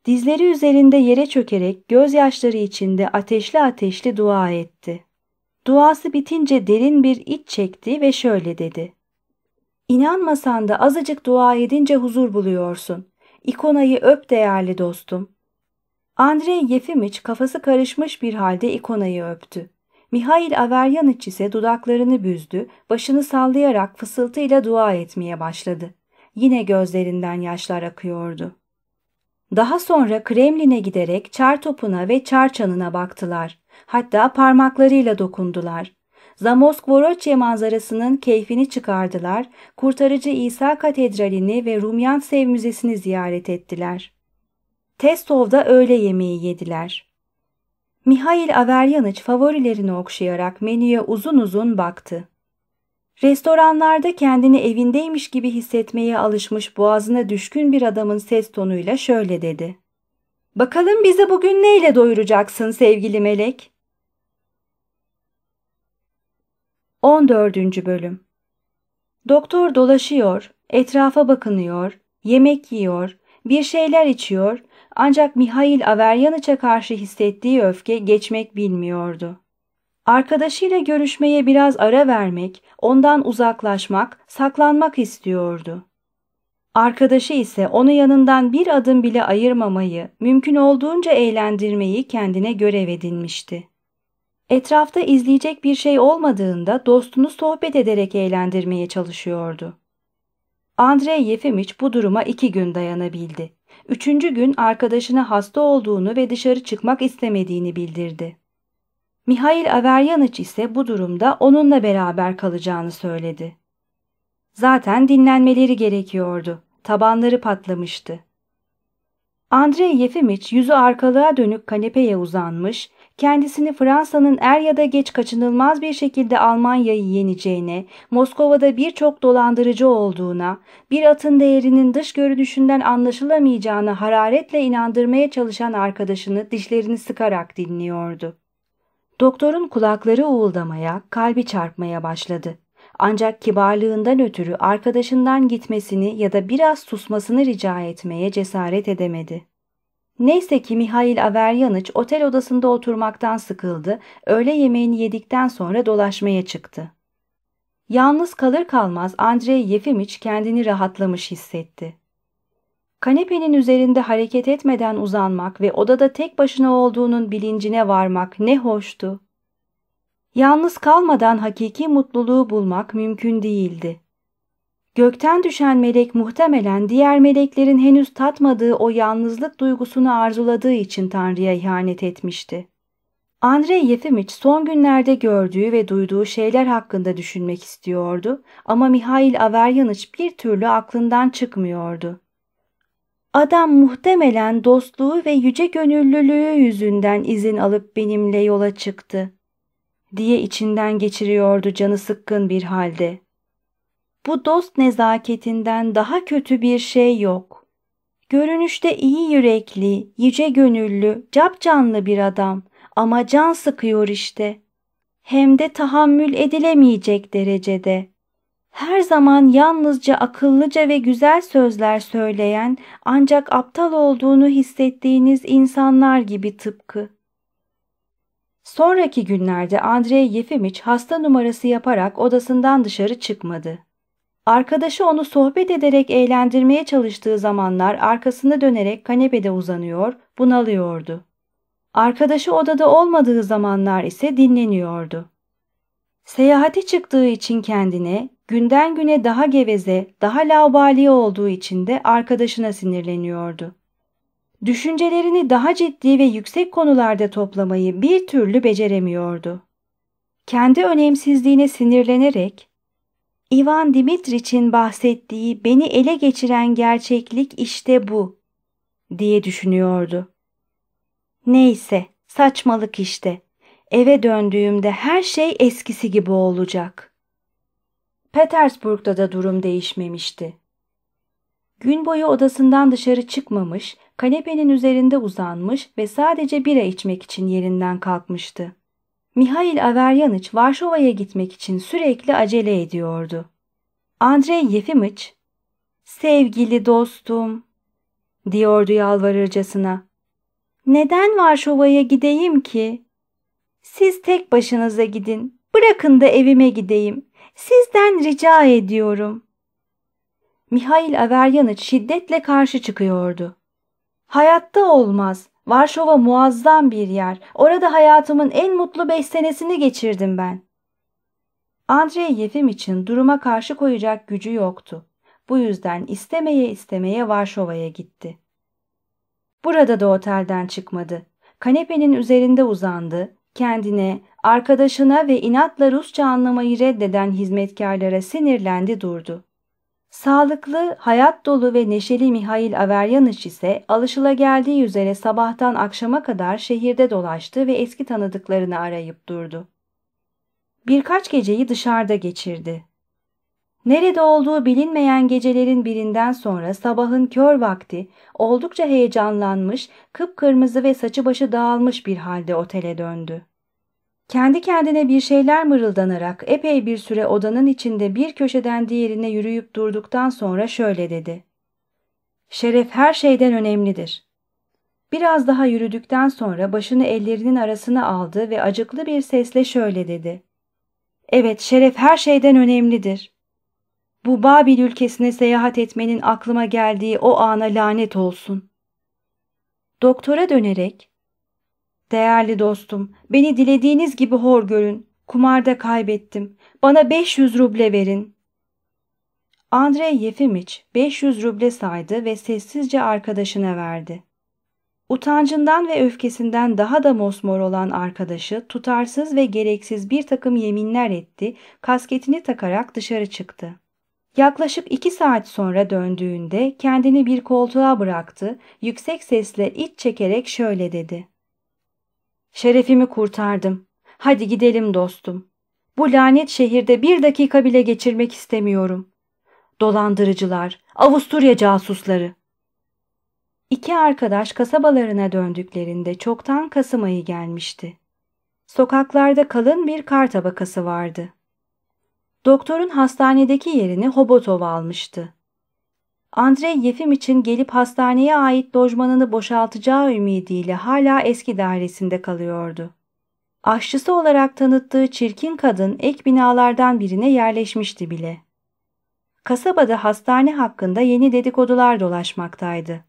Dizleri üzerinde yere çökerek gözyaşları içinde ateşli ateşli dua etti. Duası bitince derin bir iç çekti ve şöyle dedi. İnanmasan da azıcık dua edince huzur buluyorsun. İkonayı öp değerli dostum. Andrei Yefimiç kafası karışmış bir halde ikonayı öptü. Mihail Averyaniç ise dudaklarını büzdü, başını sallayarak fısıltıyla dua etmeye başladı. Yine gözlerinden yaşlar akıyordu. Daha sonra Kremlin'e giderek çar topuna ve çar çanına baktılar. Hatta parmaklarıyla dokundular. Zamoskvoroçye manzarasının keyfini çıkardılar, Kurtarıcı İsa Katedrali'ni ve Rumyan Sev Müzesi'ni ziyaret ettiler. Testov'da öğle yemeği yediler. Mihail Averyaniç favorilerini okşayarak menüye uzun uzun baktı. Restoranlarda kendini evindeymiş gibi hissetmeye alışmış boğazına düşkün bir adamın ses tonuyla şöyle dedi. Bakalım bizi bugün neyle doyuracaksın sevgili melek? 14. Bölüm Doktor dolaşıyor, etrafa bakınıyor, yemek yiyor, bir şeyler içiyor ancak Mihail Averyaniç'e karşı hissettiği öfke geçmek bilmiyordu. Arkadaşıyla görüşmeye biraz ara vermek, ondan uzaklaşmak, saklanmak istiyordu. Arkadaşı ise onu yanından bir adım bile ayırmamayı, mümkün olduğunca eğlendirmeyi kendine görev edinmişti. Etrafta izleyecek bir şey olmadığında dostunu sohbet ederek eğlendirmeye çalışıyordu. Andrei Yefimiç bu duruma iki gün dayanabildi. Üçüncü gün arkadaşına hasta olduğunu ve dışarı çıkmak istemediğini bildirdi. Mihail Averyaniç ise bu durumda onunla beraber kalacağını söyledi. Zaten dinlenmeleri gerekiyordu. Tabanları patlamıştı. Andrei Yefimiç yüzü arkalığa dönük kanepeye uzanmış, kendisini Fransa'nın er ya da geç kaçınılmaz bir şekilde Almanya'yı yeneceğine, Moskova'da birçok dolandırıcı olduğuna, bir atın değerinin dış görünüşünden anlaşılamayacağına hararetle inandırmaya çalışan arkadaşını dişlerini sıkarak dinliyordu. Doktorun kulakları uğuldamaya, kalbi çarpmaya başladı. Ancak kibarlığından ötürü arkadaşından gitmesini ya da biraz susmasını rica etmeye cesaret edemedi. Neyse ki Mihail Averyaniç otel odasında oturmaktan sıkıldı, öğle yemeğini yedikten sonra dolaşmaya çıktı. Yalnız kalır kalmaz Andrei Yefimiç kendini rahatlamış hissetti. Kanepenin üzerinde hareket etmeden uzanmak ve odada tek başına olduğunun bilincine varmak ne hoştu. Yalnız kalmadan hakiki mutluluğu bulmak mümkün değildi. Gökten düşen melek muhtemelen diğer meleklerin henüz tatmadığı o yalnızlık duygusunu arzuladığı için Tanrı'ya ihanet etmişti. Andrei Yefimiç son günlerde gördüğü ve duyduğu şeyler hakkında düşünmek istiyordu ama Mihail Averyaniç bir türlü aklından çıkmıyordu. Adam muhtemelen dostluğu ve yüce gönüllülüğü yüzünden izin alıp benimle yola çıktı diye içinden geçiriyordu canı sıkkın bir halde. Bu dost nezaketinden daha kötü bir şey yok. Görünüşte iyi yürekli, yüce gönüllü, capcanlı bir adam ama can sıkıyor işte. Hem de tahammül edilemeyecek derecede. Her zaman yalnızca akıllıca ve güzel sözler söyleyen ancak aptal olduğunu hissettiğiniz insanlar gibi tıpkı. Sonraki günlerde Andrei Yefimiç hasta numarası yaparak odasından dışarı çıkmadı. Arkadaşı onu sohbet ederek eğlendirmeye çalıştığı zamanlar arkasını dönerek kanepede uzanıyor, bunalıyordu. Arkadaşı odada olmadığı zamanlar ise dinleniyordu. Seyahate çıktığı için kendine, günden güne daha geveze, daha laubali olduğu için de arkadaşına sinirleniyordu. Düşüncelerini daha ciddi ve yüksek konularda toplamayı bir türlü beceremiyordu. Kendi önemsizliğine sinirlenerek Ivan Dimitriç'in bahsettiği beni ele geçiren gerçeklik işte bu diye düşünüyordu. Neyse, saçmalık işte. Eve döndüğümde her şey eskisi gibi olacak. Petersburg'da da durum değişmemişti. Gün boyu odasından dışarı çıkmamış, kanepenin üzerinde uzanmış ve sadece bira içmek için yerinden kalkmıştı. Mihail Averyaniç Varşova'ya gitmek için sürekli acele ediyordu. Andrei Yefimiç, ''Sevgili dostum'' diyordu yalvarırcasına. ''Neden Varşova'ya gideyim ki? Siz tek başınıza gidin, bırakın da evime gideyim. Sizden rica ediyorum.'' Mihail Averyaniç şiddetle karşı çıkıyordu. Hayatta olmaz. Varşova muazzam bir yer. Orada hayatımın en mutlu beş senesini geçirdim ben. Andrei Yefim için duruma karşı koyacak gücü yoktu. Bu yüzden istemeye istemeye Varşova'ya gitti. Burada da otelden çıkmadı. Kanepenin üzerinde uzandı, kendine, arkadaşına ve inatla Rusça anlamayı reddeden hizmetkarlara sinirlendi durdu. Sağlıklı, hayat dolu ve neşeli Mihail Averyaniç ise alışılageldiği üzere sabahtan akşama kadar şehirde dolaştı ve eski tanıdıklarını arayıp durdu. Birkaç geceyi dışarıda geçirdi. Nerede olduğu bilinmeyen gecelerin birinden sonra sabahın kör vakti oldukça heyecanlanmış, kıpkırmızı ve saçı başı dağılmış bir halde otele döndü. Kendi kendine bir şeyler mırıldanarak epey bir süre odanın içinde bir köşeden diğerine yürüyüp durduktan sonra şöyle dedi. Şeref her şeyden önemlidir. Biraz daha yürüdükten sonra başını ellerinin arasına aldı ve acıklı bir sesle şöyle dedi. Evet, şeref her şeyden önemlidir. Bu Babil ülkesine seyahat etmenin aklıma geldiği o ana lanet olsun. Doktora dönerek, Değerli dostum, beni dilediğiniz gibi hor görün. Kumarda kaybettim. Bana 500 ruble verin. Andrei Yefimiç 500 ruble saydı ve sessizce arkadaşına verdi. Utancından ve öfkesinden daha da mosmor olan arkadaşı tutarsız ve gereksiz bir takım yeminler etti, kasketini takarak dışarı çıktı. Yaklaşık iki saat sonra döndüğünde kendini bir koltuğa bıraktı, yüksek sesle iç çekerek şöyle dedi. Şerefimi kurtardım. Hadi gidelim dostum. Bu lanet şehirde bir dakika bile geçirmek istemiyorum. Dolandırıcılar, Avusturya casusları. İki arkadaş kasabalarına döndüklerinde çoktan Kasım ayı gelmişti. Sokaklarda kalın bir kar tabakası vardı. Doktorun hastanedeki yerini Hobotov almıştı. Andrei Yefim için gelip hastaneye ait lojmanını boşaltacağı ümidiyle hala eski dairesinde kalıyordu. Aşçısı olarak tanıttığı çirkin kadın ek binalardan birine yerleşmişti bile. Kasabada hastane hakkında yeni dedikodular dolaşmaktaydı.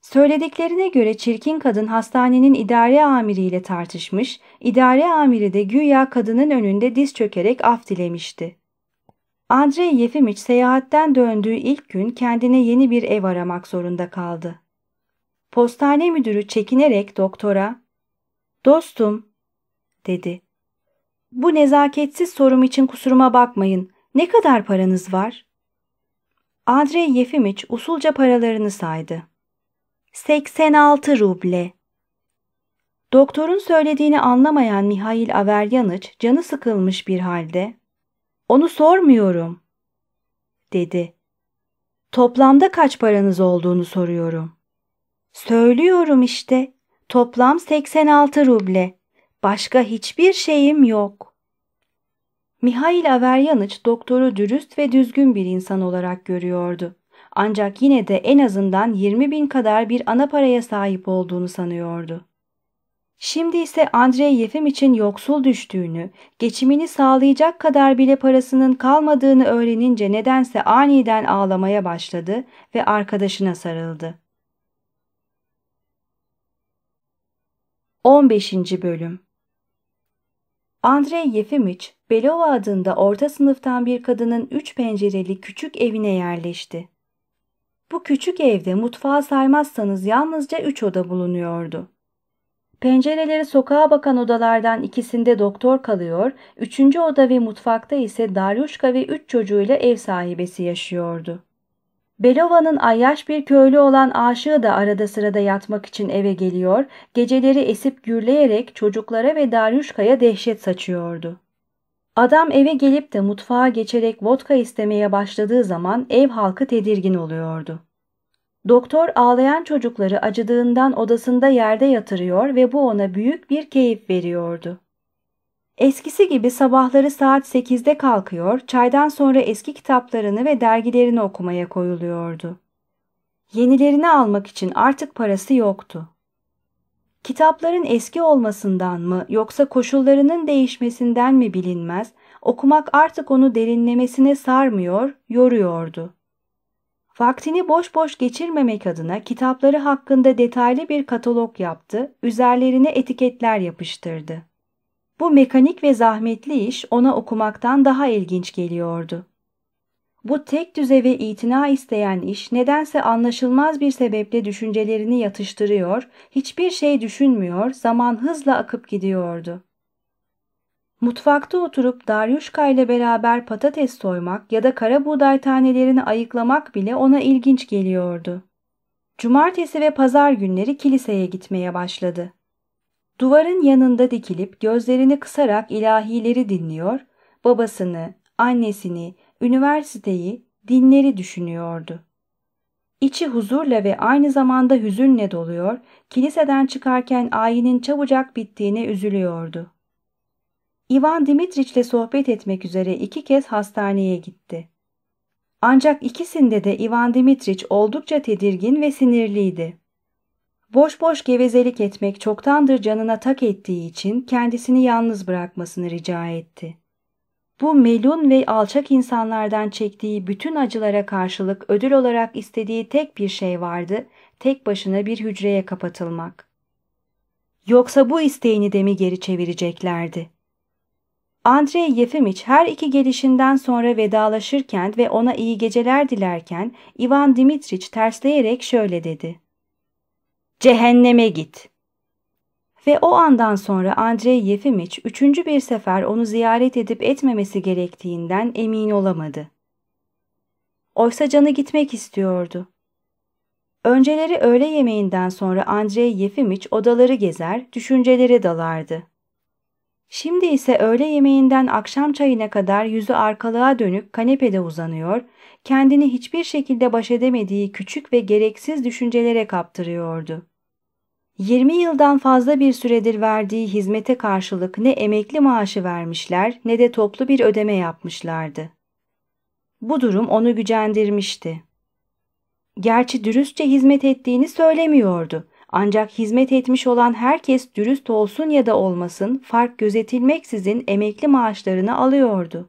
Söylediklerine göre çirkin kadın hastanenin idare amiriyle tartışmış, idare amiri de güya kadının önünde diz çökerek af dilemişti. Andrei Yefimiç seyahatten döndüğü ilk gün kendine yeni bir ev aramak zorunda kaldı. Postane müdürü çekinerek doktora ''Dostum'' dedi. ''Bu nezaketsiz sorum için kusuruma bakmayın. Ne kadar paranız var?'' Andrei Yefimiç usulca paralarını saydı. 86 ruble. Doktorun söylediğini anlamayan Mihail Averyaniç canı sıkılmış bir halde onu sormuyorum, dedi. Toplamda kaç paranız olduğunu soruyorum. Söylüyorum işte. Toplam 86 ruble. Başka hiçbir şeyim yok. Mihail Averyaniç doktoru dürüst ve düzgün bir insan olarak görüyordu. Ancak yine de en azından 20 bin kadar bir ana paraya sahip olduğunu sanıyordu. Şimdi ise Andrei Yefim için yoksul düştüğünü, geçimini sağlayacak kadar bile parasının kalmadığını öğrenince nedense aniden ağlamaya başladı ve arkadaşına sarıldı. 15. Bölüm Andrei Yefimiç, Belova adında orta sınıftan bir kadının üç pencereli küçük evine yerleşti. Bu küçük evde mutfağı saymazsanız yalnızca üç oda bulunuyordu. Pencereleri sokağa bakan odalardan ikisinde doktor kalıyor, üçüncü oda ve mutfakta ise Daryuşka ve üç çocuğuyla ev sahibesi yaşıyordu. Belova'nın ayyaş bir köylü olan aşığı da arada sırada yatmak için eve geliyor, geceleri esip gürleyerek çocuklara ve Daryuşka'ya dehşet saçıyordu. Adam eve gelip de mutfağa geçerek vodka istemeye başladığı zaman ev halkı tedirgin oluyordu. Doktor ağlayan çocukları acıdığından odasında yerde yatırıyor ve bu ona büyük bir keyif veriyordu. Eskisi gibi sabahları saat 8'de kalkıyor, çaydan sonra eski kitaplarını ve dergilerini okumaya koyuluyordu. Yenilerini almak için artık parası yoktu. Kitapların eski olmasından mı yoksa koşullarının değişmesinden mi bilinmez, okumak artık onu derinlemesine sarmıyor, yoruyordu. Vaktini boş boş geçirmemek adına kitapları hakkında detaylı bir katalog yaptı, üzerlerine etiketler yapıştırdı. Bu mekanik ve zahmetli iş ona okumaktan daha ilginç geliyordu. Bu tek düze ve itina isteyen iş nedense anlaşılmaz bir sebeple düşüncelerini yatıştırıyor, hiçbir şey düşünmüyor, zaman hızla akıp gidiyordu. Mutfakta oturup Daryuşka ile beraber patates soymak ya da kara buğday tanelerini ayıklamak bile ona ilginç geliyordu. Cumartesi ve pazar günleri kiliseye gitmeye başladı. Duvarın yanında dikilip gözlerini kısarak ilahileri dinliyor, babasını, annesini, üniversiteyi, dinleri düşünüyordu. İçi huzurla ve aynı zamanda hüzünle doluyor, kiliseden çıkarken ayinin çabucak bittiğine üzülüyordu. Ivan Dimitriç'le sohbet etmek üzere iki kez hastaneye gitti. Ancak ikisinde de Ivan Dimitriç oldukça tedirgin ve sinirliydi. Boş boş gevezelik etmek çoktandır canına tak ettiği için kendisini yalnız bırakmasını rica etti. Bu melun ve alçak insanlardan çektiği bütün acılara karşılık ödül olarak istediği tek bir şey vardı, tek başına bir hücreye kapatılmak. Yoksa bu isteğini de mi geri çevireceklerdi? Andrei Yefimiç her iki gelişinden sonra vedalaşırken ve ona iyi geceler dilerken Ivan Dimitriç tersleyerek şöyle dedi. Cehenneme git. Ve o andan sonra Andrei Yefimiç üçüncü bir sefer onu ziyaret edip etmemesi gerektiğinden emin olamadı. Oysa canı gitmek istiyordu. Önceleri öğle yemeğinden sonra Andrei Yefimiç odaları gezer, düşüncelere dalardı. Şimdi ise öğle yemeğinden akşam çayına kadar yüzü arkalığa dönük kanepede uzanıyor, kendini hiçbir şekilde baş edemediği küçük ve gereksiz düşüncelere kaptırıyordu. 20 yıldan fazla bir süredir verdiği hizmete karşılık ne emekli maaşı vermişler ne de toplu bir ödeme yapmışlardı. Bu durum onu gücendirmişti. Gerçi dürüstçe hizmet ettiğini söylemiyordu. Ancak hizmet etmiş olan herkes dürüst olsun ya da olmasın fark gözetilmeksizin emekli maaşlarını alıyordu.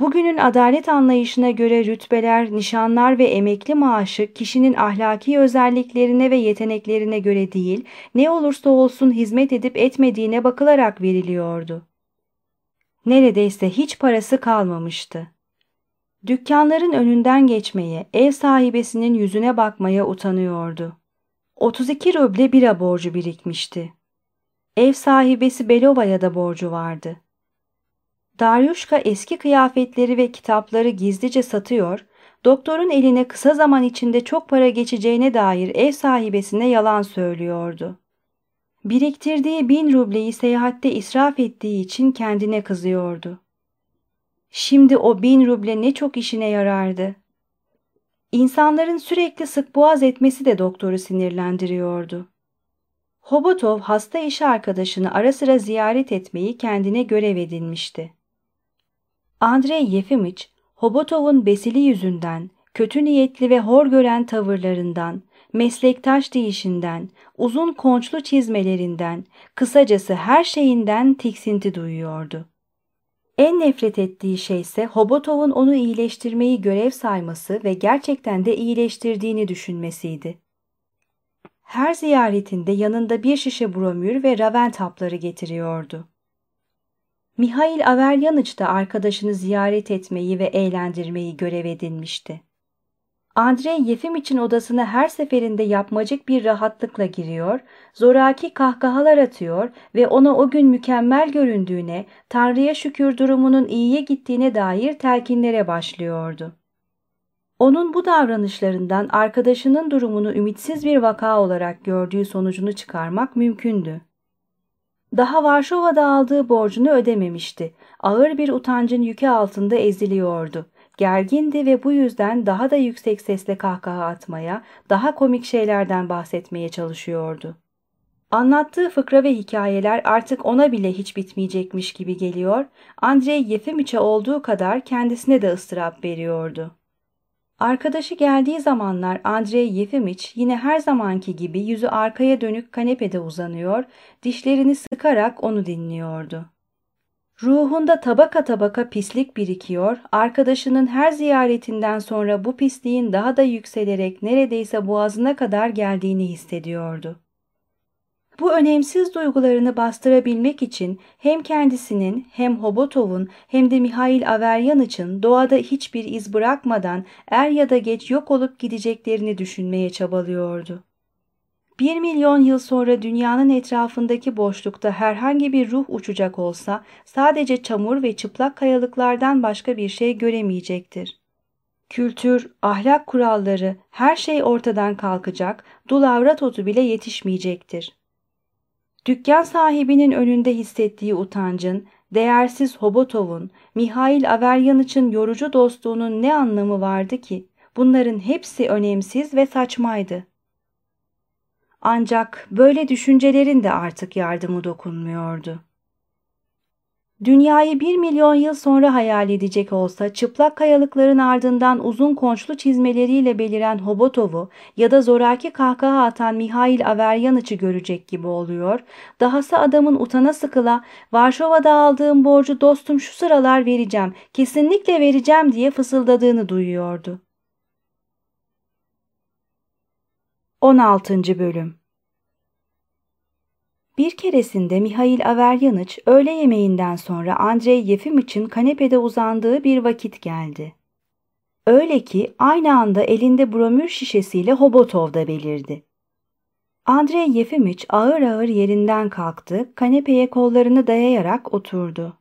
Bugünün adalet anlayışına göre rütbeler, nişanlar ve emekli maaşı kişinin ahlaki özelliklerine ve yeteneklerine göre değil, ne olursa olsun hizmet edip etmediğine bakılarak veriliyordu. Neredeyse hiç parası kalmamıştı. Dükkanların önünden geçmeye, ev sahibesinin yüzüne bakmaya utanıyordu. 32 ruble bira borcu birikmişti. Ev sahibesi Belova'ya da borcu vardı. Daryuşka eski kıyafetleri ve kitapları gizlice satıyor, doktorun eline kısa zaman içinde çok para geçeceğine dair ev sahibesine yalan söylüyordu. Biriktirdiği bin rubleyi seyahatte israf ettiği için kendine kızıyordu. Şimdi o bin ruble ne çok işine yarardı. İnsanların sürekli sık boğaz etmesi de doktoru sinirlendiriyordu. Hobotov hasta iş arkadaşını ara sıra ziyaret etmeyi kendine görev edinmişti. Andrei Yefimiç, Hobotov'un besili yüzünden, kötü niyetli ve hor gören tavırlarından, meslektaş deyişinden, uzun konçlu çizmelerinden, kısacası her şeyinden tiksinti duyuyordu. En nefret ettiği şey ise Hobotov'un onu iyileştirmeyi görev sayması ve gerçekten de iyileştirdiğini düşünmesiydi. Her ziyaretinde yanında bir şişe bromür ve ravent hapları getiriyordu. Mihail Averyaniç da arkadaşını ziyaret etmeyi ve eğlendirmeyi görev edinmişti. Andrei Yefimiç'in odasına her seferinde yapmacık bir rahatlıkla giriyor, zoraki kahkahalar atıyor ve ona o gün mükemmel göründüğüne, Tanrı'ya şükür durumunun iyiye gittiğine dair telkinlere başlıyordu. Onun bu davranışlarından arkadaşının durumunu ümitsiz bir vaka olarak gördüğü sonucunu çıkarmak mümkündü. Daha Varşova'da aldığı borcunu ödememişti. Ağır bir utancın yükü altında eziliyordu. Gergindi ve bu yüzden daha da yüksek sesle kahkaha atmaya, daha komik şeylerden bahsetmeye çalışıyordu. Anlattığı fıkra ve hikayeler artık ona bile hiç bitmeyecekmiş gibi geliyor, Andrei Yefimiç'e olduğu kadar kendisine de ıstırap veriyordu. Arkadaşı geldiği zamanlar Andrei Yefimiç yine her zamanki gibi yüzü arkaya dönük kanepede uzanıyor, dişlerini sıkarak onu dinliyordu. Ruhunda tabaka tabaka pislik birikiyor, arkadaşının her ziyaretinden sonra bu pisliğin daha da yükselerek neredeyse boğazına kadar geldiğini hissediyordu. Bu önemsiz duygularını bastırabilmek için hem kendisinin hem Hobotov'un hem de Mihail Averyaniç'in doğada hiçbir iz bırakmadan er ya da geç yok olup gideceklerini düşünmeye çabalıyordu. Bir milyon yıl sonra dünyanın etrafındaki boşlukta herhangi bir ruh uçacak olsa sadece çamur ve çıplak kayalıklardan başka bir şey göremeyecektir. Kültür, ahlak kuralları, her şey ortadan kalkacak, dul avrat otu bile yetişmeyecektir. Dükkan sahibinin önünde hissettiği utancın, değersiz Hobotov'un, Mihail Averyaniç'in yorucu dostluğunun ne anlamı vardı ki? Bunların hepsi önemsiz ve saçmaydı. Ancak böyle düşüncelerin de artık yardımı dokunmuyordu. Dünyayı bir milyon yıl sonra hayal edecek olsa çıplak kayalıkların ardından uzun konçlu çizmeleriyle beliren Hobotov'u ya da zoraki kahkaha atan Mihail Averyaniç'i görecek gibi oluyor. Dahası adamın utana sıkıla Varşova'da aldığım borcu dostum şu sıralar vereceğim, kesinlikle vereceğim diye fısıldadığını duyuyordu. 16. Bölüm Bir keresinde Mihail Averyaniç öğle yemeğinden sonra Andrei Yefimiç'in kanepede uzandığı bir vakit geldi. Öyle ki aynı anda elinde bromür şişesiyle Hobotov da belirdi. Andrei Yefimiç ağır ağır yerinden kalktı, kanepeye kollarını dayayarak oturdu.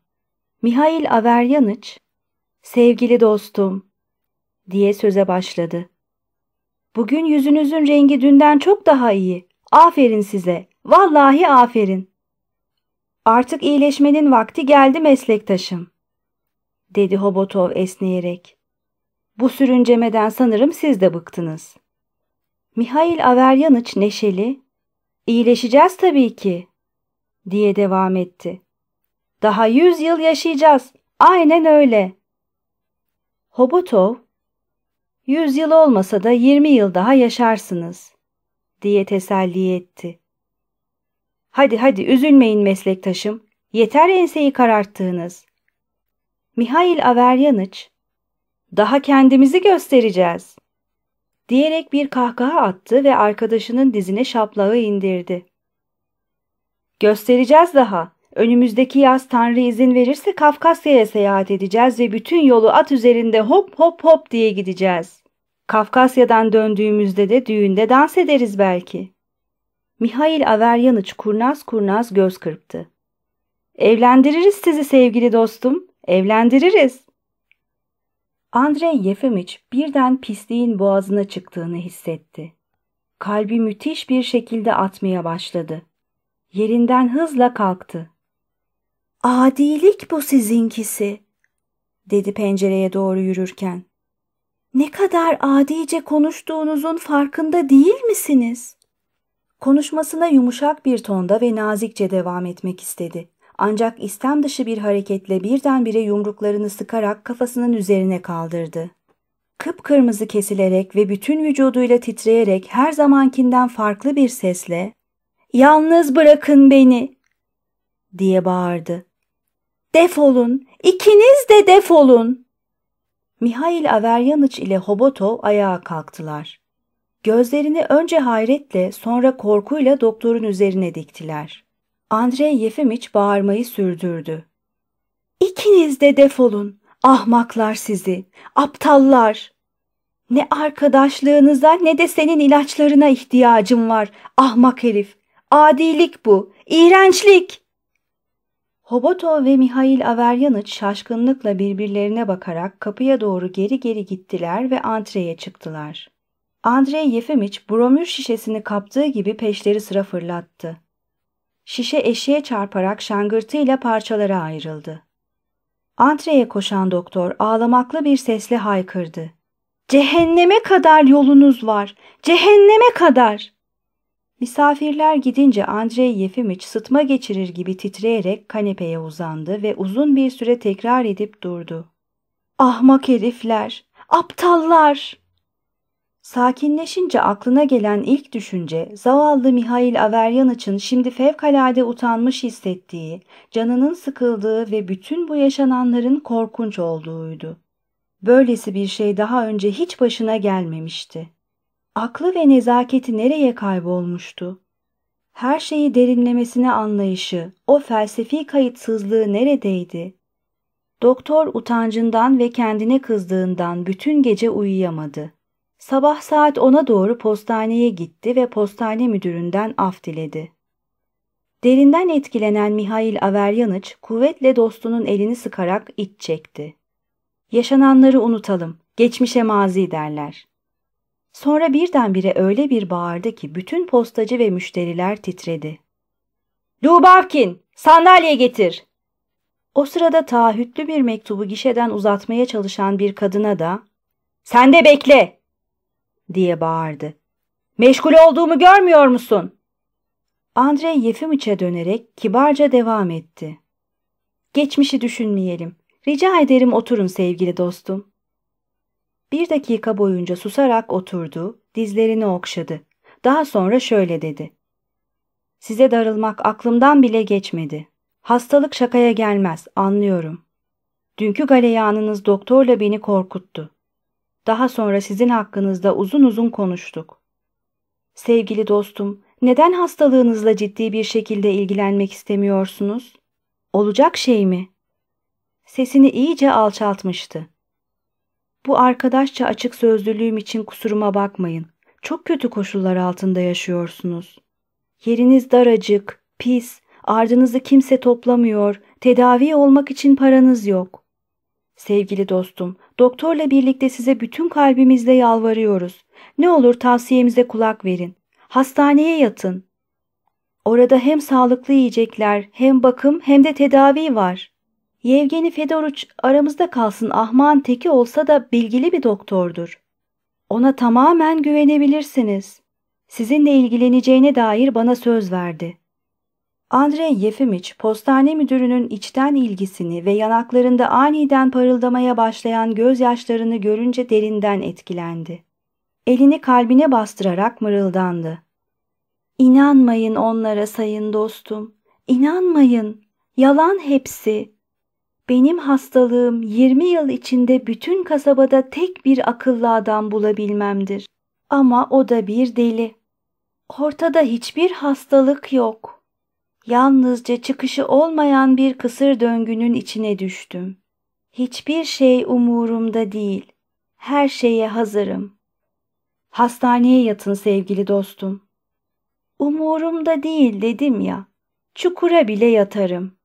Mihail Averyaniç, ''Sevgili dostum'' diye söze başladı. Bugün yüzünüzün rengi dünden çok daha iyi. Aferin size. Vallahi aferin. Artık iyileşmenin vakti geldi meslektaşım, dedi Hobotov esneyerek. Bu sürüncemeden sanırım siz de bıktınız. Mihail Averyaniç neşeli, iyileşeceğiz tabii ki, diye devam etti. Daha yüz yıl yaşayacağız. Aynen öyle. Hobotov Yüz yıl olmasa da yirmi yıl daha yaşarsınız, diye teselli etti. Hadi hadi üzülmeyin meslektaşım, yeter enseyi kararttığınız. Mihail Averyaniç, daha kendimizi göstereceğiz, diyerek bir kahkaha attı ve arkadaşının dizine şaplağı indirdi. Göstereceğiz daha. Önümüzdeki yaz Tanrı izin verirse Kafkasya'ya seyahat edeceğiz ve bütün yolu at üzerinde hop hop hop diye gideceğiz. Kafkasya'dan döndüğümüzde de düğünde dans ederiz belki. Mihail Averyaniç kurnaz kurnaz göz kırptı. Evlendiririz sizi sevgili dostum, evlendiririz. Andrei Yefimiç birden pisliğin boğazına çıktığını hissetti. Kalbi müthiş bir şekilde atmaya başladı. Yerinden hızla kalktı. Adilik bu sizinkisi, dedi pencereye doğru yürürken. Ne kadar adice konuştuğunuzun farkında değil misiniz? Konuşmasına yumuşak bir tonda ve nazikçe devam etmek istedi. Ancak istem dışı bir hareketle birdenbire yumruklarını sıkarak kafasının üzerine kaldırdı. Kıpkırmızı kesilerek ve bütün vücuduyla titreyerek her zamankinden farklı bir sesle ''Yalnız bırakın beni!'' diye bağırdı. ''Defolun! İkiniz de defolun!'' Mihail Averyaniç ile Hobotov ayağa kalktılar. Gözlerini önce hayretle sonra korkuyla doktorun üzerine diktiler. Andrei Yefimiç bağırmayı sürdürdü. İkiniz de defolun, ahmaklar sizi, aptallar. Ne arkadaşlığınıza ne de senin ilaçlarına ihtiyacım var, ahmak herif. Adilik bu, iğrençlik. Hobotov ve Mihail Averyaniç şaşkınlıkla birbirlerine bakarak kapıya doğru geri geri gittiler ve antreye çıktılar. Andrei Yefimiç bromür şişesini kaptığı gibi peşleri sıra fırlattı. Şişe eşeğe çarparak şangırtıyla parçalara ayrıldı. Antreye koşan doktor ağlamaklı bir sesle haykırdı. Cehenneme kadar yolunuz var. Cehenneme kadar. Misafirler gidince Andrei Yefimiç sıtma geçirir gibi titreyerek kanepeye uzandı ve uzun bir süre tekrar edip durdu. Ahmak herifler! Aptallar! Sakinleşince aklına gelen ilk düşünce zavallı Mihail Averyaniç'in şimdi fevkalade utanmış hissettiği, canının sıkıldığı ve bütün bu yaşananların korkunç olduğuydu. Böylesi bir şey daha önce hiç başına gelmemişti. Aklı ve nezaketi nereye kaybolmuştu? Her şeyi derinlemesine anlayışı, o felsefi kayıtsızlığı neredeydi? Doktor utancından ve kendine kızdığından bütün gece uyuyamadı. Sabah saat 10'a doğru postaneye gitti ve postane müdüründen af diledi. Derinden etkilenen Mihail Averyaniç kuvvetle dostunun elini sıkarak iç çekti. Yaşananları unutalım, geçmişe mazi derler. Sonra birdenbire öyle bir bağırdı ki bütün postacı ve müşteriler titredi. Lubavkin, sandalye getir. O sırada taahhütlü bir mektubu gişeden uzatmaya çalışan bir kadına da ''Sen de bekle!'' diye bağırdı. ''Meşgul olduğumu görmüyor musun?'' Andrei Yefimiç'e dönerek kibarca devam etti. ''Geçmişi düşünmeyelim. Rica ederim oturun sevgili dostum. Bir dakika boyunca susarak oturdu, dizlerini okşadı. Daha sonra şöyle dedi. Size darılmak aklımdan bile geçmedi. Hastalık şakaya gelmez, anlıyorum. Dünkü galeyanınız doktorla beni korkuttu. Daha sonra sizin hakkınızda uzun uzun konuştuk. Sevgili dostum, neden hastalığınızla ciddi bir şekilde ilgilenmek istemiyorsunuz? Olacak şey mi? Sesini iyice alçaltmıştı. Bu arkadaşça açık sözlülüğüm için kusuruma bakmayın. Çok kötü koşullar altında yaşıyorsunuz. Yeriniz daracık, pis, ardınızı kimse toplamıyor, tedavi olmak için paranız yok. Sevgili dostum, doktorla birlikte size bütün kalbimizle yalvarıyoruz. Ne olur tavsiyemize kulak verin. Hastaneye yatın. Orada hem sağlıklı yiyecekler, hem bakım hem de tedavi var. Yevgeni Fedoruç aramızda kalsın ahman teki olsa da bilgili bir doktordur. Ona tamamen güvenebilirsiniz. Sizinle ilgileneceğine dair bana söz verdi. Andrei Yefimiç, postane müdürünün içten ilgisini ve yanaklarında aniden parıldamaya başlayan gözyaşlarını görünce derinden etkilendi. Elini kalbine bastırarak mırıldandı. İnanmayın onlara sayın dostum. İnanmayın. Yalan hepsi. Benim hastalığım 20 yıl içinde bütün kasabada tek bir akıllı adam bulabilmemdir. Ama o da bir deli. Ortada hiçbir hastalık yok. Yalnızca çıkışı olmayan bir kısır döngünün içine düştüm. Hiçbir şey umurumda değil. Her şeye hazırım. Hastaneye yatın sevgili dostum. Umurumda değil dedim ya. Çukura bile yatarım.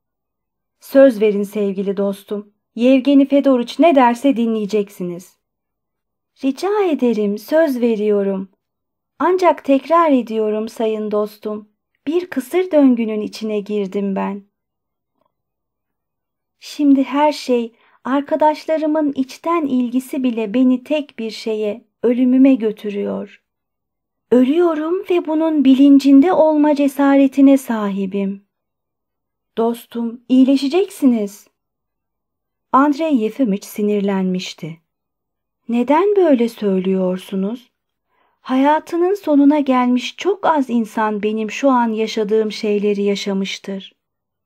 Söz verin sevgili dostum. Yevgeni Fedoriç ne derse dinleyeceksiniz. Rica ederim, söz veriyorum. Ancak tekrar ediyorum sayın dostum. Bir kısır döngünün içine girdim ben. Şimdi her şey, arkadaşlarımın içten ilgisi bile beni tek bir şeye, ölümüme götürüyor. Ölüyorum ve bunun bilincinde olma cesaretine sahibim. Dostum, iyileşeceksiniz. Andrei Yefimiç sinirlenmişti. Neden böyle söylüyorsunuz? Hayatının sonuna gelmiş çok az insan benim şu an yaşadığım şeyleri yaşamıştır.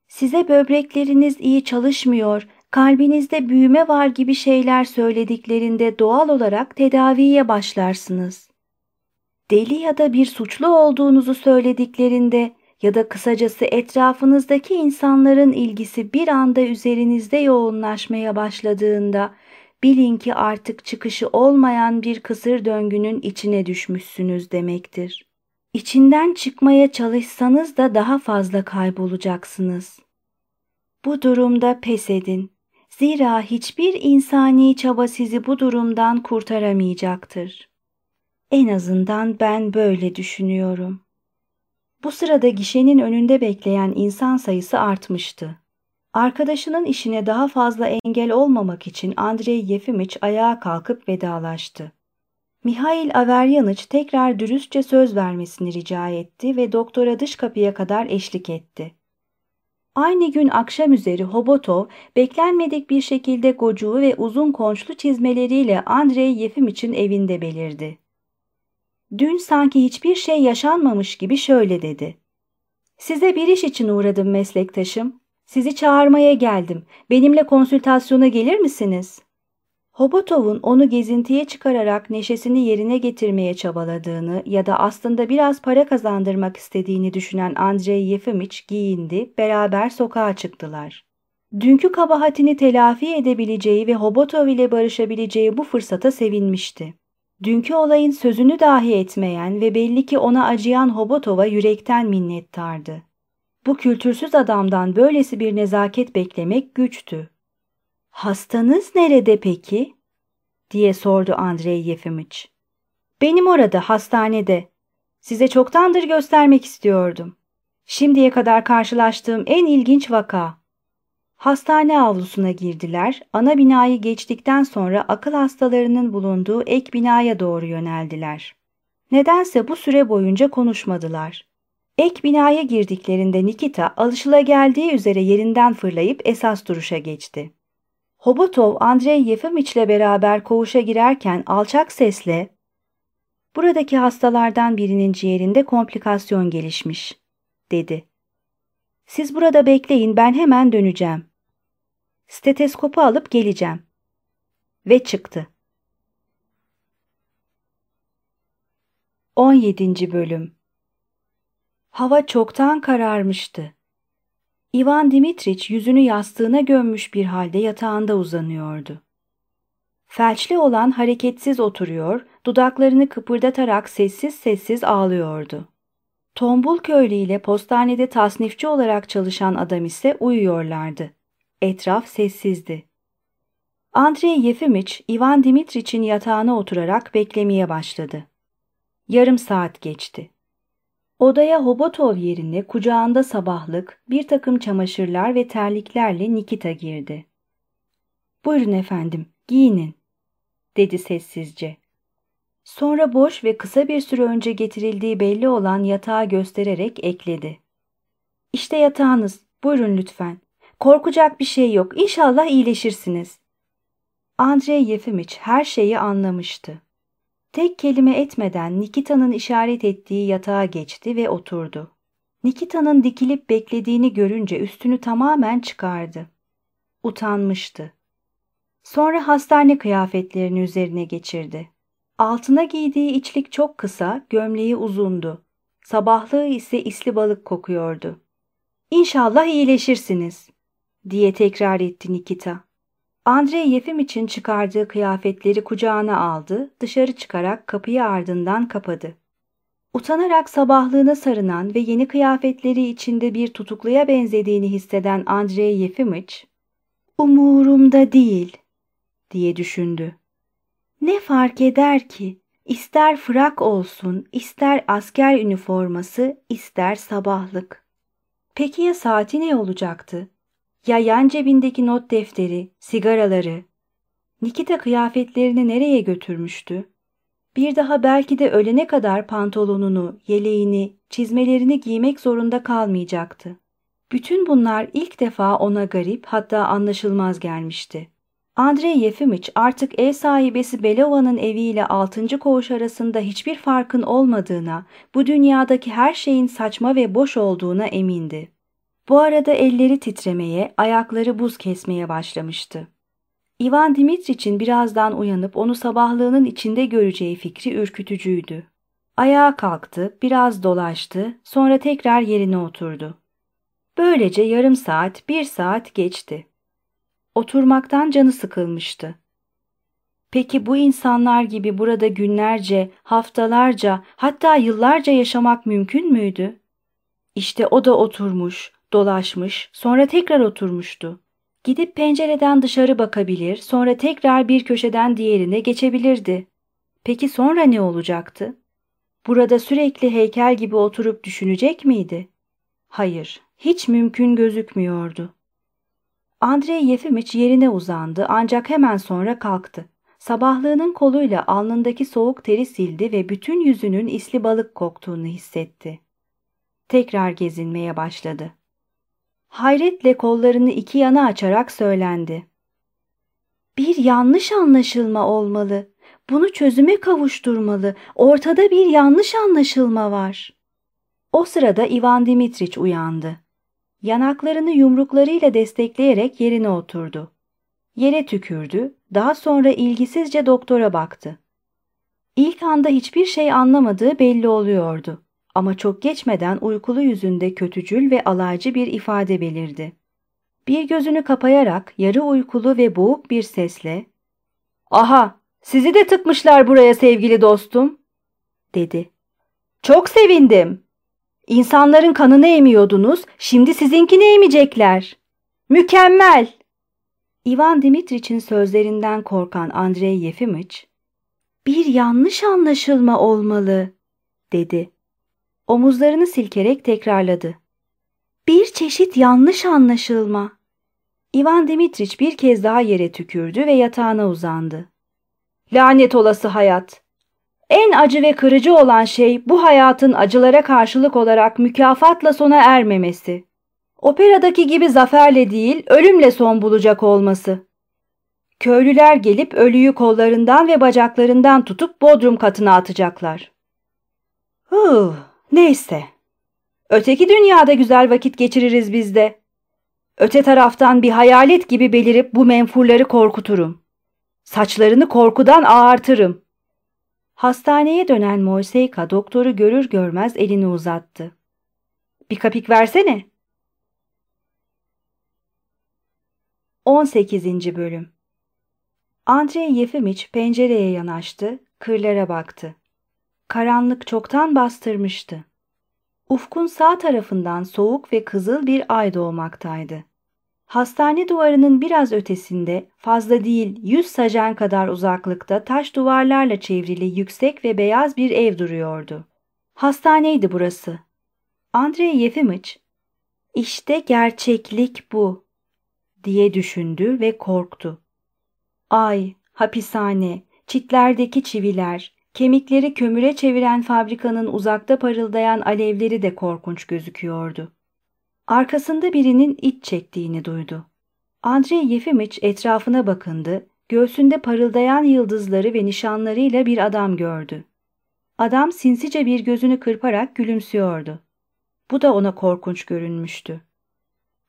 Size böbrekleriniz iyi çalışmıyor, kalbinizde büyüme var gibi şeyler söylediklerinde doğal olarak tedaviye başlarsınız. Deli ya da bir suçlu olduğunuzu söylediklerinde ya da kısacası etrafınızdaki insanların ilgisi bir anda üzerinizde yoğunlaşmaya başladığında bilin ki artık çıkışı olmayan bir kısır döngünün içine düşmüşsünüz demektir. İçinden çıkmaya çalışsanız da daha fazla kaybolacaksınız. Bu durumda pes edin. Zira hiçbir insani çaba sizi bu durumdan kurtaramayacaktır. En azından ben böyle düşünüyorum. Bu sırada gişenin önünde bekleyen insan sayısı artmıştı. Arkadaşının işine daha fazla engel olmamak için Andrei Yefimiç ayağa kalkıp vedalaştı. Mihail Averyaniç tekrar dürüstçe söz vermesini rica etti ve doktora dış kapıya kadar eşlik etti. Aynı gün akşam üzeri Hobotov beklenmedik bir şekilde gocuğu ve uzun konçlu çizmeleriyle Andrei Yefimiç'in evinde belirdi. Dün sanki hiçbir şey yaşanmamış gibi şöyle dedi. Size bir iş için uğradım meslektaşım. Sizi çağırmaya geldim. Benimle konsültasyona gelir misiniz? Hobotov'un onu gezintiye çıkararak neşesini yerine getirmeye çabaladığını ya da aslında biraz para kazandırmak istediğini düşünen Andrei Yefimich giyindi, beraber sokağa çıktılar. Dünkü kabahatini telafi edebileceği ve Hobotov ile barışabileceği bu fırsata sevinmişti. Dünkü olayın sözünü dahi etmeyen ve belli ki ona acıyan Hobotov'a yürekten minnettardı. Bu kültürsüz adamdan böylesi bir nezaket beklemek güçtü. Hastanız nerede peki? diye sordu Andrei Yefimiç. Benim orada, hastanede. Size çoktandır göstermek istiyordum. Şimdiye kadar karşılaştığım en ilginç vaka. Hastane avlusuna girdiler, ana binayı geçtikten sonra akıl hastalarının bulunduğu ek binaya doğru yöneldiler. Nedense bu süre boyunca konuşmadılar. Ek binaya girdiklerinde Nikita alışılageldiği üzere yerinden fırlayıp esas duruşa geçti. Hobotov Andrei Yefimiç'le beraber koğuşa girerken alçak sesle ''Buradaki hastalardan birinin ciğerinde komplikasyon gelişmiş.'' dedi. ''Siz burada bekleyin ben hemen döneceğim. Steteskopu alıp geleceğim.'' Ve çıktı. 17. Bölüm Hava çoktan kararmıştı. Ivan Dimitriç yüzünü yastığına gömmüş bir halde yatağında uzanıyordu. Felçli olan hareketsiz oturuyor, dudaklarını kıpırdatarak sessiz sessiz ağlıyordu. Tombul köylü ile postanede tasnifçi olarak çalışan adam ise uyuyorlardı. Etraf sessizdi. Andrei Yefimiç, Ivan Dimitriç'in yatağına oturarak beklemeye başladı. Yarım saat geçti. Odaya Hobotov yerine kucağında sabahlık, bir takım çamaşırlar ve terliklerle Nikita girdi. ''Buyurun efendim, giyinin.'' dedi sessizce. Sonra boş ve kısa bir süre önce getirildiği belli olan yatağı göstererek ekledi. ''İşte yatağınız, buyurun lütfen. Korkacak bir şey yok, İnşallah iyileşirsiniz.'' Andrei Yefimiç her şeyi anlamıştı. Tek kelime etmeden Nikita'nın işaret ettiği yatağa geçti ve oturdu. Nikita'nın dikilip beklediğini görünce üstünü tamamen çıkardı. Utanmıştı. Sonra hastane kıyafetlerini üzerine geçirdi. Altına giydiği içlik çok kısa, gömleği uzundu. Sabahlığı ise isli balık kokuyordu. İnşallah iyileşirsiniz, diye tekrar etti Nikita. Andrei Yefim için çıkardığı kıyafetleri kucağına aldı, dışarı çıkarak kapıyı ardından kapadı. Utanarak sabahlığına sarınan ve yeni kıyafetleri içinde bir tutukluya benzediğini hisseden Andrei Yefimiç, ''Umurumda değil.'' diye düşündü. Ne fark eder ki? İster frak olsun, ister asker üniforması, ister sabahlık. Peki ya saati ne olacaktı? Ya yan cebindeki not defteri, sigaraları? Nikita kıyafetlerini nereye götürmüştü? Bir daha belki de ölene kadar pantolonunu, yeleğini, çizmelerini giymek zorunda kalmayacaktı. Bütün bunlar ilk defa ona garip hatta anlaşılmaz gelmişti. Andrei Yefimiç artık ev sahibesi Belova'nın eviyle 6. koğuş arasında hiçbir farkın olmadığına, bu dünyadaki her şeyin saçma ve boş olduğuna emindi. Bu arada elleri titremeye, ayakları buz kesmeye başlamıştı. Ivan Dimitriç'in birazdan uyanıp onu sabahlığının içinde göreceği fikri ürkütücüydü. Ayağa kalktı, biraz dolaştı, sonra tekrar yerine oturdu. Böylece yarım saat, bir saat geçti. Oturmaktan canı sıkılmıştı. Peki bu insanlar gibi burada günlerce, haftalarca, hatta yıllarca yaşamak mümkün müydü? İşte o da oturmuş, dolaşmış, sonra tekrar oturmuştu. Gidip pencereden dışarı bakabilir, sonra tekrar bir köşeden diğerine geçebilirdi. Peki sonra ne olacaktı? Burada sürekli heykel gibi oturup düşünecek miydi? Hayır, hiç mümkün gözükmüyordu. Andrei Yefimiç yerine uzandı ancak hemen sonra kalktı. Sabahlığının koluyla alnındaki soğuk teri sildi ve bütün yüzünün isli balık koktuğunu hissetti. Tekrar gezinmeye başladı. Hayretle kollarını iki yana açarak söylendi. Bir yanlış anlaşılma olmalı. Bunu çözüme kavuşturmalı. Ortada bir yanlış anlaşılma var. O sırada Ivan Dimitriç uyandı. Yanaklarını yumruklarıyla destekleyerek yerine oturdu. Yere tükürdü, daha sonra ilgisizce doktora baktı. İlk anda hiçbir şey anlamadığı belli oluyordu. Ama çok geçmeden uykulu yüzünde kötücül ve alaycı bir ifade belirdi. Bir gözünü kapayarak yarı uykulu ve boğuk bir sesle ''Aha, sizi de tıkmışlar buraya sevgili dostum.'' dedi. ''Çok sevindim. İnsanların kanını emiyordunuz, şimdi sizinkini emecekler. Mükemmel!'' Ivan Dimitriç'in sözlerinden korkan Andrei Yefimiç, ''Bir yanlış anlaşılma olmalı.'' dedi. Omuzlarını silkerek tekrarladı. Bir çeşit yanlış anlaşılma. Ivan Dimitriç bir kez daha yere tükürdü ve yatağına uzandı. Lanet olası hayat. En acı ve kırıcı olan şey bu hayatın acılara karşılık olarak mükafatla sona ermemesi. Operadaki gibi zaferle değil, ölümle son bulacak olması. Köylüler gelip ölüyü kollarından ve bacaklarından tutup bodrum katına atacaklar. Huh, neyse. Öteki dünyada güzel vakit geçiririz biz de. Öte taraftan bir hayalet gibi belirip bu menfurları korkuturum. Saçlarını korkudan ağartırım. Hastaneye dönen Moiseyka doktoru görür görmez elini uzattı. Bir kapik versene. 18. Bölüm Andrei Yefimiç pencereye yanaştı, kırlara baktı. Karanlık çoktan bastırmıştı. Ufkun sağ tarafından soğuk ve kızıl bir ay doğmaktaydı. Hastane duvarının biraz ötesinde, fazla değil yüz sajen kadar uzaklıkta taş duvarlarla çevrili yüksek ve beyaz bir ev duruyordu. Hastaneydi burası. Andrei Yefimiç, işte gerçeklik bu, diye düşündü ve korktu. Ay, hapishane, çitlerdeki çiviler, kemikleri kömüre çeviren fabrikanın uzakta parıldayan alevleri de korkunç gözüküyordu. Arkasında birinin iç çektiğini duydu. Andrei Yefimiç etrafına bakındı, göğsünde parıldayan yıldızları ve nişanlarıyla bir adam gördü. Adam sinsice bir gözünü kırparak gülümsüyordu. Bu da ona korkunç görünmüştü.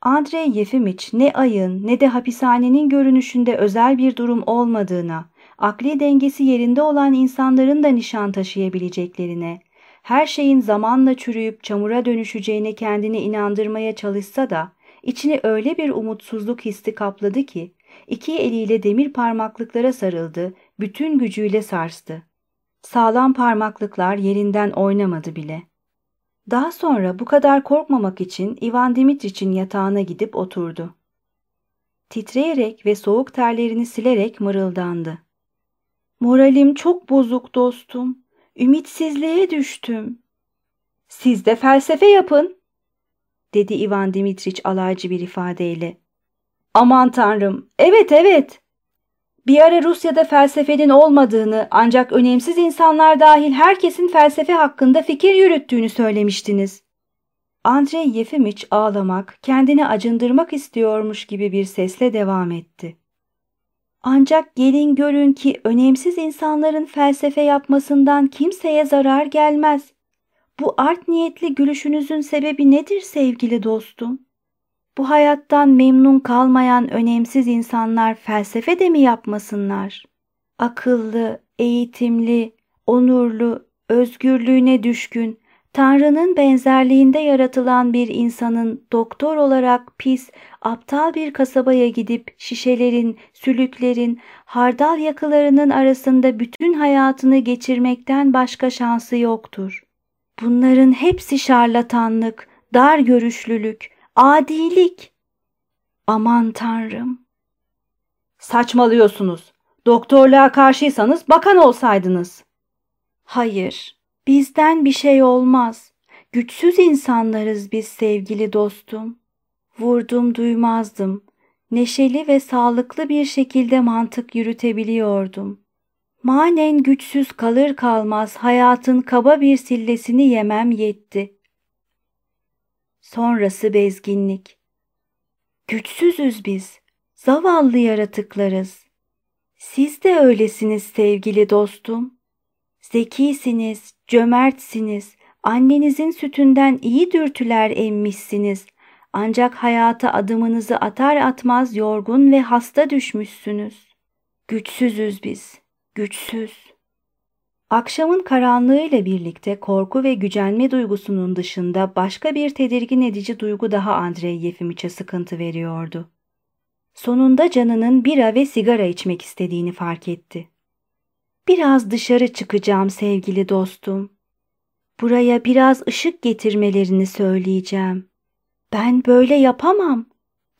Andrei Yefimiç ne ayın ne de hapishanenin görünüşünde özel bir durum olmadığına, akli dengesi yerinde olan insanların da nişan taşıyabileceklerine, her şeyin zamanla çürüyüp çamura dönüşeceğine kendini inandırmaya çalışsa da içini öyle bir umutsuzluk hissi kapladı ki iki eliyle demir parmaklıklara sarıldı, bütün gücüyle sarstı. Sağlam parmaklıklar yerinden oynamadı bile. Daha sonra bu kadar korkmamak için Ivan Dimitriç'in yatağına gidip oturdu. Titreyerek ve soğuk terlerini silerek mırıldandı. Moralim çok bozuk dostum. Ümitsizliğe düştüm. Siz de felsefe yapın, dedi Ivan Dimitriç alaycı bir ifadeyle. Aman tanrım, evet evet. Bir ara Rusya'da felsefenin olmadığını ancak önemsiz insanlar dahil herkesin felsefe hakkında fikir yürüttüğünü söylemiştiniz. Andrei Yefimiç ağlamak, kendini acındırmak istiyormuş gibi bir sesle devam etti. Ancak gelin görün ki önemsiz insanların felsefe yapmasından kimseye zarar gelmez. Bu art niyetli gülüşünüzün sebebi nedir sevgili dostum? Bu hayattan memnun kalmayan önemsiz insanlar felsefe de mi yapmasınlar? Akıllı, eğitimli, onurlu, özgürlüğüne düşkün, Tanrı'nın benzerliğinde yaratılan bir insanın doktor olarak pis, aptal bir kasabaya gidip şişelerin, sülüklerin, hardal yakılarının arasında bütün hayatını geçirmekten başka şansı yoktur. Bunların hepsi şarlatanlık, dar görüşlülük, adilik. Aman Tanrım! Saçmalıyorsunuz. Doktorluğa karşıysanız bakan olsaydınız. Hayır, Bizden bir şey olmaz. Güçsüz insanlarız biz sevgili dostum. Vurdum duymazdım. Neşeli ve sağlıklı bir şekilde mantık yürütebiliyordum. Manen güçsüz kalır kalmaz hayatın kaba bir sillesini yemem yetti. Sonrası bezginlik. Güçsüzüz biz, zavallı yaratıklarız. Siz de öylesiniz sevgili dostum. Zekisiniz, cömertsiniz, annenizin sütünden iyi dürtüler emmişsiniz. Ancak hayata adımınızı atar atmaz yorgun ve hasta düşmüşsünüz. Güçsüzüz biz, güçsüz. Akşamın karanlığıyla birlikte korku ve gücenme duygusunun dışında başka bir tedirgin edici duygu daha Andrei Yefimiç'e sıkıntı veriyordu. Sonunda canının bira ve sigara içmek istediğini fark etti. Biraz dışarı çıkacağım sevgili dostum. Buraya biraz ışık getirmelerini söyleyeceğim. Ben böyle yapamam,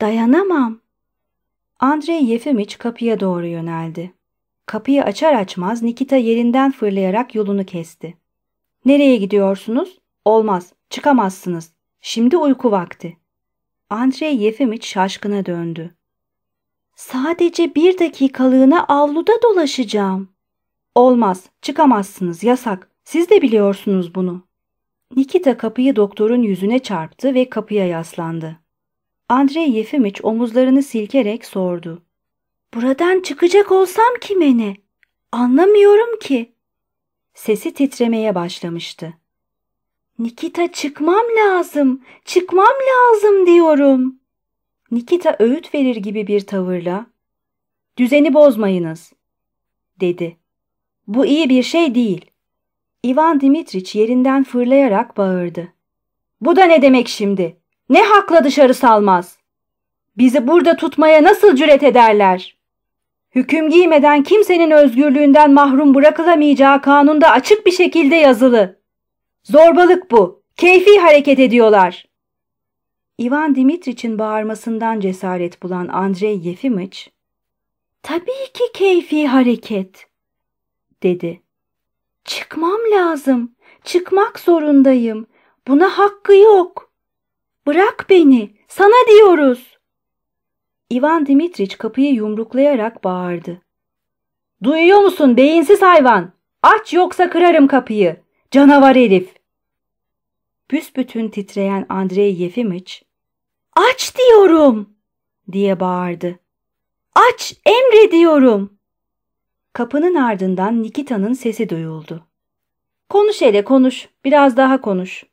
dayanamam. Andrei Yefimiç kapıya doğru yöneldi. Kapıyı açar açmaz Nikita yerinden fırlayarak yolunu kesti. Nereye gidiyorsunuz? Olmaz, çıkamazsınız. Şimdi uyku vakti. Andrei Yefimiç şaşkına döndü. Sadece bir dakikalığına avluda dolaşacağım. Olmaz, çıkamazsınız, yasak. Siz de biliyorsunuz bunu. Nikita kapıyı doktorun yüzüne çarptı ve kapıya yaslandı. Andrei Yefimiç omuzlarını silkerek sordu. Buradan çıkacak olsam kime ne? Anlamıyorum ki. Sesi titremeye başlamıştı. Nikita çıkmam lazım, çıkmam lazım diyorum. Nikita öğüt verir gibi bir tavırla, düzeni bozmayınız, dedi. Bu iyi bir şey değil. Ivan Dimitriç yerinden fırlayarak bağırdı. Bu da ne demek şimdi? Ne hakla dışarı salmaz? Bizi burada tutmaya nasıl cüret ederler? Hüküm giymeden kimsenin özgürlüğünden mahrum bırakılamayacağı kanunda açık bir şekilde yazılı. Zorbalık bu. Keyfi hareket ediyorlar. Ivan Dimitriç'in bağırmasından cesaret bulan Andrei Yefimiç, ''Tabii ki keyfi hareket.'' Dedi. ''Çıkmam lazım. Çıkmak zorundayım. Buna hakkı yok. Bırak beni. Sana diyoruz.'' Ivan Dimitriç kapıyı yumruklayarak bağırdı. ''Duyuyor musun beyinsiz hayvan? Aç yoksa kırarım kapıyı. Canavar herif.'' Büsbütün titreyen Andrei Yefimiç ''Aç diyorum!'' diye bağırdı. ''Aç emrediyorum!'' Kapının ardından Nikita'nın sesi duyuldu. ''Konuş hele konuş, biraz daha konuş.''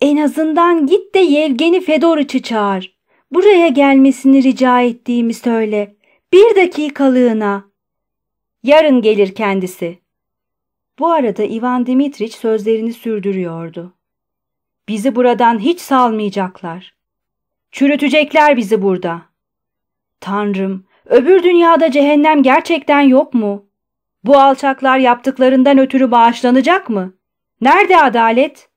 ''En azından git de Yevgeni Fedoriç'i çağır. Buraya gelmesini rica ettiğimi söyle. Bir dakikalığına. Yarın gelir kendisi. Bu arada Ivan Dimitriç sözlerini sürdürüyordu. Bizi buradan hiç salmayacaklar. Çürütecekler bizi burada. Tanrım, öbür dünyada cehennem gerçekten yok mu? Bu alçaklar yaptıklarından ötürü bağışlanacak mı? Nerede adalet?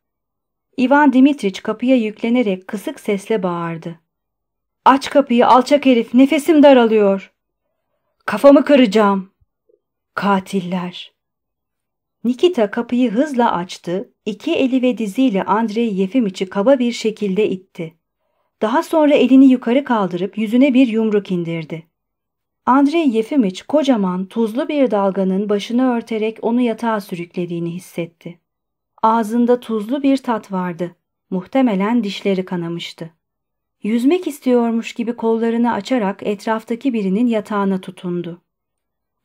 Ivan Dimitriç kapıya yüklenerek kısık sesle bağırdı. Aç kapıyı alçak herif nefesim daralıyor. Kafamı kıracağım. Katiller. Nikita kapıyı hızla açtı, iki eli ve diziyle Andrei Yefimiç'i kaba bir şekilde itti. Daha sonra elini yukarı kaldırıp yüzüne bir yumruk indirdi. Andrei Yefimiç kocaman, tuzlu bir dalganın başını örterek onu yatağa sürüklediğini hissetti. Ağzında tuzlu bir tat vardı. Muhtemelen dişleri kanamıştı. Yüzmek istiyormuş gibi kollarını açarak etraftaki birinin yatağına tutundu.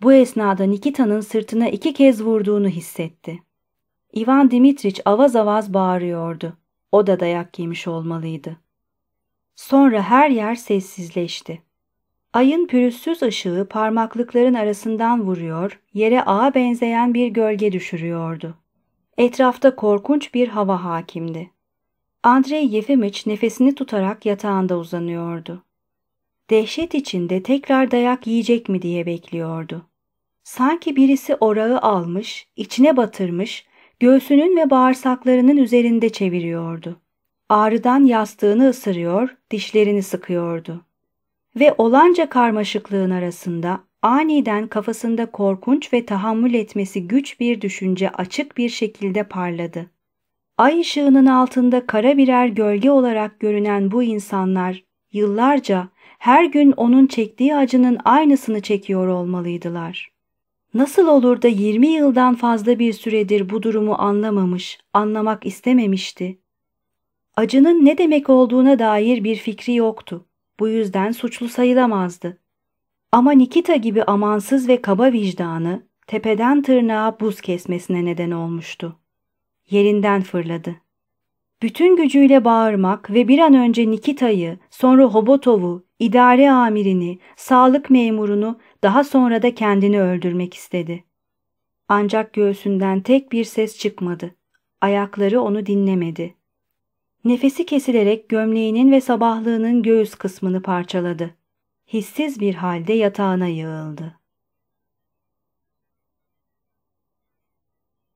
Bu esnada Nikita'nın sırtına iki kez vurduğunu hissetti. Ivan Dimitriç avaz avaz bağırıyordu. O da dayak yemiş olmalıydı. Sonra her yer sessizleşti. Ayın pürüzsüz ışığı parmaklıkların arasından vuruyor, yere ağa benzeyen bir gölge düşürüyordu. Etrafta korkunç bir hava hakimdi. Andrei Yefimiç nefesini tutarak yatağında uzanıyordu. Dehşet içinde tekrar dayak yiyecek mi diye bekliyordu. Sanki birisi orağı almış, içine batırmış, göğsünün ve bağırsaklarının üzerinde çeviriyordu. Ağrıdan yastığını ısırıyor, dişlerini sıkıyordu. Ve olanca karmaşıklığın arasında aniden kafasında korkunç ve tahammül etmesi güç bir düşünce açık bir şekilde parladı. Ay ışığının altında kara birer gölge olarak görünen bu insanlar yıllarca her gün onun çektiği acının aynısını çekiyor olmalıydılar. Nasıl olur da 20 yıldan fazla bir süredir bu durumu anlamamış, anlamak istememişti? Acının ne demek olduğuna dair bir fikri yoktu. Bu yüzden suçlu sayılamazdı. Ama Nikita gibi amansız ve kaba vicdanı tepeden tırnağa buz kesmesine neden olmuştu. Yerinden fırladı. Bütün gücüyle bağırmak ve bir an önce Nikita'yı, sonra Hobotov'u, idare amirini, sağlık memurunu, daha sonra da kendini öldürmek istedi. Ancak göğsünden tek bir ses çıkmadı. Ayakları onu dinlemedi. Nefesi kesilerek gömleğinin ve sabahlığının göğüs kısmını parçaladı. Hissiz bir halde yatağına yığıldı.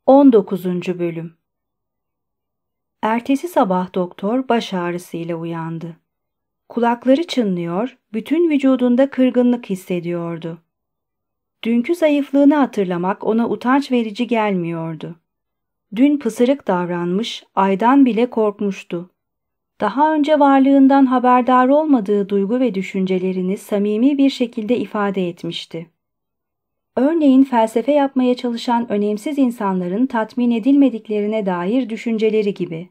19. Bölüm Ertesi sabah doktor baş ağrısıyla uyandı. Kulakları çınlıyor, bütün vücudunda kırgınlık hissediyordu. Dünkü zayıflığını hatırlamak ona utanç verici gelmiyordu. Dün pısırık davranmış, aydan bile korkmuştu. Daha önce varlığından haberdar olmadığı duygu ve düşüncelerini samimi bir şekilde ifade etmişti. Örneğin felsefe yapmaya çalışan önemsiz insanların tatmin edilmediklerine dair düşünceleri gibi.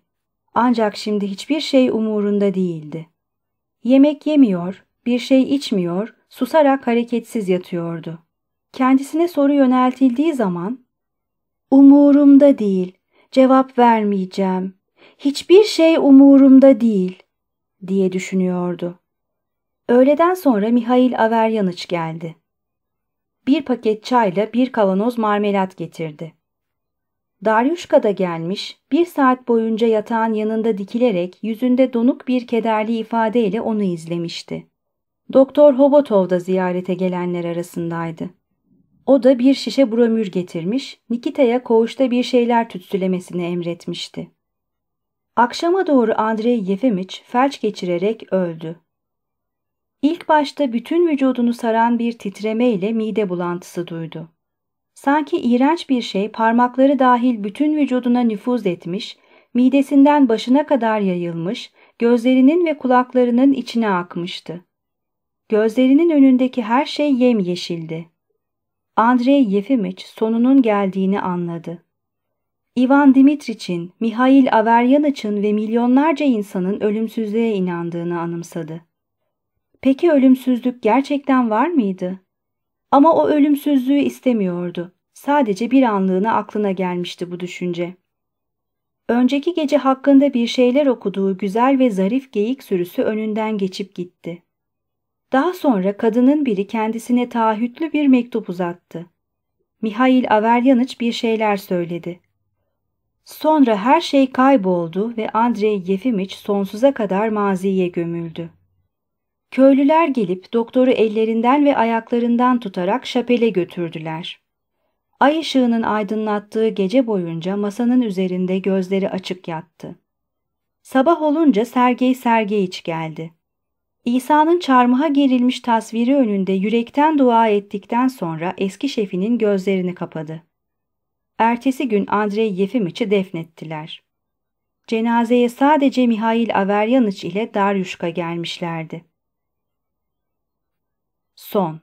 Ancak şimdi hiçbir şey umurunda değildi. Yemek yemiyor, bir şey içmiyor, susarak hareketsiz yatıyordu. Kendisine soru yöneltildiği zaman "Umurumda değil, cevap vermeyeceğim. Hiçbir şey umurumda değil." diye düşünüyordu. Öğleden sonra Mihail Averyaniç geldi. Bir paket çayla bir kavanoz marmelat getirdi. Daryuşka da gelmiş, bir saat boyunca yatağın yanında dikilerek yüzünde donuk bir kederli ifadeyle onu izlemişti. Doktor Hobotov da ziyarete gelenler arasındaydı. O da bir şişe bromür getirmiş, Nikita'ya koğuşta bir şeyler tütsülemesini emretmişti. Akşama doğru Andrei Yefimiç felç geçirerek öldü. İlk başta bütün vücudunu saran bir titremeyle mide bulantısı duydu. Sanki iğrenç bir şey parmakları dahil bütün vücuduna nüfuz etmiş, midesinden başına kadar yayılmış, gözlerinin ve kulaklarının içine akmıştı. Gözlerinin önündeki her şey yemyeşildi. Andrei Yefimiç sonunun geldiğini anladı. Ivan Dimitriç'in, Mihail Averyaniç'in ve milyonlarca insanın ölümsüzlüğe inandığını anımsadı. Peki ölümsüzlük gerçekten var mıydı? Ama o ölümsüzlüğü istemiyordu. Sadece bir anlığına aklına gelmişti bu düşünce. Önceki gece hakkında bir şeyler okuduğu güzel ve zarif geyik sürüsü önünden geçip gitti. Daha sonra kadının biri kendisine taahhütlü bir mektup uzattı. Mihail Averyaniç bir şeyler söyledi. Sonra her şey kayboldu ve Andrei Yefimiç sonsuza kadar maziye gömüldü. Köylüler gelip doktoru ellerinden ve ayaklarından tutarak şapele götürdüler. Ay ışığının aydınlattığı gece boyunca masanın üzerinde gözleri açık yattı. Sabah olunca Sergey Sergeyiç geldi. İsa'nın çarmıha gerilmiş tasviri önünde yürekten dua ettikten sonra eski şefinin gözlerini kapadı. Ertesi gün Andrei Yefimiç'i defnettiler. Cenazeye sadece Mihail Averyaniç ile Daryuşka gelmişlerdi. Son